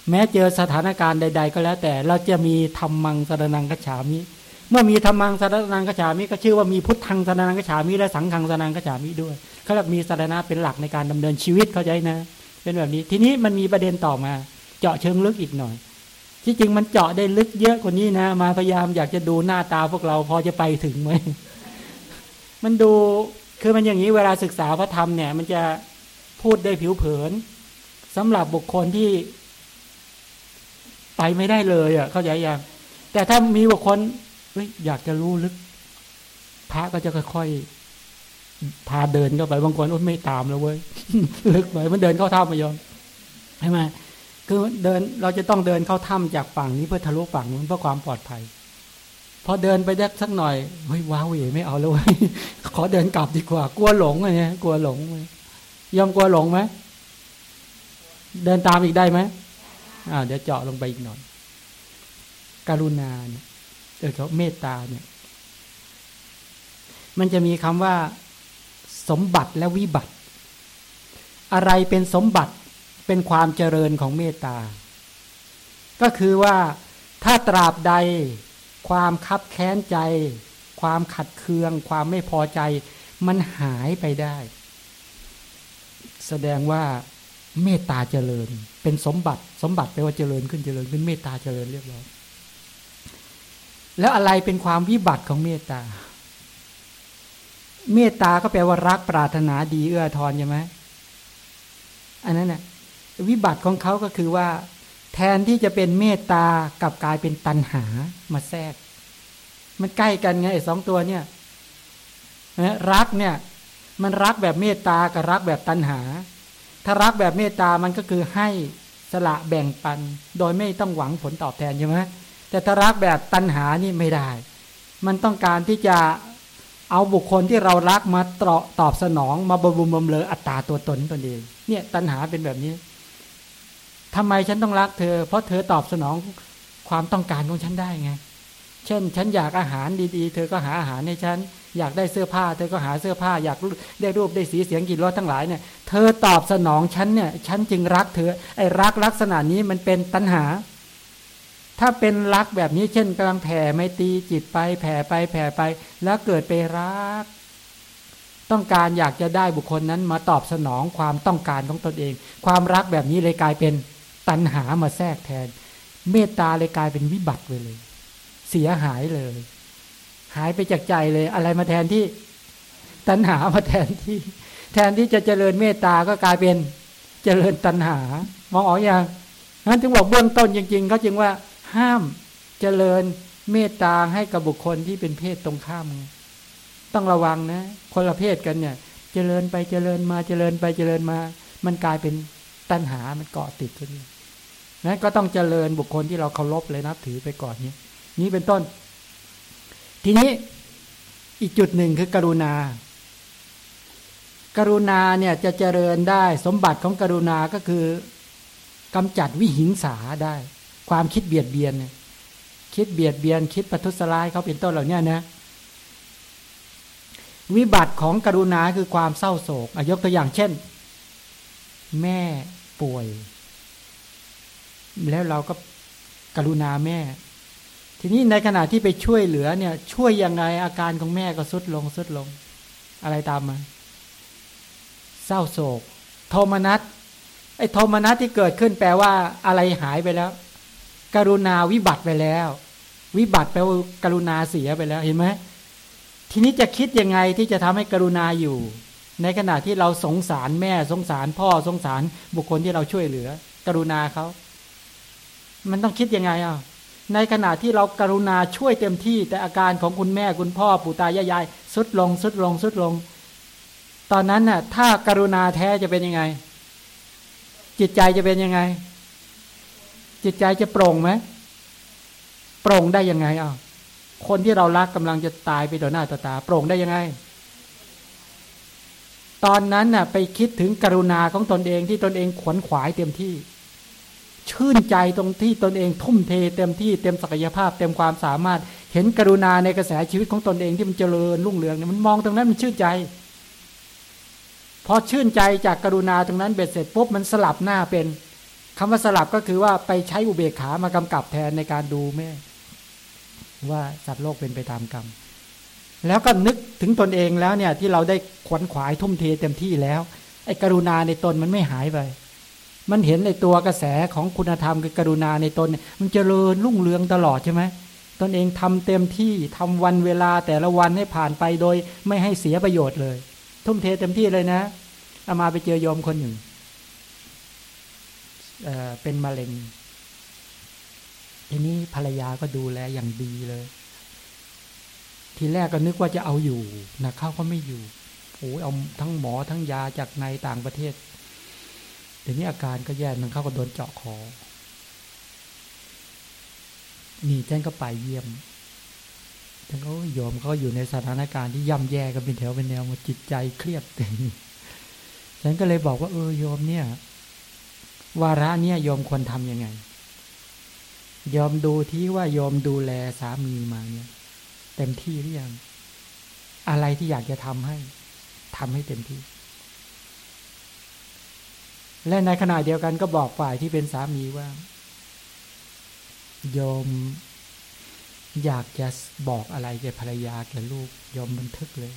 แม้เจอสถานการณ์ใด ๆ ก็แล้ว แต่เราจะมีธรรมังสรนังกัจฉามิเมื่อมีธรรมังสรนังกัจฉามิก็ชื่อว่ามีพุทธังสรนังกัจฉามิและสังฆังสรนังกัจฉามิด้วยเขาเรียกมีสารณะเป็นหลักในการดำเนินชีวิตเข้าใจนะ เป็นแบบนี้ทีนี้มันมีประเด็นต่อมา เจาะเชิงลึกอีกหน่อย ที่จริงมันเจาะได้ลึกเยอะกว่านี้นะ มาพยายามอยากจะดูหน้าตาพวกเราพอจะไปถึงไหมมันดูคือมันอย่างนี้เวลาศึกษาพระธรรมเนี่ย มันจะพูดได้ผิวเผินสำหรับบุคคลที่ ไปไม่ได้เลยอะ เข้าใจยังแต่ถ้ามีบุคคลอยากจะรู้ลึก พระก็จะค่อยๆพาเดินเข้าไปบางคนอ้ไม่ตามแล้วเว้ยลึกไปมันเดินเข้าถ้ำมายอมใช่ไหม คือเดินเราจะต้องเดินเข้าถ้ำจากฝั่งนี้เพื่อทะลุฝั่งนู้นเพื่อความปลอดภัย พอเดินไปได้สักหน่อยเฮ้ยว้าวเไม่เอาแล้วขอเดินกลับดีกว่า กลัวหลงไงกลัวหลงยอมกลัวหลงไหมเดินตามอีกได้ไหมอ่า เดี๋ยวเจาะลงไปอีกหน่อย กรุณาเนี่ยเออเขาเมตตาเนี่ย มันจะมีคำว่า สมบัติและวิบัติ อะไรเป็นสมบัติ เป็นความเจริญของเมตตา ก็คือว่าถ้าตราบใดความคับแค้นใจ ความขัดเคือง ความไม่พอใจ มันหายไปได้ แสดงว่าเมตตาเจริญ เป็นสมบัติสมบัติแปลว่าเจริญขึ้นเจริญขึ้นเมตตาเจริญเรียบร้อยแล้วอะไรเป็นความวิบัติของเมตตา เมตตาก็แปลว่ารักปรารถนาดีเอื้อทอนใช่ไหมอันนั้นน่ะ วิบัติของเขาก็คือว่า แทนที่จะเป็นเมตตากับกลายเป็นตัณหามาแทรก มันใกล้กันไงไอ้สองตัวเนี่ยรักเนี่ยมันรักแบบเมตตากับรักแบบตัณหา ถ้ารักแบบเมตตามันก็คือให้สละแบ่งปัน โดยไม่ต้องหวังผลตอบแทนใช่ไหมแต่ถ้ารักแบบตัณหานี่ไม่ได้ มันต้องการที่จะเอาบุคคลที่เรารักมาตอตอบสนองมาบำรุงบำเรออัตตาตัวตนตนเอง เนี่ยตัณหาเป็นแบบนี้ ทำไมฉันต้องรักเธอ เพราะเธอตอบสนองความต้องการของฉันได้ไง เช่น ฉันอยากอาหารดีๆ เธอก็หาอาหารให้ฉัน อยากได้เสื้อผ้า เธอก็หาเสื้อผ้า อยากได้รูปได้สีเสียงกลิ่นรสทั้งหลายเนี่ย เธอตอบสนองฉันเนี่ย ฉันจึงรักเธอ ไอ้รักลักษณะนี้มันเป็นตัณหา ถ้าเป็นรักแบบนี้ เช่นกำลังแผ่ไม่ตีจิตไป แผ่ไปแผ่ไป แล้วเกิดไปรัก ต้องการอยากจะได้บุคคลนั้นมาตอบสนองความต้องการของตนเอง ความรักแบบนี้เลยกลายเป็น ตัณหามาแทรกแทน เมตตาเลยกลายเป็นวิบัติไปเลย เสียหายเลย หายไปจากใจเลย อะไรมาแทนที่ ตัณหามาแทนที่ แทนที่จะเจริญเมตตาก็กลายเป็นเจริญตัณหา มองออกอย่างนั้นถึงบอกเบื้องต้นจริงๆเขาจึงว่าห้ามเจริญเมตตาให้กับบุคคลที่เป็นเพศตรงข้าม ต้องระวังนะ คนละเพศกันเนี่ย เจริญไปเจริญมาเจริญไปเจริญมา มันกลายเป็นตัณหา มันเกาะติดขึ้น นั้นก็ต้องเจริญบุคคลที่เราเคารพเลยนับถือไปก่อนนี้นี้เป็นต้น ทีนี้อีกจุดหนึ่งคือกรุณาการุณาเนี่ยจะเจริญได้สมบัติของกรุณาก็คือกำจัดวิหิงสาได้ ความคิดเบียดเบียนเนี่ยคิดเบียดเบียน คิดประทุษร้ายเขาเป็นต้นเหล่านี้นะ วิบัติของกรุณาคือความเศร้าโศกยกตัวอย่างเช่น แม่ป่วย แล้วเราก็กรุณาแม่ ทีนี้ในขณะที่ไปช่วยเหลือเนี่ย ช่วยยังไงอาการของแม่ก็สุดลงสุดลง อะไรตามมา เศร้าโศก โทมนัสอ้โทมนัสที่เกิดขึ้นแปลว่าอะไรหายไปแล้ว กรุณาวิบัติไปแล้ว วิบัติแปลว่ากรุณาเสียไปแล้วเห็นไหมทีนี้จะคิดยังไงที่จะทำให้กรุณาอยู่ ในขณะที่เราสงสารแม่สงสารพ่อสงสารบุคคลที่เราช่วยเหลือ กรุณาเขา มันต้องคิดยังไงอะในขณะที่เรากรุณาช่วยเต็มที่ แต่อาการของคุณแม่คุณพ่อปู่ตายายายสุดลงสุดลงสุดลง ตอนนั้นน่ะถ้ากรุณาแท้จะเป็นยังไง จิตใจจะเป็นยังไง จิตใจจะโปร่งไหมโปร่งได้ยังไงอะคนที่เรารักกำลังจะตายไปต่อหน้าต่อตา โปร่งได้ยังไง ตอนนั้นน่ะไปคิดถึงกรุณาของตนเองที่ตนเองขวนขวายเต็มที่ ชื่นใจตรงที่ตนเองทุ่มเทเต็มที่เต็มศักยภาพ เต็มความสามารถ เห็นกรุณาในกระแสชีวิตของตนเองที่มันเจริญรุ่งเรืองเนี่ยมันมองตรงนั้นมันชื่นใจ พอชื่นใจจากกรุณาตรงนั้นเบ็ดเสร็จปุ๊บมันสลับหน้าเป็นคำว่าสลับก็คือว่าไปใช้อุเบกขามากำกับแทนในการดูแม่ ว่าสัตว์โลกเป็นไปตามกรรมแล้วก็นึกถึงตนเองแล้วเนี่ยที่เราได้ขวนขวายทุ่มเทเต็มที่แล้วไอ้กรุณาในตนมันไม่หายไป มันเห็นในตัวกระแสของคุณธรรมคือกรุณาในตน มันเจริญรุ่งเรืองตลอดใช่ไหมตนเองทำเต็มที่ทำวันเวลาแต่ละวันให้ผ่านไปโดยไม่ให้เสียประโยชน์เลย ทุ่มเทเต็มที่เลยนะอามาไปเจอโยมคนหนึ่งเเป็นมะเร็งทีนี้ภรรยาก็ดูแลอย่างดีเลย ทีแรกก็นึกว่าจะเอาอยู่นะเข้าก็ไม่อยู่โอ้เอาทั้งหมอทั้งยาจากในต่างประเทศ ทีนี้อาการก็แย่มันเขาก็โดนเจาะคอนี่แจ้งก็ไปเยี่ยมท่านก็ยอมเขาอยู่ในสถานการณ์ที่ย่ำแย่กันเป็นแถวเป็นแนวมาจิตใจเครียดเต็มฉันก็เลยบอกว่าเออโยมเนี่ย วาระเนี่ยโยมควรทำยังไง ยอมดูที่ว่ายอมดูแลสามีมาเนี่ย เต็มที่หรือยัง อะไรที่อยากจะทำให้ทำให้เต็มที่ และในขณะเดียวกันก็บอกฝ่ายที่เป็นสามีว่า โยมอยากจะบอกอะไรแกภรรยาแกลูกยอมบันทึกเลย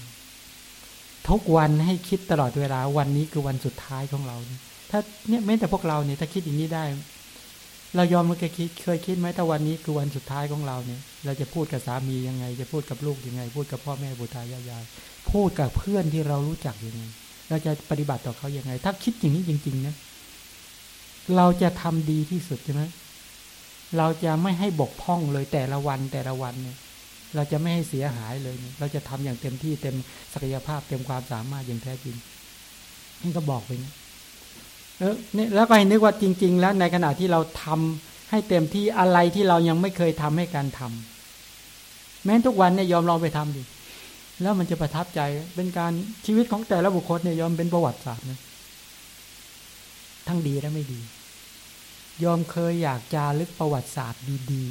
ทุกวันให้คิดตลอดเวลาวันนี้คือวันสุดท้ายของเราถ้าเนี่ยแม้แต่พวกเราเนี่ยถ้าคิดอย่างนี้ได้ เรายอมมันเคยคิดเคยคิดไหมถ้าวันนี้คือวันสุดท้ายของเราเนี่ย เราจะพูดกับสามียังไง จะพูดกับลูกยังไง พูดกับพ่อแม่บุตรายายพูดกับเพื่อนที่เรารู้จักยังไง เราจะปฏิบัติต่อเขาอย่างไง ถ้าคิดอย่างนี้จริง ๆ นะ เราจะทำดีที่สุดใช่ไหมเราจะไม่ให้บกพร่องเลยแต่ละวันแต่ละวันเนี่ย เราจะไม่ให้เสียหายเลย เราจะทำอย่างเต็มที่เต็มศักยภาพเต็มความสามารถอย่างแท้จริงนี่ก็บอกไปนะเออเนี่ยแล้วก็ให้นึกว่าจริง ๆ แล้วในขณะที่เราทำให้เต็มที่อะไรที่เรายังไม่เคยทำให้การทำแม้ทุกวันเนี่ยยอมลองไปทำดิ แล้วมันจะประทับใจเป็นการชีวิตของแต่ละบุคคลเนี่ยยอมเป็นประวัติศาสตร์นะทั้งดีและไม่ดี ยอมเคยอยากจารึกประวัติศาสตร์ดี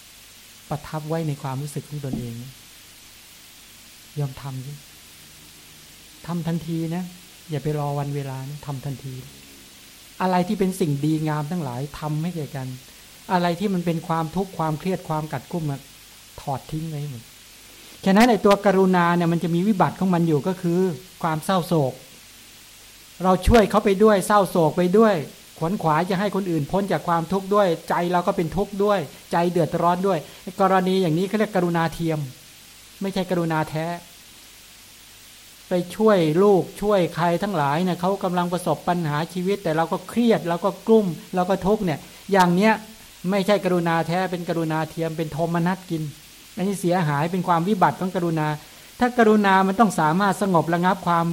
ๆ ประทับไว้ในความรู้สึกของตนเอง ยอมทำสิทำทันทีนะ อย่าไปรอวันเวลานะทำทันที อะไรที่เป็นสิ่งดีงามทั้งหลายทำให้แก่กัน อะไรที่มันเป็นความทุกข์ความเครียดความกัดกุ้มมาถอดทิ้งไว้หมด ฉะนั้นไอตัวกรุณาเนี่ยมันจะมีวิบัติของมันอยู่ก็คือ ความเศร้าโศก เราช่วยเขาไปด้วยเศร้าโศกไปด้วย ขวนขวายจะให้คนอื่นพ้นจากความทุกข์ด้วย ใจเราก็เป็นทุกข์ด้วย ใจเดือดร้อนด้วย กรณีอย่างนี้เขาเรียกกรุณาเทียม ไม่ใช่กรุณาแท้ ไปช่วยลูกช่วยใครทั้งหลายเนี่ยเขากำลังประสบปัญหาชีวิต แต่เราก็เครียดเราก็กลุ้มเราก็ทุกข์เนี่ย อย่างเนี้ยไม่ใช่กรุณาแท้เป็นกรุณาเทียมเป็นโทมนัสกิน อันนี้เสียหายเป็นความวิบัติของกรุณา ถ้ากรุณามันต้องสามารถสงบระงับความ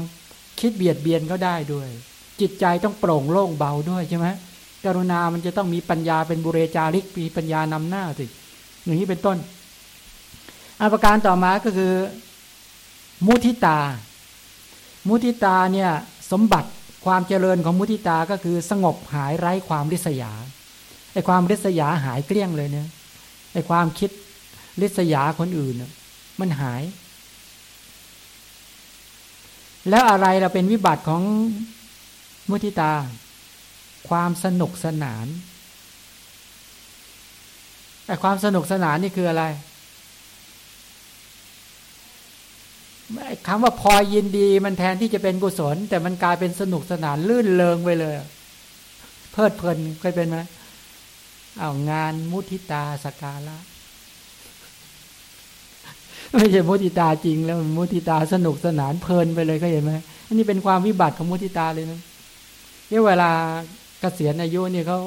คิดเบียดเบียนก็ได้ด้วย จิตใจต้องโปร่งโล่งเบาด้วยใช่ไหมกรุณามันจะต้องมีปัญญาเป็นบุเรจาริกมีปัญญานำหน้าสิอย่างนี้เป็นต้นอาประการต่อมาก็คือ มุทิตา มุทิตาเนี่ยสมบัติความเจริญของมุทิตาก็คือสงบหายไร้ความริษยาไอ้ความริษยาหายเกลี้ยงเลยเนี่ยไอ้ความคิด ลิษยาคนอื่นมันหาย แล้วอะไรเราเป็นวิบัติของมุทิตา ความสนุกสนานแต่ความสนุกสนานนี่คืออะไรคำว่าพอยินดีมันแทนที่จะเป็นกุศล แต่มันกลายเป็นสนุกสนานลื่นเลงไปเลย เพลิดเพลินเคยเป็นไหมเอางานมุทิตาสกาละ ไม่ใช่มุทิตาจริงแล้วมุทิตาสนุกสนานเพลินไปเลยก็เห็นไหมอันนี้เป็นความวิบัติของมุทิตาเลยนะเนี่ยเวลาเกษียณอายุเนี่ยเขา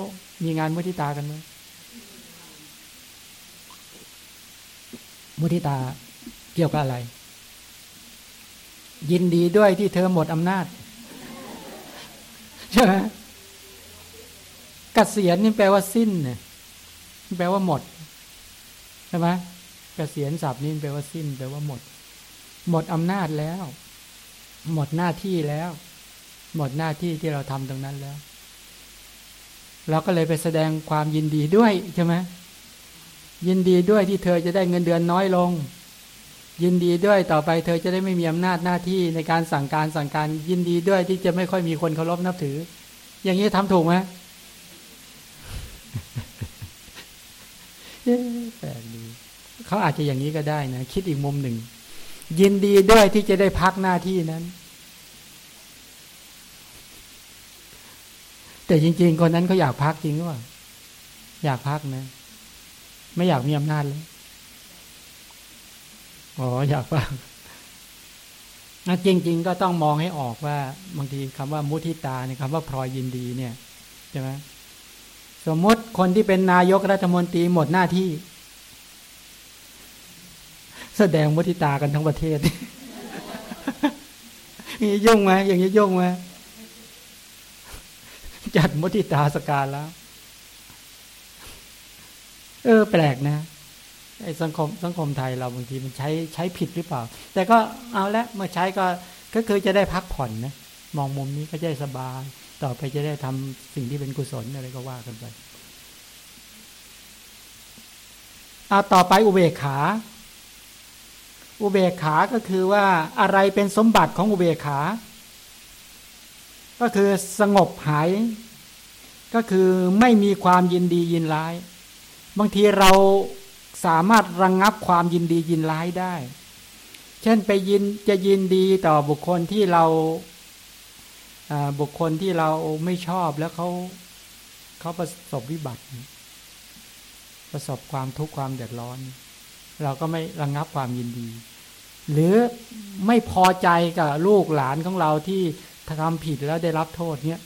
มีงานมุทิตากันไหมมุทิตาเกี่ยวกับอะไร ยินดีด้วยที่เธอหมดอำนาจใช่ไหมกเกษียณนี่แปลว่าสิ้นเนี่ยแปลว่าหมดใช่ไหม กษียณศัพท์นี่แปลว่าสิ้นแปลว่าหมด หมดอำนาจแล้ว หมดหน้าที่แล้ว หมดหน้าที่ที่เราทำตรงนั้นแล้ว เราก็เลยไปแสดงความยินดีด้วยใช่ไหมยินดีด้วยที่เธอจะได้เงินเดือนน้อยลง ยินดีด้วยต่อไปเธอจะได้ไม่มีอำนาจหน้าที่ในการสั่งการสั่งการ ยินดีด้วยที่จะไม่ค่อยมีคนเคารพนับถือ อย่างนี้ทำถูกไหมแปลกดี เขาอาจจะอย่างนี้ก็ได้นะคิดอีกมุมหนึ่ง ยินดีด้วยที่จะได้พักหน้าที่นั้น แต่จริง ๆ คนนั้นเขาอยากพักจริงหรือเปล่าอยากพักนะ ไม่อยากมีอำนาจเลยอ๋ออยากพักนะจริง ๆ ก็ต้องมองให้ออกว่า บางทีคำว่ามุทิตาเนี่ยคำว่าพลอยยินดีเนี่ยใช่ไหมสมมติคนที่เป็นนายกรัฐมนตรีหมดหน้าที่ แสดงมุทิตากันทั้งประเทศนี่ยุ่งไหมอย่างนี้ยุ่งไหมจัดมุทิตาสการแล้ว เออ แปลกนะไอ้สังคมสังคมไทยเราบางทีมันใช้ใช้ผิดหรือเปล่า แต่ก็เอาละเมื่อใช้ก็ก็คือจะได้พักผ่อนนะมองมุมนี้ก็จะสบาย ต่อไปจะได้ทำสิ่งที่เป็นกุศลอะไรก็ว่ากันไปเอาต่อไปอุเบกขา อุเบกขา ก็คือว่าอะไรเป็นสมบัติของอุเบกขา ก็คือสงบหาย ก็คือไม่มีความยินดียินร้าย บางทีเราสามารถระงงับความยินดียินร้ายได้ เช่นไปยินจะยินดีต่อบุคคลที่เราบุคคลที่เราไม่ชอบแล้วเขาเขาประสบวิบัติ ประสบความทุกข์ความเดือดร้อน เราก็ไม่ระงงับความยินดี หรือไม่พอใจกับลูกหลานของเราที่ทำผิดแล้วได้รับโทษเนี่ย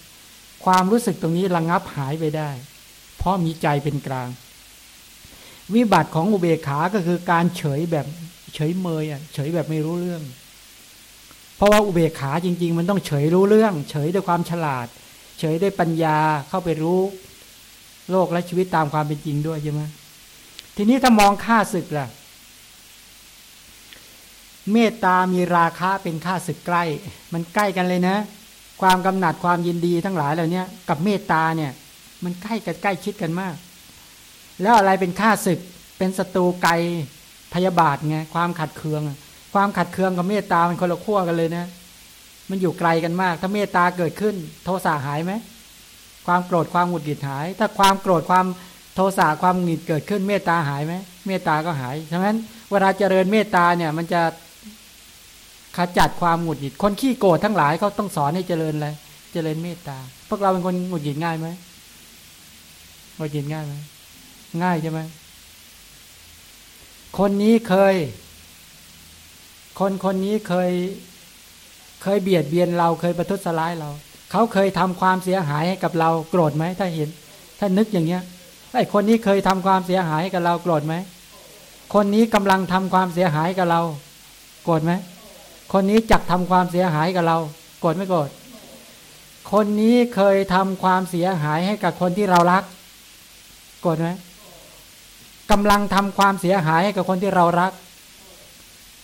ความรู้สึกตรงนี้ระงงับหายไปได้ เพราะมีใจเป็นกลาง วิบัติของอุเบกขา ก็คือการเฉยแบบเฉยเมยอะเฉยแบบไม่รู้เรื่อง เพราะว่าอุเบกขาจริง ๆ มันต้องเฉยรู้เรื่อง เฉยด้วยความฉลาด เฉยด้วยปัญญาเข้าไปรู้ โลกและชีวิตตามความเป็นจริงด้วยใช่ไหมทีนี้ถ้ามองค่าศึกล่ะ เมตตามีราคาเป็นค่าศึกใกล้ มันใกล้กันเลยนะ ความกำหนัดความยินดีทั้งหลายเหล่านี้กับเมตตาเนี่ย มันใกล้กันใกล้ชิดกันมาก แล้วอะไรเป็นค่าศึกเป็นศัตรูไกลพยาบาทไงความขัดเคือง ความขัดเคืองกับเมตตามันคนละขั้วกันเลยนะ มันอยู่ไกลกันมาก ถ้าเมตตาเกิดขึ้น โทสะหายไหมความโกรธความหงุดหงิดหาย ถ้าความโกรธความโทสะความหงุดหงิดเกิดขึ้น เมตตาหายไหมเมตตาก็หายฉะนั้นเวลาเจริญเมตตาเนี่ย มันจะ ขจัดความหงุดหงิด คนขี้โกรธทั้งหลายเขาต้องสอนให้เจริญอะไรเจริญเมตตา พวกเราเป็นคนหงุดหงิดง่ายไหมหงุดหงิดง่ายไหมง่ายใช่ไหมคนนี้เคย คนคนนี้เคย เคยเบียดเบียนเราเคยประทุษร้ายเรา เขาเคยทำความเสียหายให้กับเราโกรธไหมถ้าเห็น ถ้านึกอย่างเงี้ยไอ้คนนี้เคยทำความเสียหายกับเราโกรธไหม คนนี้กำลังทำความเสียหายกับเรา โกรธไหม คนนี้จักทำความเสียหายกับเราโกรธไม่โกรธคนนี้เคยทำความเสียหายให้กับคนที่เรารักโกรธไหมกำลังทำความเสียหายให้กับคนที่เรารัก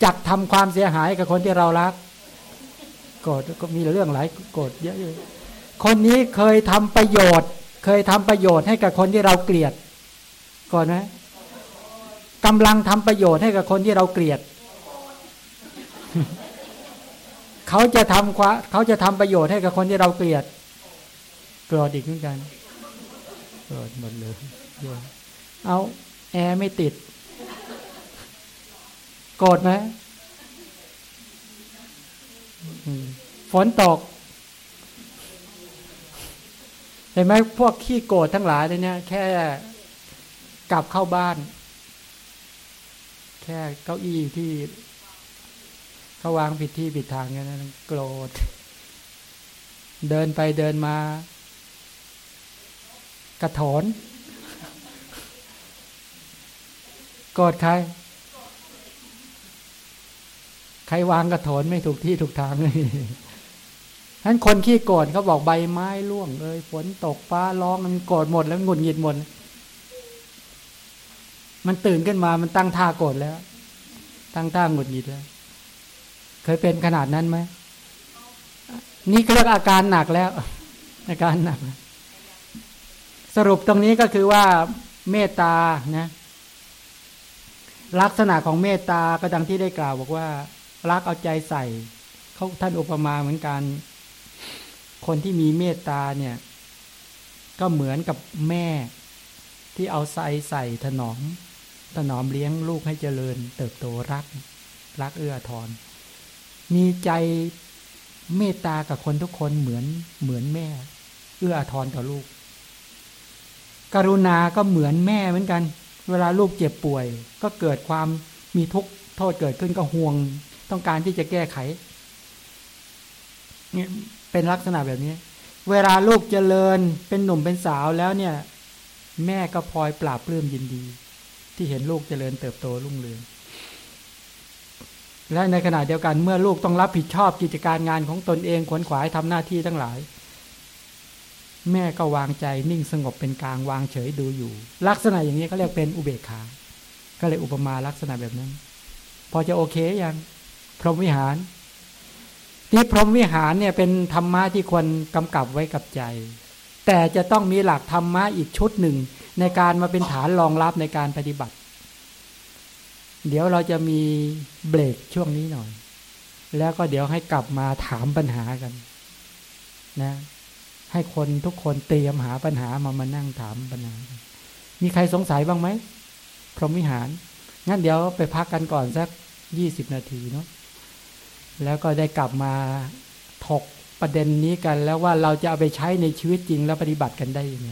จักทำความเสียหายกับคนที่เรารักโกรธก็มีเรื่องหลายโกรธเยอะเลยคนนี้เคยทำประโยชน์ เคยทำประโยชน์ให้กับคนที่เราเกลียดก่อนไหมกำลังทำประโยชน์ให้กับคนที่เราเกลียด เขาจะทำความเขาจะทำประโยชน์ให้กับคนที่เราเกลียดโกรธอีกเหมือนกันโกรธหมดเลยเอาแอร์ไม่ติด โกรธไหมฝนตกเห็นไหมพวกขี้โกรธทั้งหลายเนี่ย แค่กลับเข้าบ้าน แค่เก้าอี้ที่ เขาวางผิดที่ผิดทางกันนั้นโกรธ เดินไปเดินมา กระถอนโกรธใคร ใครวางกระถอนไม่ถูกที่ถูกทางเลยฉะนั้นคนขี้โกรธเขาบอกใบไม้ร่วงเลยฝนตกฟ้าร้องมันโกรธหมดแล้วงุนหงิดหมดมันตื่นขึ้นมามันตั้งท่าโกรธแล้ว ตั้งท่าหงุดหงิดแล้ว เคยเป็นขนาดนั้นไหมนี่เรียกอาการหนักแล้ว อาการหนัก สรุปตรงนี้ก็คือว่าเมตตานะลักษณะของเมตตาก็ดังที่ได้กล่าวบอกว่า รักเอาใจใส่เขาท่านอุปมาเหมือนกัน คนที่มีเมตตาเนี่ย ก็เหมือนกับแม่ที่เอาใส่ใส่ถนอมถนอมเลี้ยงลูกให้เจริญ เติบโตรัก รักเอื้อทอน มีใจเมตตากับคนทุกคนเหมือนเหมือนแม่ เอื้ออาทอนต่อลูก กรุณาก็เหมือนแม่เหมือนกัน เวลาลูกเจ็บป่วย ก็เกิดความมีทุกข์โทษเกิดขึ้นก็ห่วง ต้องการที่จะแก้ไขเนี่ยเป็นลักษณะแบบนี้ เวลาลูกเจริญเป็นหนุ่มเป็นสาวแล้วเนี่ย แม่ก็พลอยปราบปลื้มยินดี ที่เห็นลูกเจริญเติบโตรุ่งเรือง และในขณะเดียวกันเมื่อลูกต้องรับผิดชอบกิจการงานของตนเองขวนขวายทำหน้าที่ทั้งหลาย แม่ก็วางใจนิ่งสงบเป็นกลางวางเฉยดูอยู่ ลักษณะอย่างนี้เขาเรียกเป็นอุเบกขา ก็เลยอุปมาลักษณะแบบนั้น พอจะโอเคยังพรหมวิหาร ที่พรหมวิหารเนี่ยเป็นธรรมะที่ควรกำกับไว้กับใจ แต่จะต้องมีหลักธรรมะอีกชุดหนึ่งในการมาเป็นฐานรองรับในการปฏิบัติ เดี๋ยวเราจะมีเบรกช่วงนี้หน่อย แล้วก็เดี๋ยวให้กลับมาถามปัญหากัน นะ ให้คนทุกคนเตรียมหาปัญหามามานั่งถามปัญหา มีใครสงสัยบ้างไหมพรหมวิหาร งั้นเดี๋ยวไปพักกันก่อนสักยี่สิบนาทีเนาะ แล้วก็ได้กลับมาถกประเด็นนี้กันแล้วว่าเราจะเอาไปใช้ในชีวิตจริงแล้วปฏิบัติกันได้ยังไง